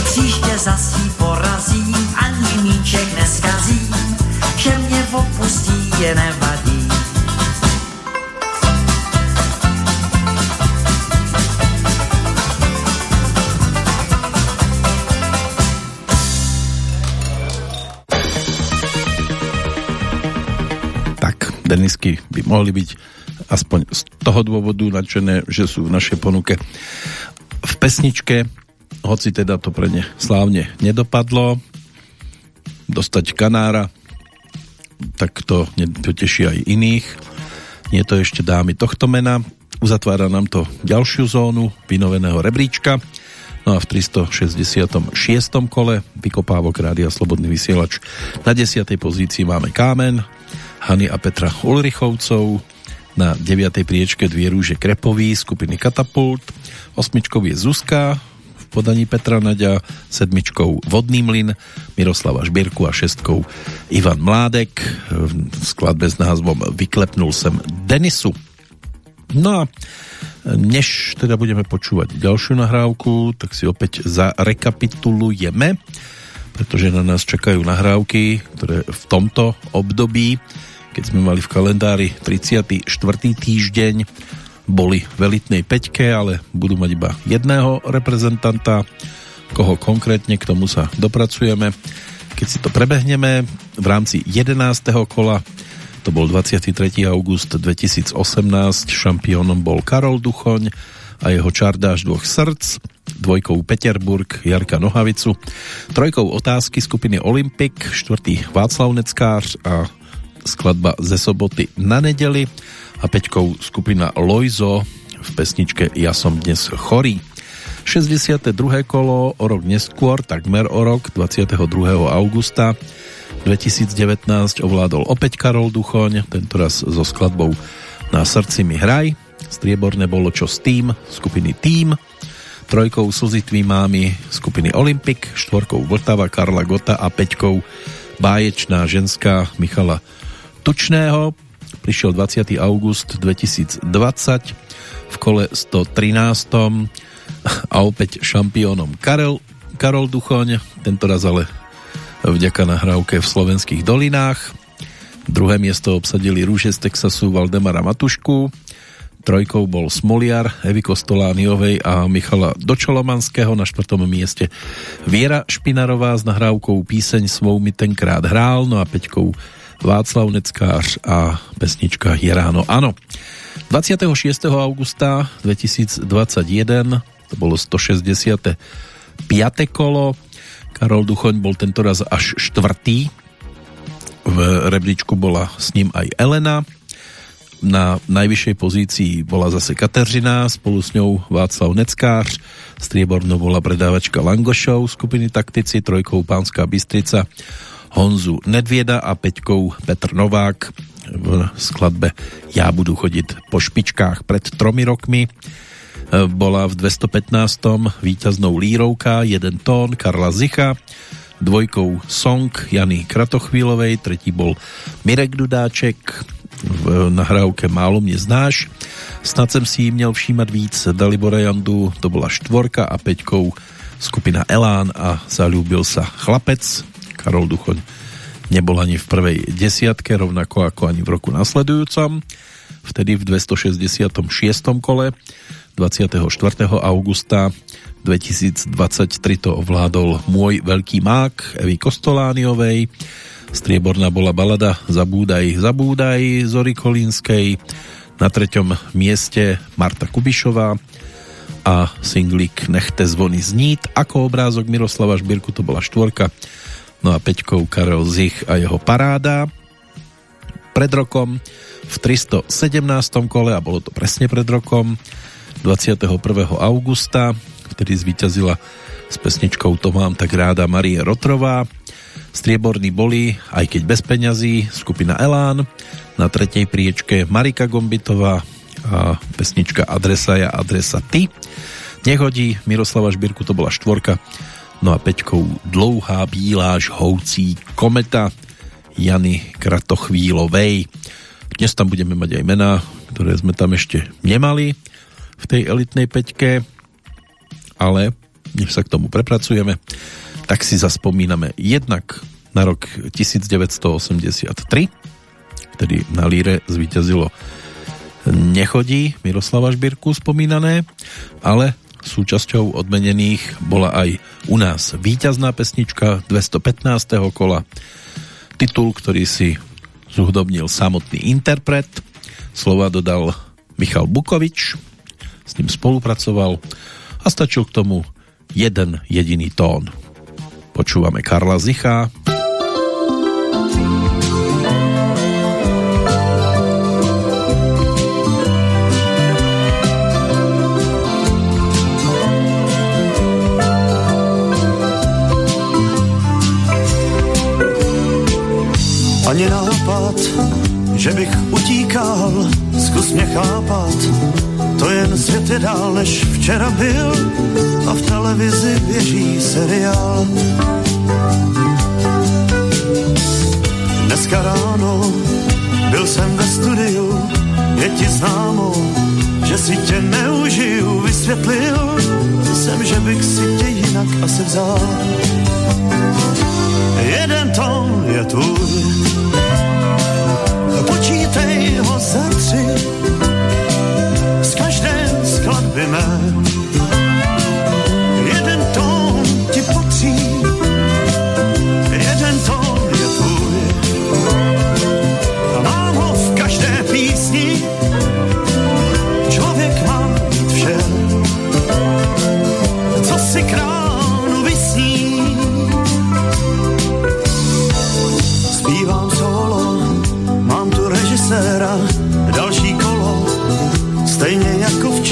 Příště zas jí porazí, ani míček neskazí, že mě opustí je nevadí. tenisky by mohli byť aspoň z toho dôvodu nadšené, že sú v našej ponuke v pesničke, hoci teda to pre ne slávne nedopadlo. Dostať kanára, tak to nepoteší aj iných. Nie to ešte dámy tohto mena. Uzatvára nám to ďalšiu zónu vynoveného rebríčka. No a v 366. kole vykopávok Rádia Slobodný vysielač na 10. pozícii máme Kámen, Hany a Petra Ulrichovcov, na 9. priečke dvie rúže Krepový skupiny Katapult, osmičkou je Zuzka podaní Petra Naďa, sedmičkou Vodný mlyn Miroslava Žbierku a šestkou Ivan Mládek v skladbe s názvom Vyklepnul sem Denisu. No a než teda budeme počúvať ďalšiu nahrávku, tak si opäť zarekapitulujeme, pretože na nás čakajú nahrávky, ktoré v tomto období keď sme mali v kalendári 34. týždeň, boli v elitnej peťke, ale budú mať iba jedného reprezentanta. Koho konkrétne, k tomu sa dopracujeme. Keď si to prebehneme, v rámci 11. kola, to bol 23. august 2018, šampiónom bol Karol Duchoň a jeho čardáš dvoch srdc, dvojkou Peterburg Jarka Nohavicu, trojkou otázky skupiny Olympic, štvrtý Václav Neckář a skladba ze soboty na nedeli a peťkou skupina Loizo v pesničke Ja som dnes chorý. 62. kolo o rok neskôr, takmer o rok, 22. augusta 2019 ovládol opäť Karol Duchoň, tentoraz so skladbou Na srdci mi hraj. Strieborné bolo čo s tým, skupiny Tým, trojkou slzitví mámy skupiny Olympic, štvorkou Vltava Karla Gota a peťkou báječná ženská Michala Tučného. Prišiel 20. august 2020 v kole 113. a opäť šampiónom Karel, Karol Duchoň, tentoraz ale vďaka nahrávke v slovenských dolinách. Druhé miesto obsadili rúže z Texasu Valdemara Matušku, trojkou bol Smoliar, Evy Kostolániovej a Michala Dočolomanského na štvrtom mieste Viera Špinarová s nahrávkou Píseň svou mi tenkrát hrál, no a peťkou Václav Neckář a pesnička Je ráno áno. 26. augusta 2021 to bolo 165. kolo Karol Duchoň bol tentoraz až štvrtý v rebríčku bola s ním aj Elena na najvyššej pozícii bola zase Kateřina, spolu s ňou Václav Neckář, striebornou bola predávačka Langošov skupiny Taktici, trojkou Pánská Bystrica, Honzu Nedvieda a Peťkou Petr Novák v skladbe Ja budu chodiť po špičkách pred tromi rokmi. Bola v 215. víťaznou lírovka, jeden tón Karla Zicha, dvojkou Song Jany Kratochvílovej, tretí bol Mirek Dudáček v nahrávke Málo mě znáš. Snad jsem si měl všímat víc Dalibora Jandu, to bola štvorka a peťkou skupina Elán a zalúbil sa chlapec Karol Duchoň nebol ani v prvej desiatke, rovnako ako ani v roku nasledujúcom. Vtedy v 266. kole 24. augusta 2023 to ovládol Môj veľký mák Evy Kostolániovej. Strieborná bola balada Zabúdaj, zabúdaj Zory Kolínskej. Na treťom mieste Marta Kubišová a singlik Nechte zvony znít. Ako obrázok Miroslava Žbírku to bola štvorka no a Peťkou Karel Zich a jeho paráda. Pred rokom v 317. kole, a bolo to presne pred rokom, 21. augusta, vtedy zvíťazila s pesničkou To mám tak ráda Marie Rotrová. Strieborní boli, aj keď bez peňazí, skupina Elán. Na tretej priečke Marika Gombitová a pesnička Adresa ja, adresa ty. nehodí. Miroslava Žbírku to bola štvorka. No a peťkou Dlouhá bílá žhoucí kometa Jany Kratochvílovej. Dnes tam budeme mať aj mená, ktoré sme tam ešte nemali v tej elitnej peťke, ale než sa k tomu prepracujeme, tak si zaspomíname jednak na rok 1983, kedy na Líre zvíťazilo Nechodí Miroslava Žbírku spomínané, ale súčasťou odmenených bola aj u nás víťazná pesnička 215. kola. Titul, ktorý si zuhudobnil samotný interpret. Slova dodal Michal Bukovič, s ním spolupracoval a stačil k tomu jeden jediný tón. Počúvame Karla Zicha. Ani nápad, že bych utíkal, zkus mě chápat, to jen svět je dál, než včera byl a v televizi běží seriál. Dneska ráno byl jsem ve studiu, je ti známo, že si tě neužiju, vysvětlil jsem, že bych si tě jinak asi vzal. Jeden tón je tvůj, počítej ho za tři, z každé skladby mé.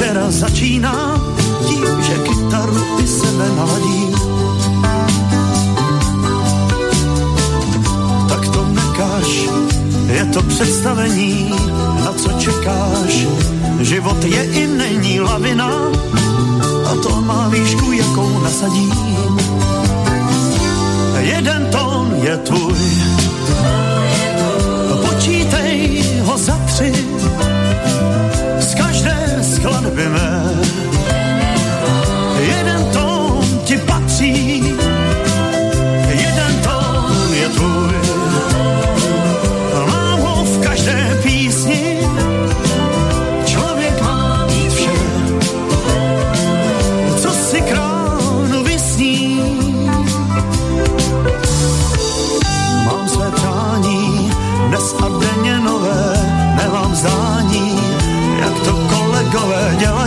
Včera začíná tím, že kytaru ty sebe naladím. Tak to nekáš, je to představení, na co čekáš. Život je i není lavina a to má výšku, jakou nasadím. Jeden tón je tvůj, skladby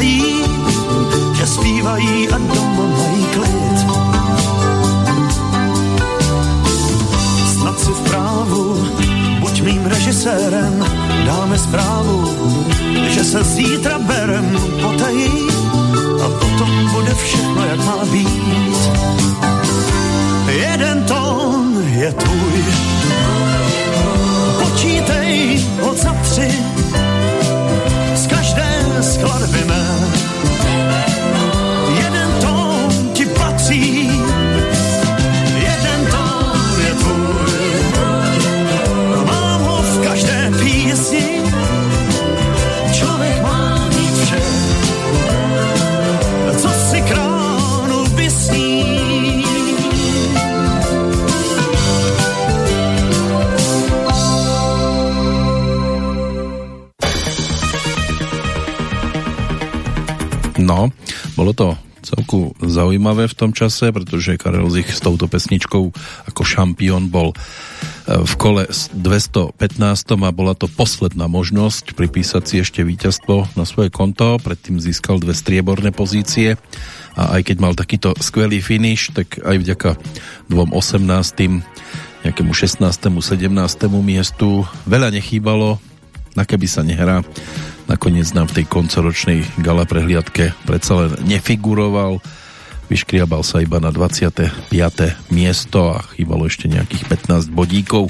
dělají, že zpívají a doma mají klid. Snad si v právu, buď mým režisérem, dáme zprávu, že se zítra berem potají a potom bude všechno, jak má být. Jeden tón je tvůj, počítej ho za tři, každé skladby mé. Jeden bolo to celku zaujímavé v tom čase, pretože Karel Zich s touto pesničkou ako šampión bol e, v kole 215 a bola to posledná možnosť pripísať si ešte víťazstvo na svoje konto, predtým získal dve strieborné pozície a aj keď mal takýto skvelý finish, tak aj vďaka dvom 18 nejakému 16. 17. miestu veľa nechýbalo, na keby sa nehrá nakoniec nám v tej koncoročnej gala prehliadke predsa len nefiguroval. Vyškriabal sa iba na 25. miesto a chýbalo ešte nejakých 15 bodíkov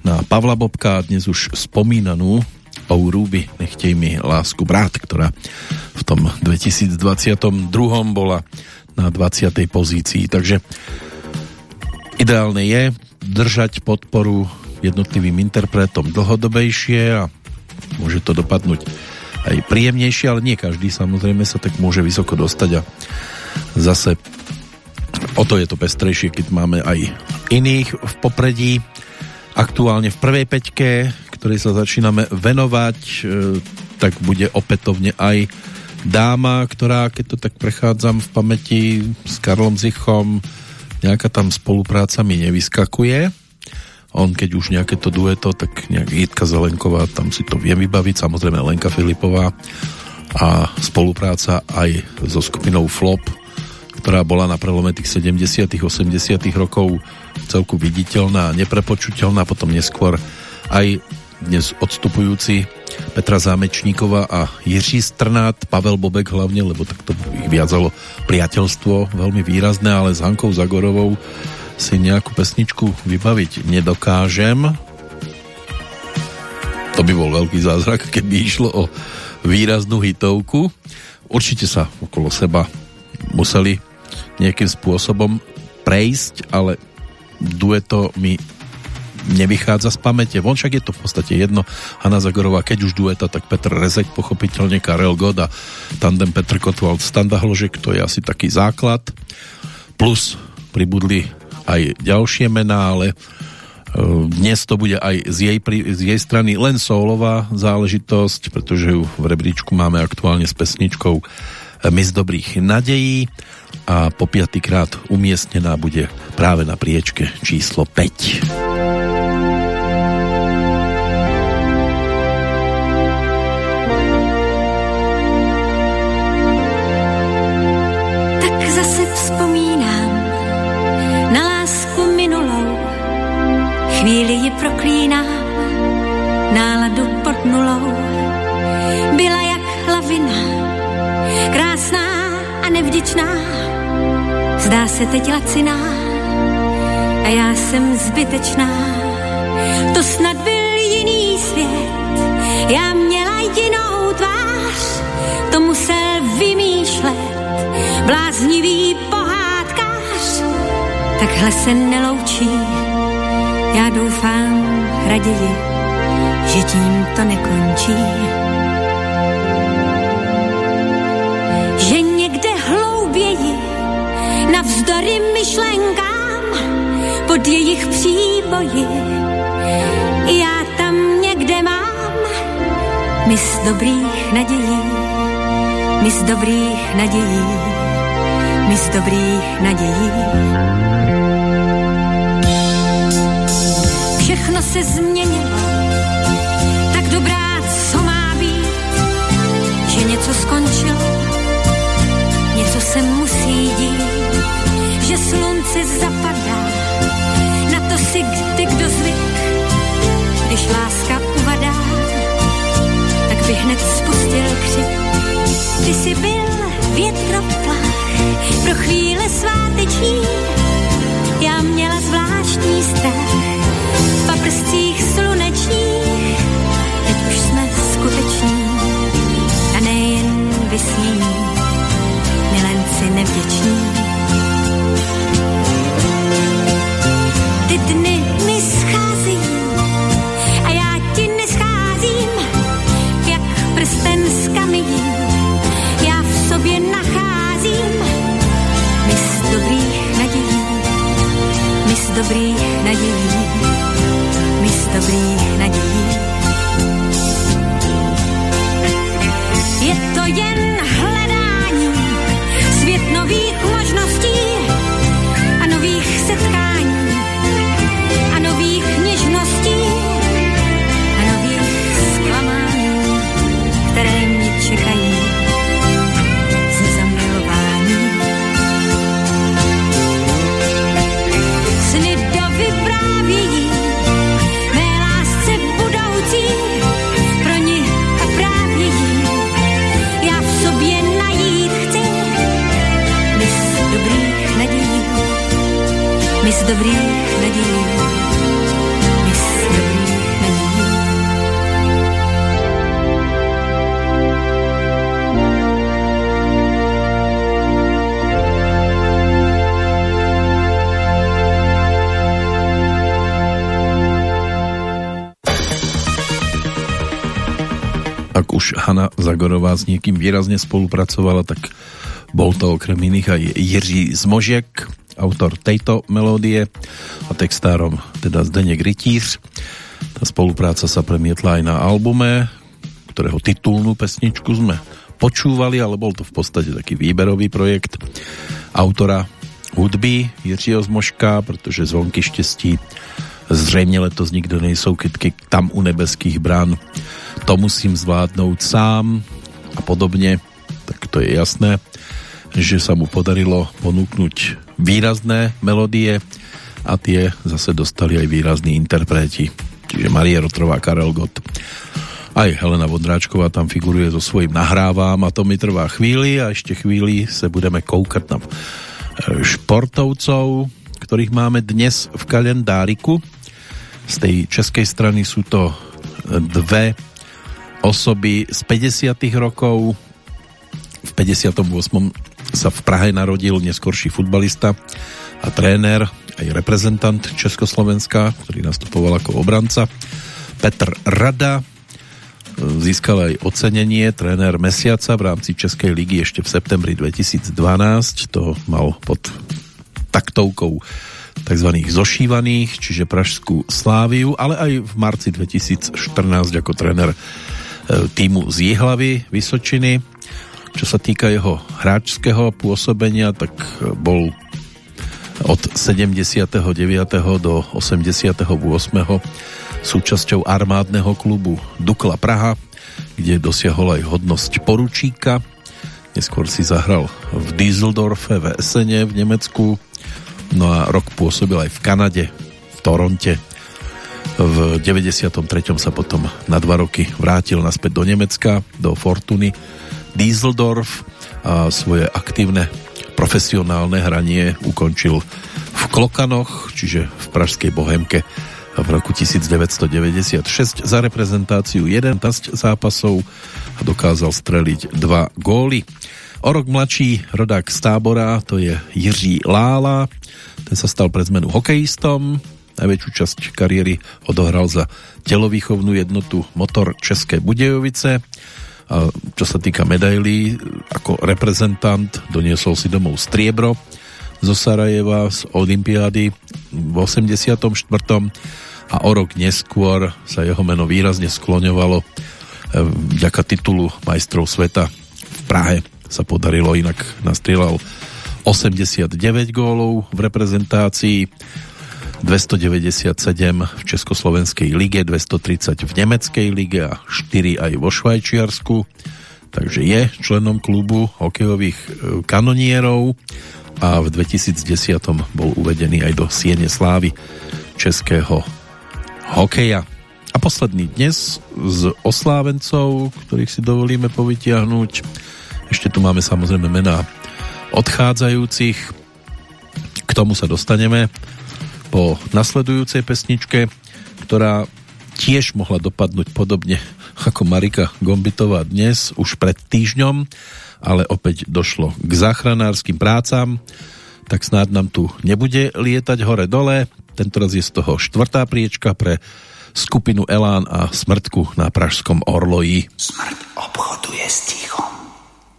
na Pavla Bobka, dnes už spomínanú Ouruby, nechtej mi lásku brát, ktorá v tom 2022 bola na 20. pozícii. Takže ideálne je držať podporu jednotlivým interpretom dlhodobejšie a môže to dopadnúť aj príjemnejšie, ale nie každý samozrejme sa tak môže vysoko dostať a zase o to je to pestrejšie, keď máme aj iných v popredí. Aktuálne v prvej peťke, ktorej sa začíname venovať, e, tak bude opätovne aj dáma, ktorá, keď to tak prechádzam v pamäti s Karlom Zichom, nejaká tam spolupráca mi nevyskakuje. On, keď už nejaké to dueto, tak nejak Jitka Zelenková, tam si to vie vybaviť, samozrejme Lenka Filipová a spolupráca aj so skupinou Flop, ktorá bola na prelome tých 70 80 rokov celku viditeľná a neprepočuteľná, potom neskôr aj dnes odstupujúci Petra Zámečníková a Jiří Strnát, Pavel Bobek hlavne, lebo tak to ich viazalo priateľstvo veľmi výrazné, ale s Hankou Zagorovou si nejakú pesničku vybaviť nedokážem. To by bol veľký zázrak, keby išlo o výraznú hitovku. Určite sa okolo seba museli nejakým spôsobom prejsť, ale dueto mi nevychádza z pamäte. Von však je to v podstate jedno. Hanna Zagorová, keď už dueta, tak Petr Rezek, pochopiteľne Karel God a tandem Petr Kotwald, Standa Hložek, to je asi taký základ. Plus pribudli aj ďalšie mená, ale e, dnes to bude aj z jej, z jej strany len solová záležitosť, pretože ju v rebríčku máme aktuálne s pesničkou Mis dobrých nadejí a po piatýkrát umiestnená bude práve na priečke číslo 5. chvíli ji proklínám, náladu pod nulou. Byla jak lavina, krásná a nevděčná, zdá se teď laciná a já jsem zbytečná. To snad byl jiný svět, já měla jinou tvář, to musel vymýšlet bláznivý pohádkář. Takhle se neloučí já doufám raději, že tím to nekončí. Že někde hlouběji, navzdory myšlenkám, pod jejich příboji, já tam někde mám mis dobrých nadějí, mis dobrých nadějí, mis dobrých nadějí. Všechno se změnilo. Tak dobrá, co má být, že něco skončilo, něco se musí dít, že slunce zapadá, na to si kdy kdo zvyk, když láska uvadá, tak by hned spustil křik. Ty jsi byl větroplach pro chvíle sváteční, já měla zvláštní strach, paprscích slunečních, teď už jsme skuteční a nejen vysní, milenci nevděční. Ty dny mi schází a já ti nescházím, jak prsten z já v sobě nacházím mis dobrých nadějí, mis dobrých nadějí dobrých nadějí. Je to jen hledání svět nových mis dobrých nadějí, mis. Ak už Hanna Zagorová s niekým výrazne spolupracovala, tak bol to okrem iných aj Jiří Zmožiak, autor tejto melódie a textárom teda Zdeněk Rytíř. Tá spolupráca sa premietla aj na albume, ktorého titulnú pesničku sme počúvali, ale bol to v podstate taký výberový projekt autora hudby Jiřího Zmožka, pretože zvonky štestí zřejmě letos nikdo nejsou kytky tam u nebeských brán to musím zvládnout sám a podobne, tak to je jasné, že sa mu podarilo ponúknuť výrazné melodie a tie zase dostali aj výrazní interpreti. Čiže Marie Rotrová, Karel Gott. Aj Helena Vondráčková tam figuruje so svojím nahrávám a to mi trvá chvíli a ešte chvíli sa budeme koukať na športovcov, ktorých máme dnes v kalendáriku. Z tej českej strany sú to dve osoby z 50. rokov. V 58. sa v Prahe narodil neskorší futbalista a tréner, aj reprezentant Československa, ktorý nastupoval ako obranca. Petr Rada získal aj ocenenie tréner mesiaca v rámci Českej ligy ešte v septembri 2012. To mal pod taktovkou tzv. zošívaných, čiže Pražskú Sláviu, ale aj v marci 2014 ako tréner E, týmu z Jihlavy Vysočiny. Čo sa týka jeho hráčského pôsobenia, tak e, bol od 79. do 88. súčasťou armádneho klubu Dukla Praha, kde dosiahol aj hodnosť poručíka. Neskôr si zahral v Düsseldorfe v Esene v Nemecku, no a rok pôsobil aj v Kanade, v Toronte v 93. sa potom na dva roky vrátil naspäť do Nemecka, do Fortuny Dieseldorf a svoje aktívne profesionálne hranie ukončil v Klokanoch, čiže v pražskej Bohemke v roku 1996 za reprezentáciu jeden tasť zápasov a dokázal streliť dva góly. O rok mladší rodák z tábora, to je Jiří Lála, ten sa stal pre zmenu hokejistom, Najväčšiu časť kariéry odohral za telovýchovnú jednotu Motor České Budejovice. Čo sa týka medailí, ako reprezentant doniesol si domov striebro zo Sarajeva z Olympiády v 84. a o rok neskôr sa jeho meno výrazne skloňovalo e, vďaka titulu majstrov sveta v Prahe sa podarilo, inak nastrieľal 89 gólov v reprezentácii 297 v Československej lige, 230 v Nemeckej lige a 4 aj vo Švajčiarsku. Takže je členom klubu hokejových e, kanonierov a v 2010 bol uvedený aj do Siene Slávy českého hokeja. A posledný dnes z oslávencov, ktorých si dovolíme povytiahnuť. Ešte tu máme samozrejme mená odchádzajúcich. K tomu sa dostaneme po nasledujúcej pesničke, ktorá tiež mohla dopadnúť podobne ako Marika Gombitová dnes, už pred týždňom, ale opäť došlo k záchranárským prácam, tak snáď nám tu nebude lietať hore-dole. Tentoraz je z toho štvrtá priečka pre skupinu Elán a smrtku na Pražskom Orloji. Smrt obchoduje s tichom,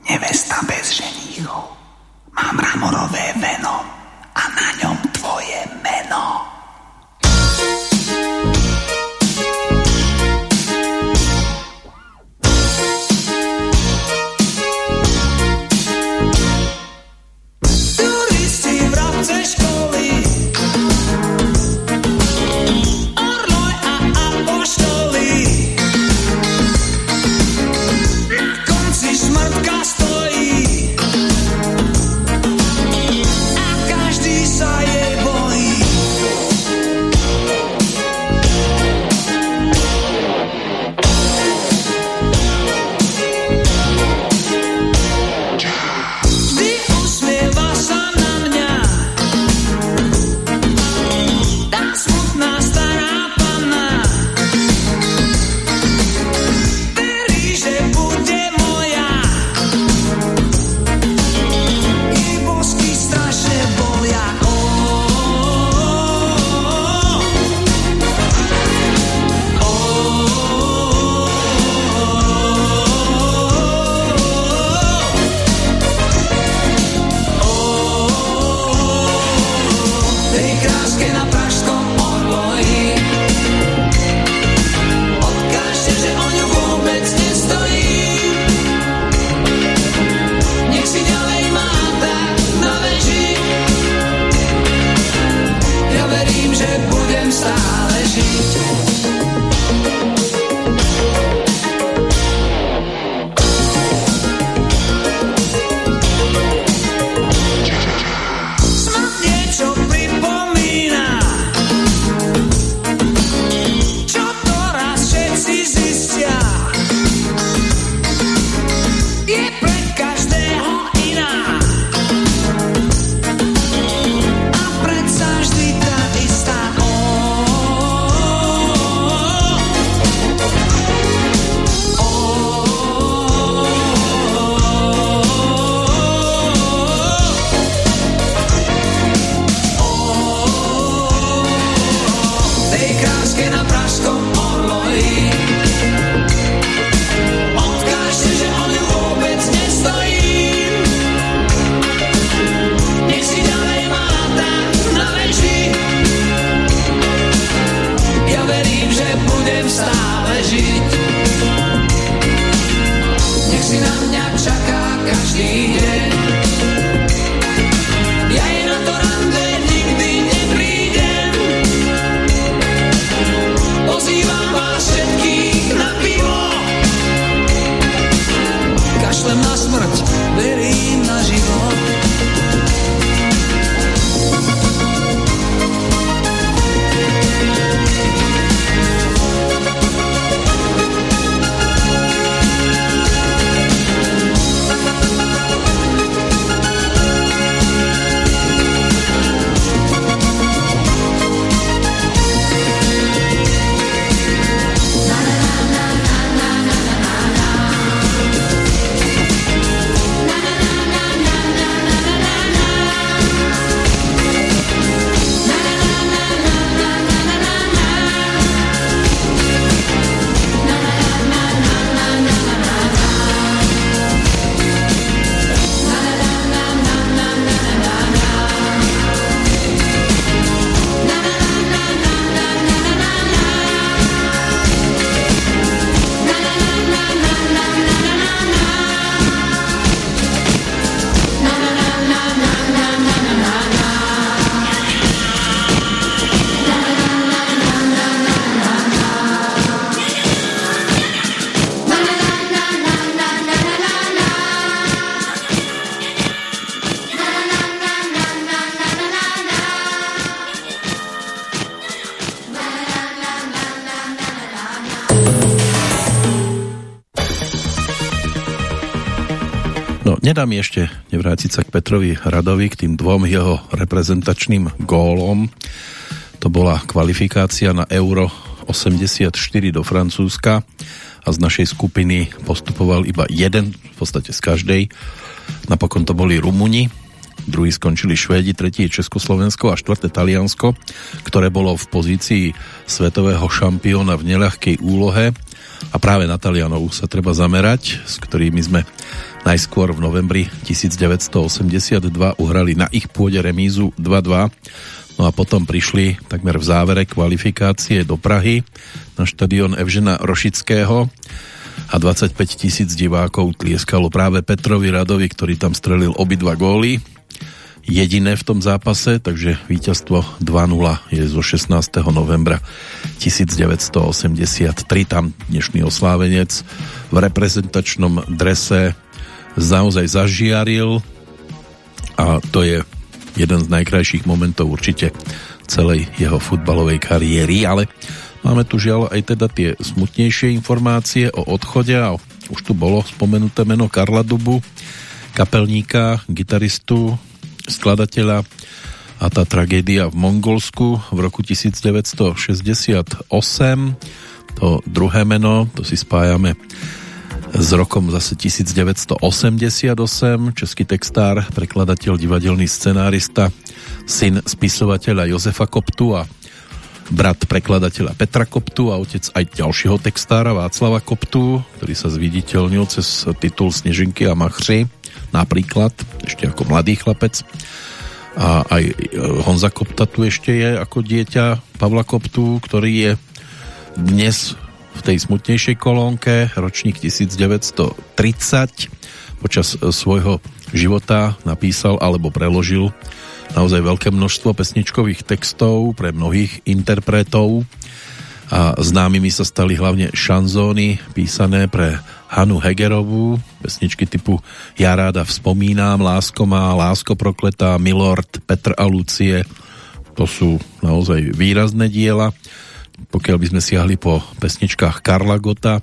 nevesta bez ženíchov. Mám ramorové veno a na ňom tvoje meno. Nedá mi ešte nevrátiť sa k Petrovi Radovi, k tým dvom jeho reprezentačným gólom. To bola kvalifikácia na Euro 84 do Francúzska a z našej skupiny postupoval iba jeden, v podstate z každej. Napokon to boli Rumuni, druhý skončili Švédi, tretí Československo a štvrté Taliansko, ktoré bolo v pozícii svetového šampióna v neľahkej úlohe a práve na Talianov sa treba zamerať, s ktorými sme najskôr v novembri 1982 uhrali na ich pôde remízu 2-2 no a potom prišli takmer v závere kvalifikácie do Prahy na štadión Evžena Rošického a 25 tisíc divákov tlieskalo práve Petrovi Radovi, ktorý tam strelil obidva góly jediné v tom zápase, takže víťazstvo 2-0 je zo 16. novembra 1983. Tam dnešný oslávenec v reprezentačnom drese naozaj zažiaril a to je jeden z najkrajších momentov určite celej jeho futbalovej kariéry, ale máme tu žiaľ aj teda tie smutnejšie informácie o odchode a už tu bolo spomenuté meno Karla Dubu, kapelníka, gitaristu, skladateľa a tá tragédia v Mongolsku v roku 1968 to druhé meno, to si spájame s rokom zase 1988 český textár, prekladateľ, divadelný scenárista, syn spisovateľa Jozefa Koptu a brat prekladateľa Petra Koptu a otec aj ďalšieho textára Václava Koptu, ktorý sa zviditeľnil cez titul Snežinky a Machři napríklad, ešte ako mladý chlapec. A aj e, Honza Kopta tu ešte je ako dieťa Pavla Koptu, ktorý je dnes v tej smutnejšej kolónke, ročník 1930. Počas e, svojho života napísal alebo preložil naozaj veľké množstvo pesničkových textov pre mnohých interpretov a známymi sa stali hlavne šanzóny písané pre Hanu Hegerovú, pesničky typu Ja ráda vzpomínám, Lásko má, Lásko prokletá, Milord, Petr a Lucie. To sú naozaj výrazné diela pokiaľ by sme siahli po pesničkách Karla Gota,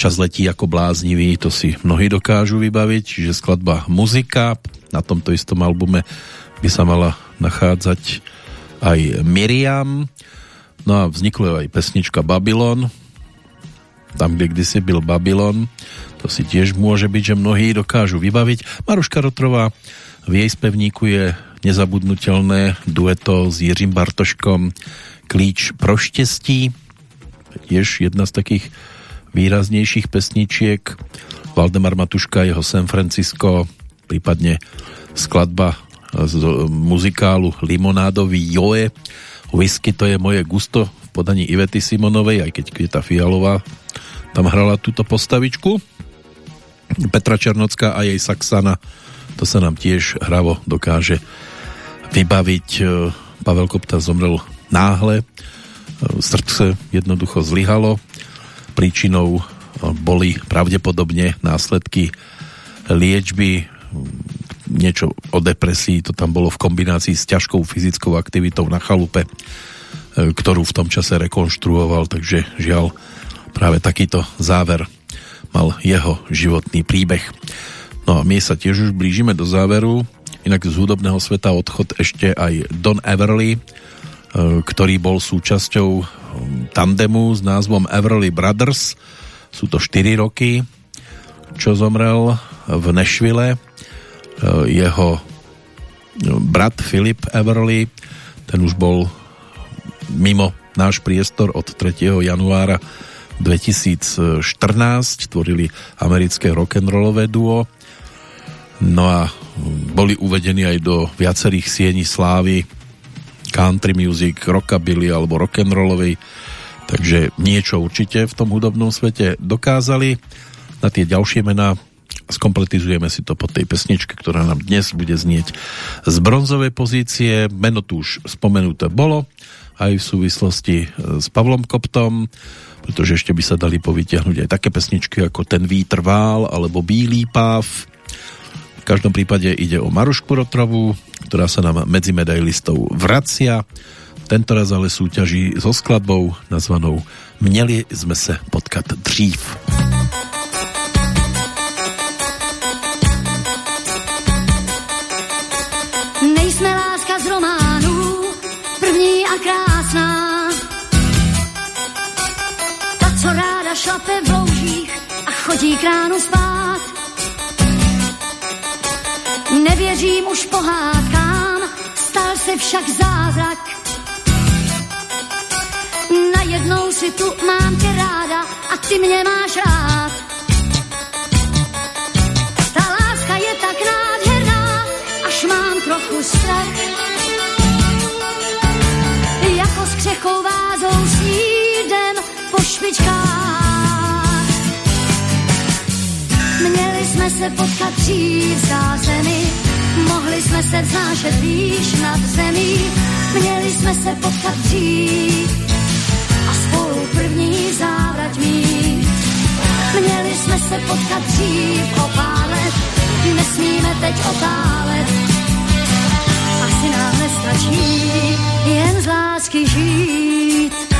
Čas letí ako bláznivý, to si mnohí dokážu vybaviť, čiže skladba muzika, na tomto istom albume by sa mala nachádzať aj Miriam, no a vznikla aj pesnička Babylon, tam, kde kdysi byl Babylon, to si tiež môže byť, že mnohí dokážu vybaviť. Maruška Rotrová v jej spevníku je nezabudnutelné dueto s Jiřím Bartoškom Klíč pro štěstí, tiež jedna z takých výraznejších pesničiek. Valdemar Matuška, jeho San Francisco, prípadne skladba z muzikálu Limonádový Joe. Whisky to je moje gusto v podaní Ivety Simonovej, aj keď Kvieta Fialová tam hrala túto postavičku. Petra Černocká a jej Saxana, to sa nám tiež hravo dokáže vybaviť. Pavel Kopta zomrel náhle. Srdce jednoducho zlyhalo. Príčinou boli pravdepodobne následky liečby, niečo o depresii, to tam bolo v kombinácii s ťažkou fyzickou aktivitou na chalupe, ktorú v tom čase rekonštruoval, takže žiaľ práve takýto záver mal jeho životný príbeh. No a my sa tiež už blížime do záveru, inak z hudobného sveta odchod ešte aj Don Everly, E, ktorý bol súčasťou um, tandemu s názvom Everly Brothers. Sú to 4 roky, čo zomrel v Nešvile. E, jeho brat Filip Everly, ten už bol mimo náš priestor od 3. januára 2014, tvorili americké rock'n'rollové duo. No a boli uvedení aj do viacerých siení slávy country music, rockabilly alebo rock'n'rollovej, takže niečo určite v tom hudobnom svete dokázali. Na tie ďalšie mená skompletizujeme si to po tej pesničke, ktorá nám dnes bude znieť z bronzovej pozície. Meno tu už spomenuté bolo, aj v súvislosti s Pavlom Koptom, pretože ešte by sa dali povytiahnuť aj také pesničky ako Ten vítr vál alebo Bílý páv každom prípade ide o Marušku Rotrovú, ktorá sa nám medzi medailistov vracia. Tentoraz ale súťaží so skladbou nazvanou Měli sme se potkat dřív. Nejsme láska z románů, první a krásná. Ta, co ráda šlape v loužích a chodí kránu spát. Nevěřím už pohádkám, stal se však zázrak. Najednou si tu mám tě ráda a ty mě máš rád. Ta láska je tak nádherná, až mám trochu strach. Jako s křechou vázou po špičkách. Měli jsme se potkat dřív v zázemí, mohli jsme se vznášet výš nad zemí, měli jsme se potkat dřív a spolu první závrať mít. Měli jsme se potkat dřív o pár let, nesmíme teď otálet. Asi nám nestačí jen z lásky žít.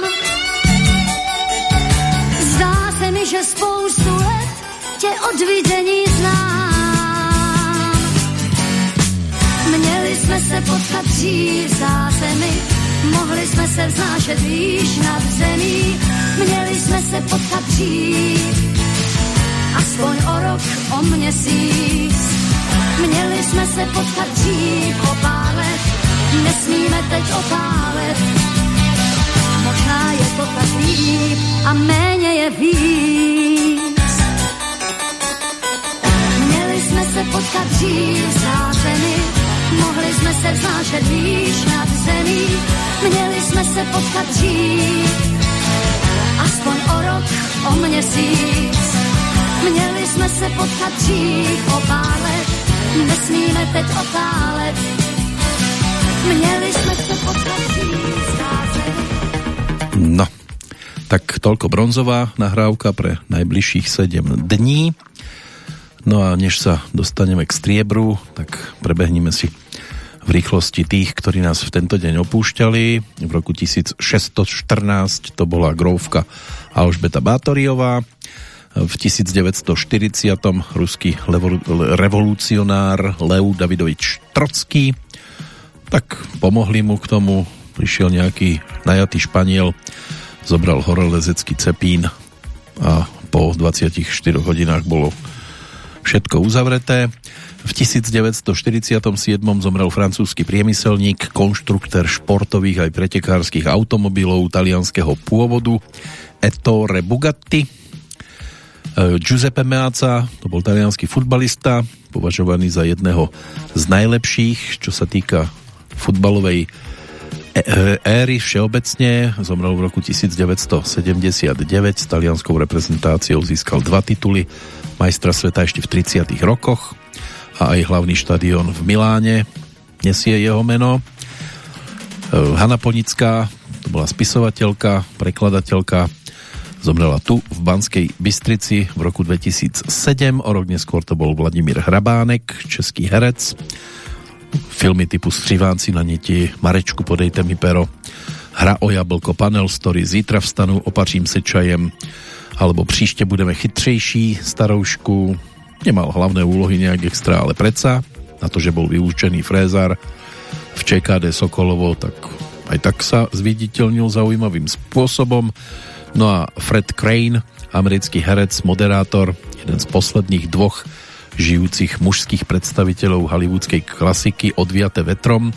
Mi, že spoustu let tě od vidění znám. Měli jsme se potkat dřív zemi, mohli jsme se vznášet výš nad zemí, měli jsme se potkat dřív, aspoň o rok, o měsíc. Měli jsme se potkat dřív o pár let, nesmíme teď otálet. Je líp a méně je víc. Měli jsme se potkat dřív zemi, mohli jsme se vznášet výš nad zemí, měli jsme se potkat dřív, aspoň o rok, o měsíc. Měli jsme se potkat dřív o pár let, nesmíme teď otálet. Měli jsme se potkat dřív tak toľko bronzová nahrávka pre najbližších 7 dní. No a než sa dostaneme k striebru, tak prebehneme si v rýchlosti tých, ktorí nás v tento deň opúšťali. V roku 1614 to bola grovka Alžbeta Bátoriová, v 1940 ruský revolucionár Lev Davidovič Trocký tak pomohli mu k tomu prišiel nejaký najatý Španiel zobral horolezecký cepín a po 24 hodinách bolo všetko uzavreté. V 1947 zomrel francúzsky priemyselník, konštruktér športových aj pretekárskych automobilov talianského pôvodu Ettore Bugatti. Giuseppe Meazza, to bol talianský futbalista, považovaný za jedného z najlepších, čo sa týka futbalovej éry všeobecne. Zomrel v roku 1979 s talianskou reprezentáciou získal dva tituly majstra sveta ešte v 30 rokoch a aj hlavný štadión v Miláne nesie jeho meno. Hanna Ponická, to bola spisovateľka, prekladateľka, zomrela tu v Banskej Bystrici v roku 2007, o rok neskôr to bol Vladimír Hrabánek, český herec, filmy typu Střivánci na niti, Marečku podejte mi pero, Hra o jablko, Panel Story, Zítra vstanu, opařím se čajem, alebo Příště budeme chytřejší, Staroušku, nemal hlavné úlohy nejak extra, ale predsa, na to, že bol vyučený frézar v ČKD Sokolovo, tak aj tak sa zviditeľnil zaujímavým spôsobom. No a Fred Crane, americký herec, moderátor, jeden z posledných dvoch žijúcich mužských predstaviteľov hollywoodskej klasiky Odviate vetrom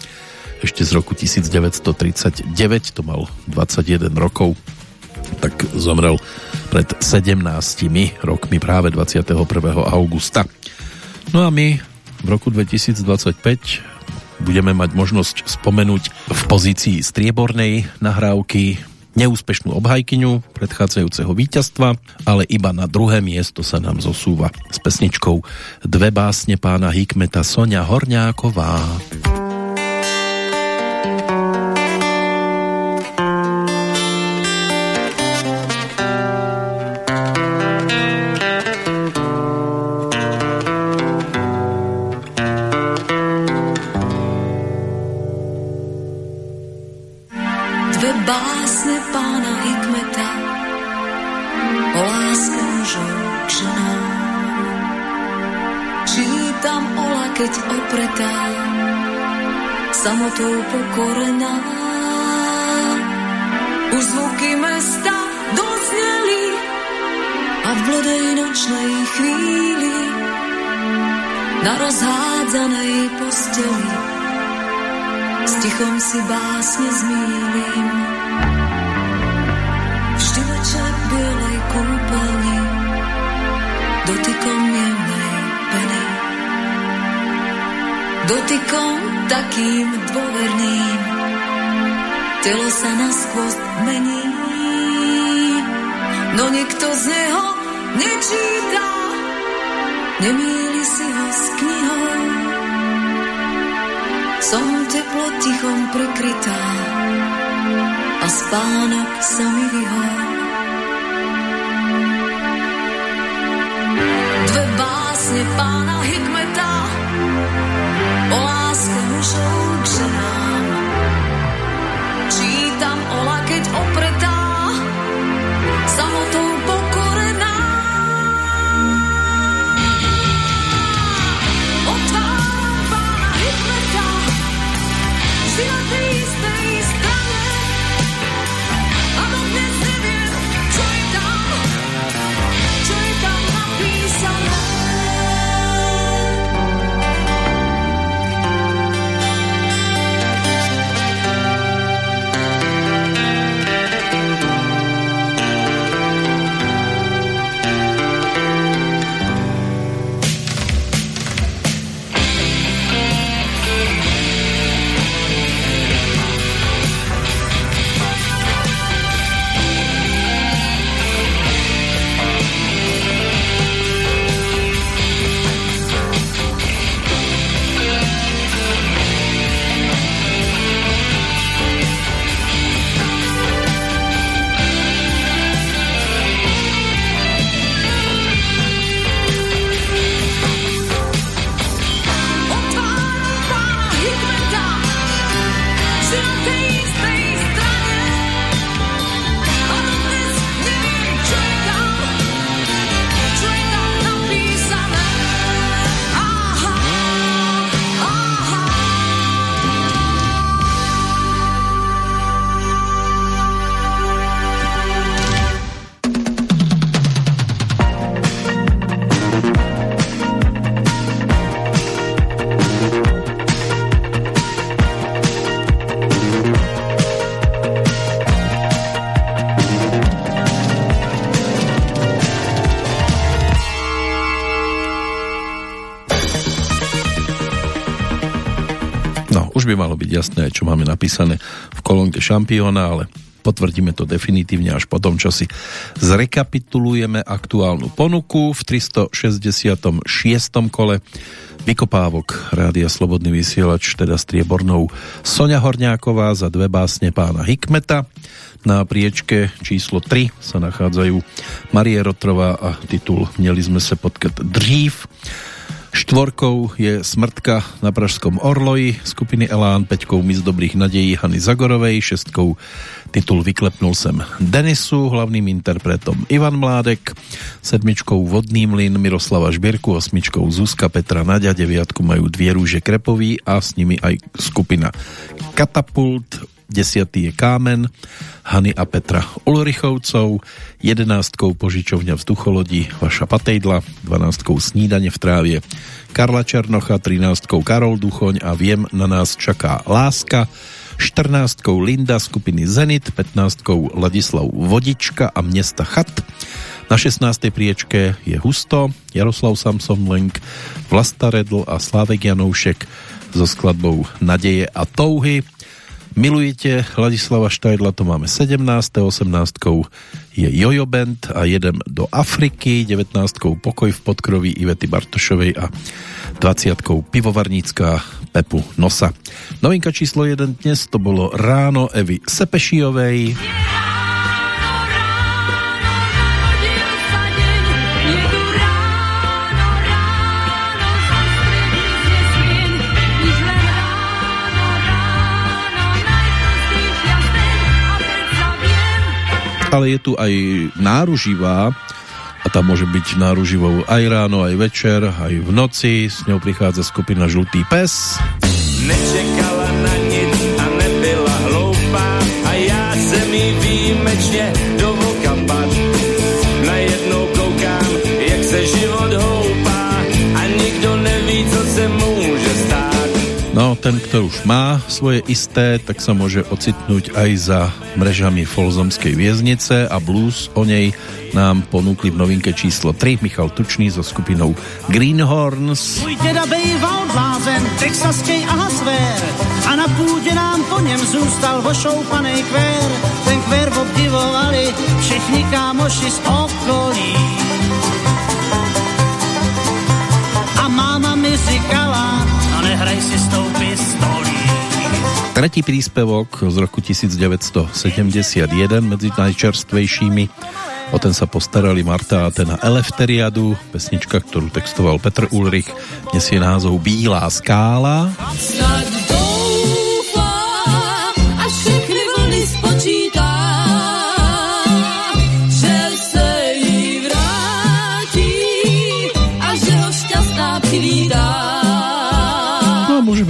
ešte z roku 1939 to mal 21 rokov tak zomrel pred 17 rokmi práve 21. augusta no a my v roku 2025 budeme mať možnosť spomenúť v pozícii striebornej nahrávky neúspešnú obhajkyňu predchádzajúceho víťazstva, ale iba na druhé miesto sa nám zosúva s pesničkou Dve básne pána Hikmeta Sonia Horňáková. Pokorená. Už zvuky mesta dozněli a v blodej nočnej chvíli na rozhádzanej posteli s tichom si básne zmílim. Dotykom takým dôverným. Telo sa na skvost mení, no nikto z neho nečíta, nemýli si ho s knihou. Som teplo tichom prekrytá a spánok sa mi vyhol. Dve básne pána Hikmeta o láske mužov jasné, čo máme napísané v kolónke šampióna, ale potvrdíme to definitívne až po tom, čo si zrekapitulujeme aktuálnu ponuku v 366. kole vykopávok Rádia Slobodný vysielač, teda striebornou Sonia Horňáková za dve básne pána Hikmeta. Na priečke číslo 3 sa nachádzajú Marie Rotrová a titul Měli sme se potkat dřív. Štvorkou je Smrtka na Pražskom Orloji skupiny Elán, peťkou Mis dobrých nadejí Hany Zagorovej, šestkou titul Vyklepnul sem Denisu, hlavným interpretom Ivan Mládek, sedmičkou Vodný mlyn Miroslava Žbierku, osmičkou Zuzka Petra Naďa, deviatku majú dvie rúže Krepový a s nimi aj skupina Katapult, desiatý je Kámen, Hany a Petra Ulrichovcov, jedenáctkou požičovňa vzducholodí Vaša Patejdla, dvanáctkou Snídanie v trávie Karla Černocha, trináctkou Karol Duchoň a Viem, na nás čaká láska, 14 Linda skupiny Zenit, 15 Ladislav Vodička a Města Chat, na 16. priečke je Husto, Jaroslav Samson Lenk, Vlasta Redl a Slávek Janoušek so skladbou Nadeje a touhy. Milujete Ladislava Štajdla, to máme 17. 18. je Jojo Band a jedem do Afriky, 19. Pokoj v podkroví Ivety Bartošovej a 20. Pivovarnícká Pepu Nosa. Novinka číslo 1 dnes to bolo Ráno Evy Sepešijovej. Yeah! Ale je tu aj náruživá a tam môže byť náruživou aj ráno, aj večer, aj v noci. S ňou prichádza skupina Žlutý pes. Nečekala na nic a nebyla hloupá a já jsem jí výjimečně do voka. Najednou koukám, jak se život houpá ten, kto už má svoje isté, tak sa môže ocitnúť aj za mrežami Folzomskej vieznice a blues o nej nám ponúkli v novinke číslo 3 Michal Tučný so skupinou Greenhorns. Můj děda bejval blázen, texaskej a svér a na půdě nám po něm zůstal vošoupanej kvér. Ten kvér obdivovali všichni kámoši z okolí. A máma mi říkala, nehraj si s tou pistolí. Tretí príspevok z roku 1971 medzi najčerstvejšími. O ten sa postarali Marta a ten Elefteriadu, pesnička, ktorú textoval Petr Ulrich, nesie názov Bílá skála. môže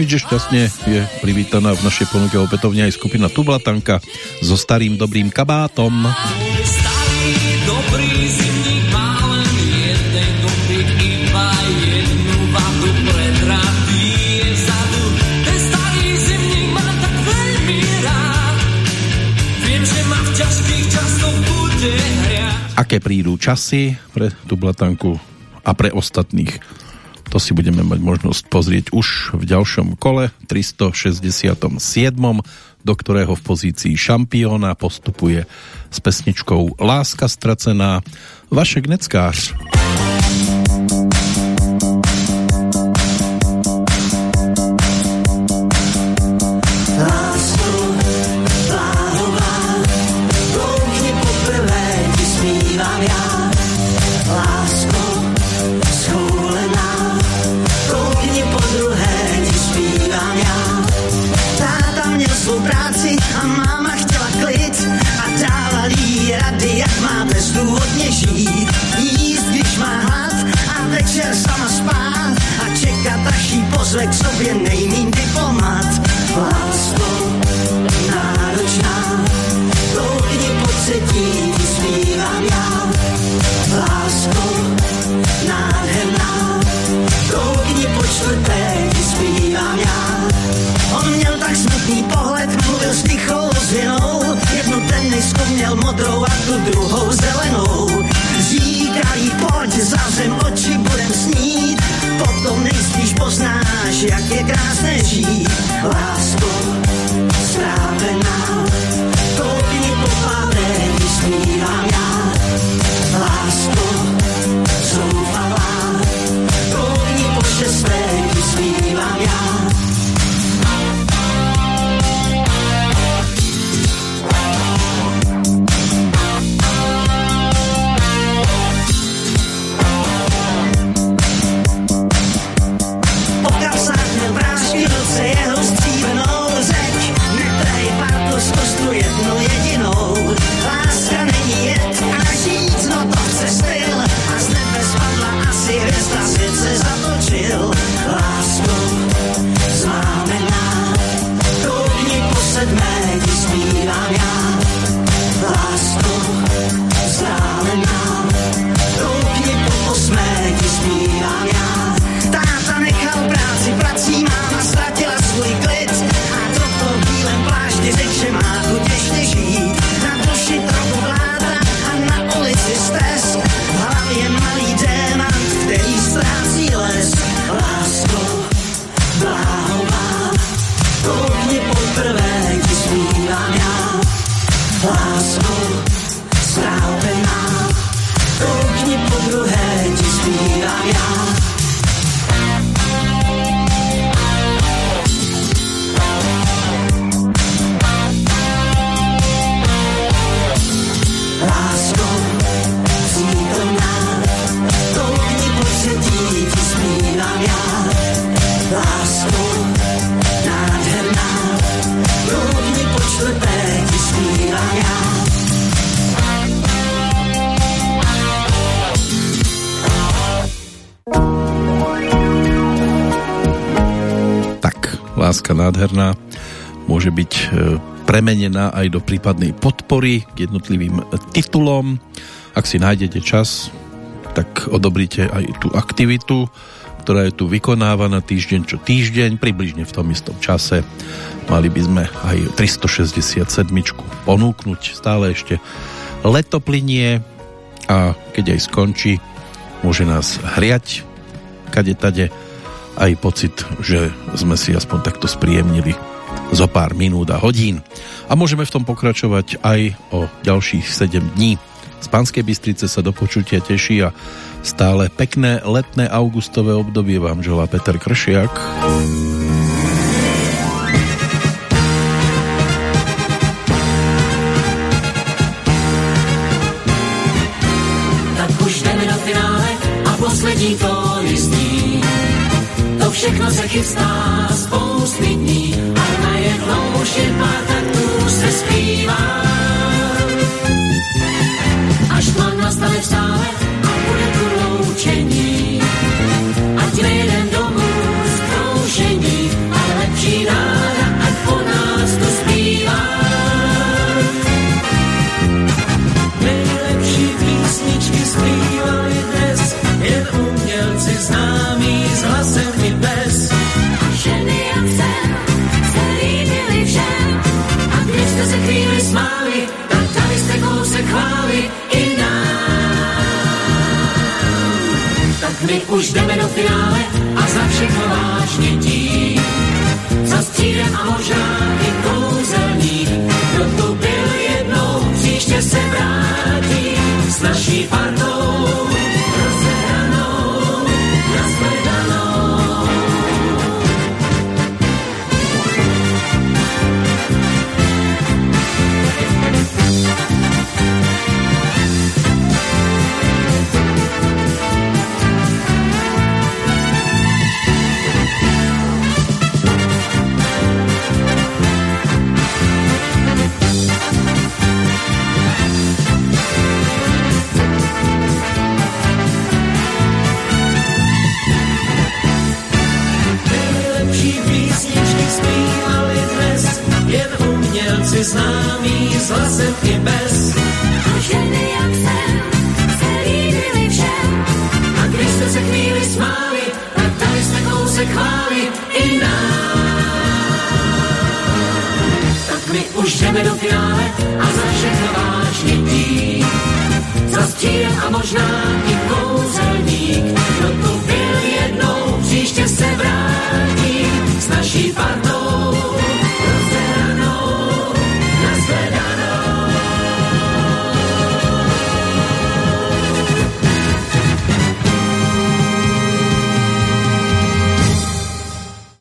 byť, že šťastne je privítaná v našej ponuke opätovne aj skupina Tublatanka so starým dobrým kabátom. Starý dobrý zimník má len jeden dobrý iba jednu vadu pretratý zadu. Ten starý zimník má tak veľmi rád. Viem, že ma v ťažkých časoch bude hriať. Aké prídu časy pre Tublatanku a pre ostatných to si budeme mať možnosť pozrieť už v ďalšom kole 367 do ktorého v pozícii šampióna postupuje s pesničkou Láska stracená Vašek Neckář. Zve k sobě nejmín nádherná môže byť e, premenená aj do prípadnej podpory k jednotlivým titulom. Ak si nájdete čas, tak odobríte aj tú aktivitu, ktorá je tu vykonávaná týždeň čo týždeň, približne v tom istom čase. Mali by sme aj 367 ponúknuť stále ešte letoplinie a keď aj skončí, môže nás hriať kade tade aj pocit, že sme si aspoň takto spríjemnili zo pár minút a hodín. A môžeme v tom pokračovať aj o ďalších 7 dní. Z Pánskej Bystrice sa do počutia teší a stále pekné letné augustové obdobie vám želá Peter Kršiak. Všechno se chystá